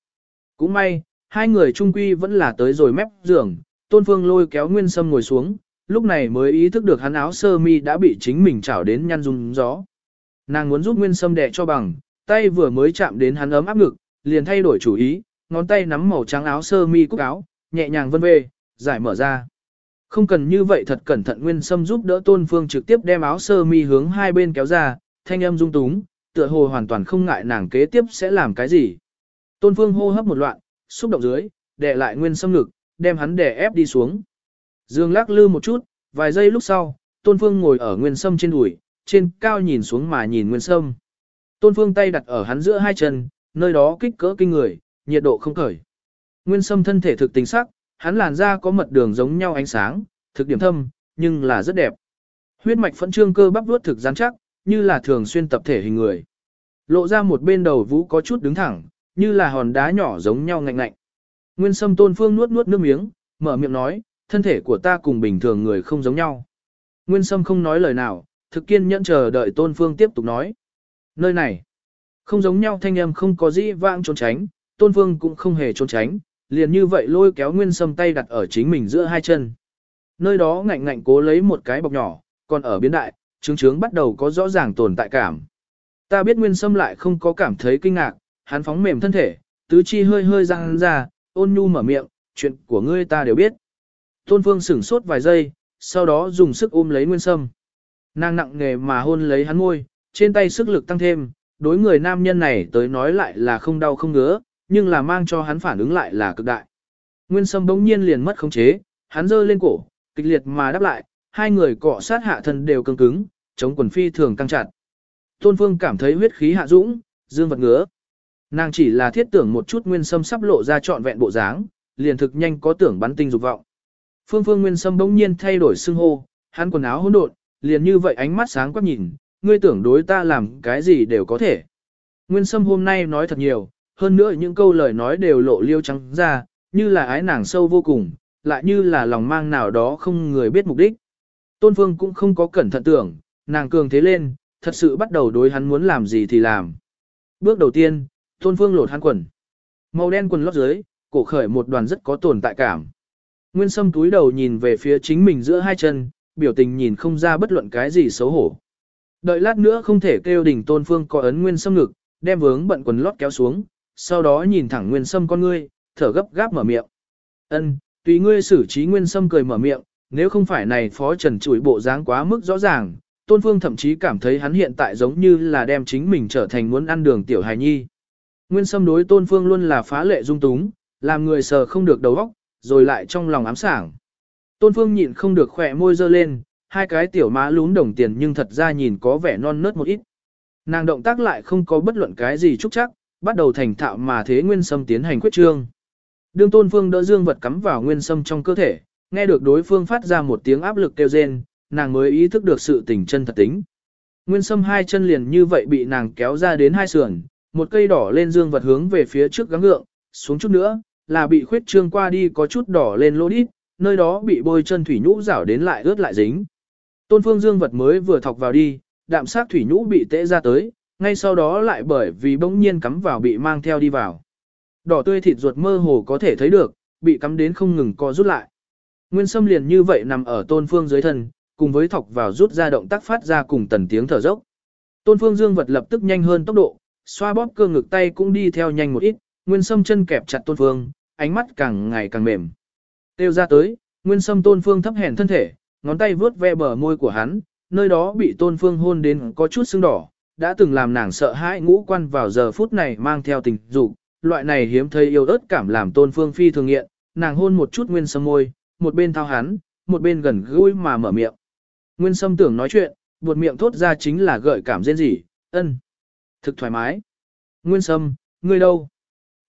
Cũng may, hai người trung quy vẫn là tới rồi mép giường, Tôn Phương lôi kéo Nguyên Sâm ngồi xuống, lúc này mới ý thức được hắn áo sơ mi đã bị chính mình chảo đến nhăn rung gió. Nàng muốn giúp Nguyên Sâm đè cho bằng, tay vừa mới chạm đến hắn ấm áp ngực, liền thay đổi chủ ý, ngón tay nắm màu trắng áo sơ mi cúc áo, nhẹ nhàng vân về, giải mở ra. Không cần như vậy thật cẩn thận Nguyên Sâm giúp đỡ Tôn Phương trực tiếp đem áo sơ mi hướng hai bên kéo ra, thanh âm rung túng, tựa hồ hoàn toàn không ngại nàng kế tiếp sẽ làm cái gì. Tôn Phương hô hấp một loạn, xúc động dưới, đè lại Nguyên Sâm ngực, đem hắn đè ép đi xuống. Dương lắc lư một chút, vài giây lúc sau, Tôn Phương ngồi ở Nguyên Sâm trên đùi, trên cao nhìn xuống mà nhìn Nguyên Sâm. Tôn Phương tay đặt ở hắn giữa hai chân, nơi đó kích cỡ kinh người, nhiệt độ không khởi. Nguyên Sâm thân thể thực tính sắc, hắn làn da có mật đường giống nhau ánh sáng, thực điểm thâm, nhưng là rất đẹp. Huyết mạch phẫn trương cơ bắp vuốt thực rắn chắc, như là thường xuyên tập thể hình người. Lộ ra một bên đầu vũ có chút đứng thẳng, như là hòn đá nhỏ giống nhau ngạnh ngạnh. Nguyên Sâm Tôn Phương nuốt nuốt nước miếng, mở miệng nói, thân thể của ta cùng bình thường người không giống nhau. Nguyên Sâm không nói lời nào, thực kiên nhẫn chờ đợi Tôn Phương tiếp tục nói. Nơi này, không giống nhau thanh âm không có gì vãng trốn tránh, Tôn Phương cũng không hề trốn tránh, liền như vậy lôi kéo Nguyên Sâm tay đặt ở chính mình giữa hai chân. Nơi đó ngạnh ngạnh cố lấy một cái bọc nhỏ, còn ở biến đại, trướng trướng bắt đầu có rõ ràng tồn tại cảm. Ta biết Nguyên Sâm lại không có cảm thấy kinh ngạc, hắn phóng mềm thân thể, tứ chi hơi hơi răng ra, ôn nhu mở miệng, chuyện của ngươi ta đều biết. Tôn Phương sửng sốt vài giây, sau đó dùng sức ôm lấy Nguyên Sâm. Nàng nặng nghề mà hôn lấy hắn môi, trên tay sức lực tăng thêm, đối người nam nhân này tới nói lại là không đau không ngứa, nhưng là mang cho hắn phản ứng lại là cực đại. Nguyên Sâm bỗng nhiên liền mất khống chế, hắn giơ lên cổ, kịch liệt mà đáp lại, hai người cọ sát hạ thân đều cứng cứng, chống quần phi thường căng chặt. Tôn Phương cảm thấy huyết khí hạ dũng, dương vật ngứa. Nàng chỉ là thiết tưởng một chút Nguyên Sâm sắp lộ ra trọn vẹn bộ dáng, liền thực nhanh có tưởng bắn tinh dục vọng. Phương Phương Nguyên Sâm bỗng nhiên thay đổi xưng hô, hắn quần áo hỗn độn, liền như vậy ánh mắt sáng quắc nhìn, ngươi tưởng đối ta làm cái gì đều có thể. Nguyên Sâm hôm nay nói thật nhiều, hơn nữa những câu lời nói đều lộ liêu trắng ra, như là ái nàng sâu vô cùng, lại như là lòng mang nào đó không người biết mục đích. Tôn Phương cũng không có cẩn thận tưởng, nàng cường thế lên, thật sự bắt đầu đối hắn muốn làm gì thì làm. Bước đầu tiên, Tôn Phương lột hắn quần. Màu đen quần lót dưới, cổ khởi một đoàn rất có tồn tại cảm. Nguyên Sâm túi đầu nhìn về phía chính mình giữa hai chân, biểu tình nhìn không ra bất luận cái gì xấu hổ. Đợi lát nữa không thể kêu đỉnh tôn phương có ấn nguyên sâm ngực, đem vướng bận quần lót kéo xuống, sau đó nhìn thẳng nguyên sâm con ngươi, thở gấp gáp mở miệng. Ân, tùy ngươi xử trí nguyên sâm cười mở miệng, nếu không phải này phó trần chuỗi bộ dáng quá mức rõ ràng, tôn phương thậm chí cảm thấy hắn hiện tại giống như là đem chính mình trở thành muốn ăn đường tiểu hài nhi. Nguyên sâm đối tôn phương luôn là phá lệ dung túng, làm người sờ không được đầu óc, rồi lại trong lòng ám sảng. Tôn phương nhịn không được khỏe môi dơ lên, hai cái tiểu má lún đồng tiền nhưng thật ra nhìn có vẻ non nớt một ít. Nàng động tác lại không có bất luận cái gì trúc chắc, bắt đầu thành thạo mà thế nguyên sâm tiến hành quyết trương. Đương tôn phương đỡ dương vật cắm vào nguyên sâm trong cơ thể, nghe được đối phương phát ra một tiếng áp lực kêu rên, nàng mới ý thức được sự tình chân thật tính. Nguyên sâm hai chân liền như vậy bị nàng kéo ra đến hai sườn, một cây đỏ lên dương vật hướng về phía trước gắng ngượng, xuống chút nữa, là bị khuyết trương qua đi có chút đỏ lên lỗ đít, nơi đó bị bôi chân thủy nhũ rảo đến lại ướt lại dính. Tôn phương dương vật mới vừa thọc vào đi, đạm sát thủy nhũ bị tễ ra tới, ngay sau đó lại bởi vì bỗng nhiên cắm vào bị mang theo đi vào. Đỏ tươi thịt ruột mơ hồ có thể thấy được, bị cắm đến không ngừng co rút lại. Nguyên sâm liền như vậy nằm ở tôn phương dưới thân, cùng với thọc vào rút ra động tác phát ra cùng tần tiếng thở dốc. Tôn phương dương vật lập tức nhanh hơn tốc độ, xoa bóp cơ ngực tay cũng đi theo nhanh một ít, nguyên sâm chân kẹp chặt tôn phương, ánh mắt càng ngày càng mềm. Tiêu ra tới, nguyên sâm tôn phương thấp hèn thân thể, ngón tay vướt ve bờ môi của hắn, nơi đó bị tôn phương hôn đến có chút sưng đỏ, đã từng làm nàng sợ hãi ngũ quan vào giờ phút này mang theo tình dục, loại này hiếm thấy yêu ớt cảm làm tôn phương phi thường nghiện, nàng hôn một chút nguyên sâm môi, một bên thao hắn, một bên gần gũi mà mở miệng. Nguyên sâm tưởng nói chuyện, buột miệng thốt ra chính là gợi cảm rên rỉ, ân. Thực thoải mái. Nguyên sâm, ngươi đâu?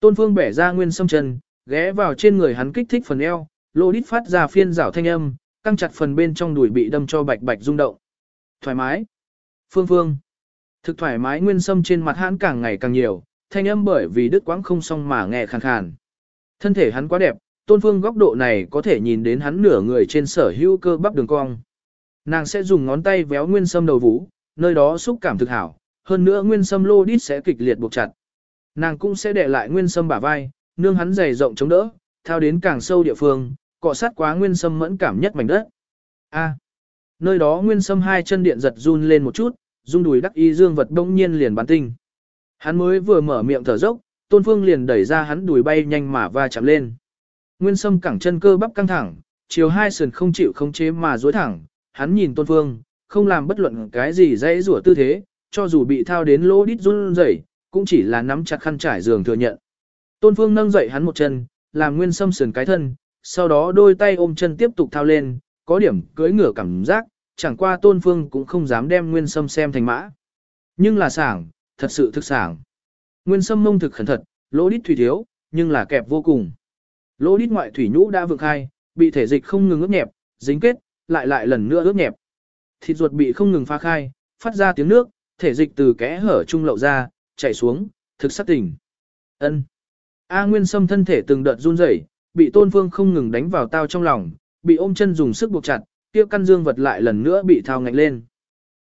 Tôn phương bẻ ra nguyên sâm chân, ghé vào trên người hắn kích thích phần eo, lô đít phát ra phiên rảo thanh âm, căng chặt phần bên trong đùi bị đâm cho bạch bạch rung động. Thoải mái. Phương phương. Thực thoải mái nguyên sâm trên mặt hắn càng ngày càng nhiều, thanh âm bởi vì đứt quãng không xong mà nghe khàn khàn. Thân thể hắn quá đẹp, tôn phương góc độ này có thể nhìn đến hắn nửa người trên sở hữu cơ bắp đường cong. Nàng sẽ dùng ngón tay véo nguyên sâm đầu vũ, nơi đó xúc cảm thực hảo, hơn nữa nguyên sâm lô đít sẽ kịch liệt buộc chặt. Nàng cũng sẽ để lại nguyên sâm bả vai, nương hắn dày rộng chống đỡ, thao đến càng sâu địa phương, cọ sát quá nguyên sâm mẫn cảm nhất mảnh đất. A. nơi đó nguyên sâm hai chân điện giật run lên một chút, rung đùi đắc y dương vật bỗng nhiên liền bắn tinh. Hắn mới vừa mở miệng thở dốc, tôn phương liền đẩy ra hắn đùi bay nhanh mà va chạm lên. Nguyên sâm cẳng chân cơ bắp căng thẳng, chiều hai sườn không chịu khống chế mà duỗi thẳng, hắn nhìn tôn phương, không làm bất luận cái gì dãy rủa tư thế, cho dù bị thao đến lỗ đít run rẩy, cũng chỉ là nắm chặt khăn trải giường thừa nhận. Tôn phương nâng dậy hắn một chân, làm nguyên sâm sườn cái thân, sau đó đôi tay ôm chân tiếp tục thao lên, có điểm cưỡi ngửa cảm giác, chẳng qua tôn phương cũng không dám đem nguyên sâm xem thành mã. Nhưng là sảng, thật sự thực sảng. Nguyên sâm mông thực khẩn thật, lỗ đít thủy thiếu, nhưng là kẹp vô cùng. Lỗ đít ngoại thủy nhũ đã vượng khai, bị thể dịch không ngừng ướt nhẹp, dính kết, lại lại lần nữa ướt nhẹp. Thịt ruột bị không ngừng pha khai, phát ra tiếng nước, thể dịch từ kẽ hở trung lậu ra, chảy xuống, thực sắc tỉnh. Ân. A Nguyên Sâm thân thể từng đợt run rẩy, bị Tôn Phương không ngừng đánh vào tao trong lòng, bị ôm chân dùng sức buộc chặt, kia căn dương vật lại lần nữa bị thao ngạnh lên.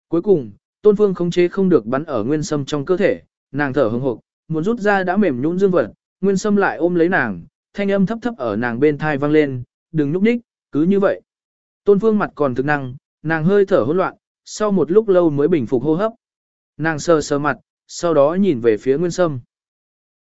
Cuối cùng, Tôn Phương khống chế không được bắn ở Nguyên Sâm trong cơ thể, nàng thở hững hực, muốn rút ra đã mềm nhũn dương vật, Nguyên Sâm lại ôm lấy nàng, thanh âm thấp thấp ở nàng bên thai vang lên, đừng nhúc ních, cứ như vậy. Tôn Phương mặt còn thực năng, nàng hơi thở hỗn loạn, sau một lúc lâu mới bình phục hô hấp. Nàng sơ sơ mặt, sau đó nhìn về phía Nguyên Sâm.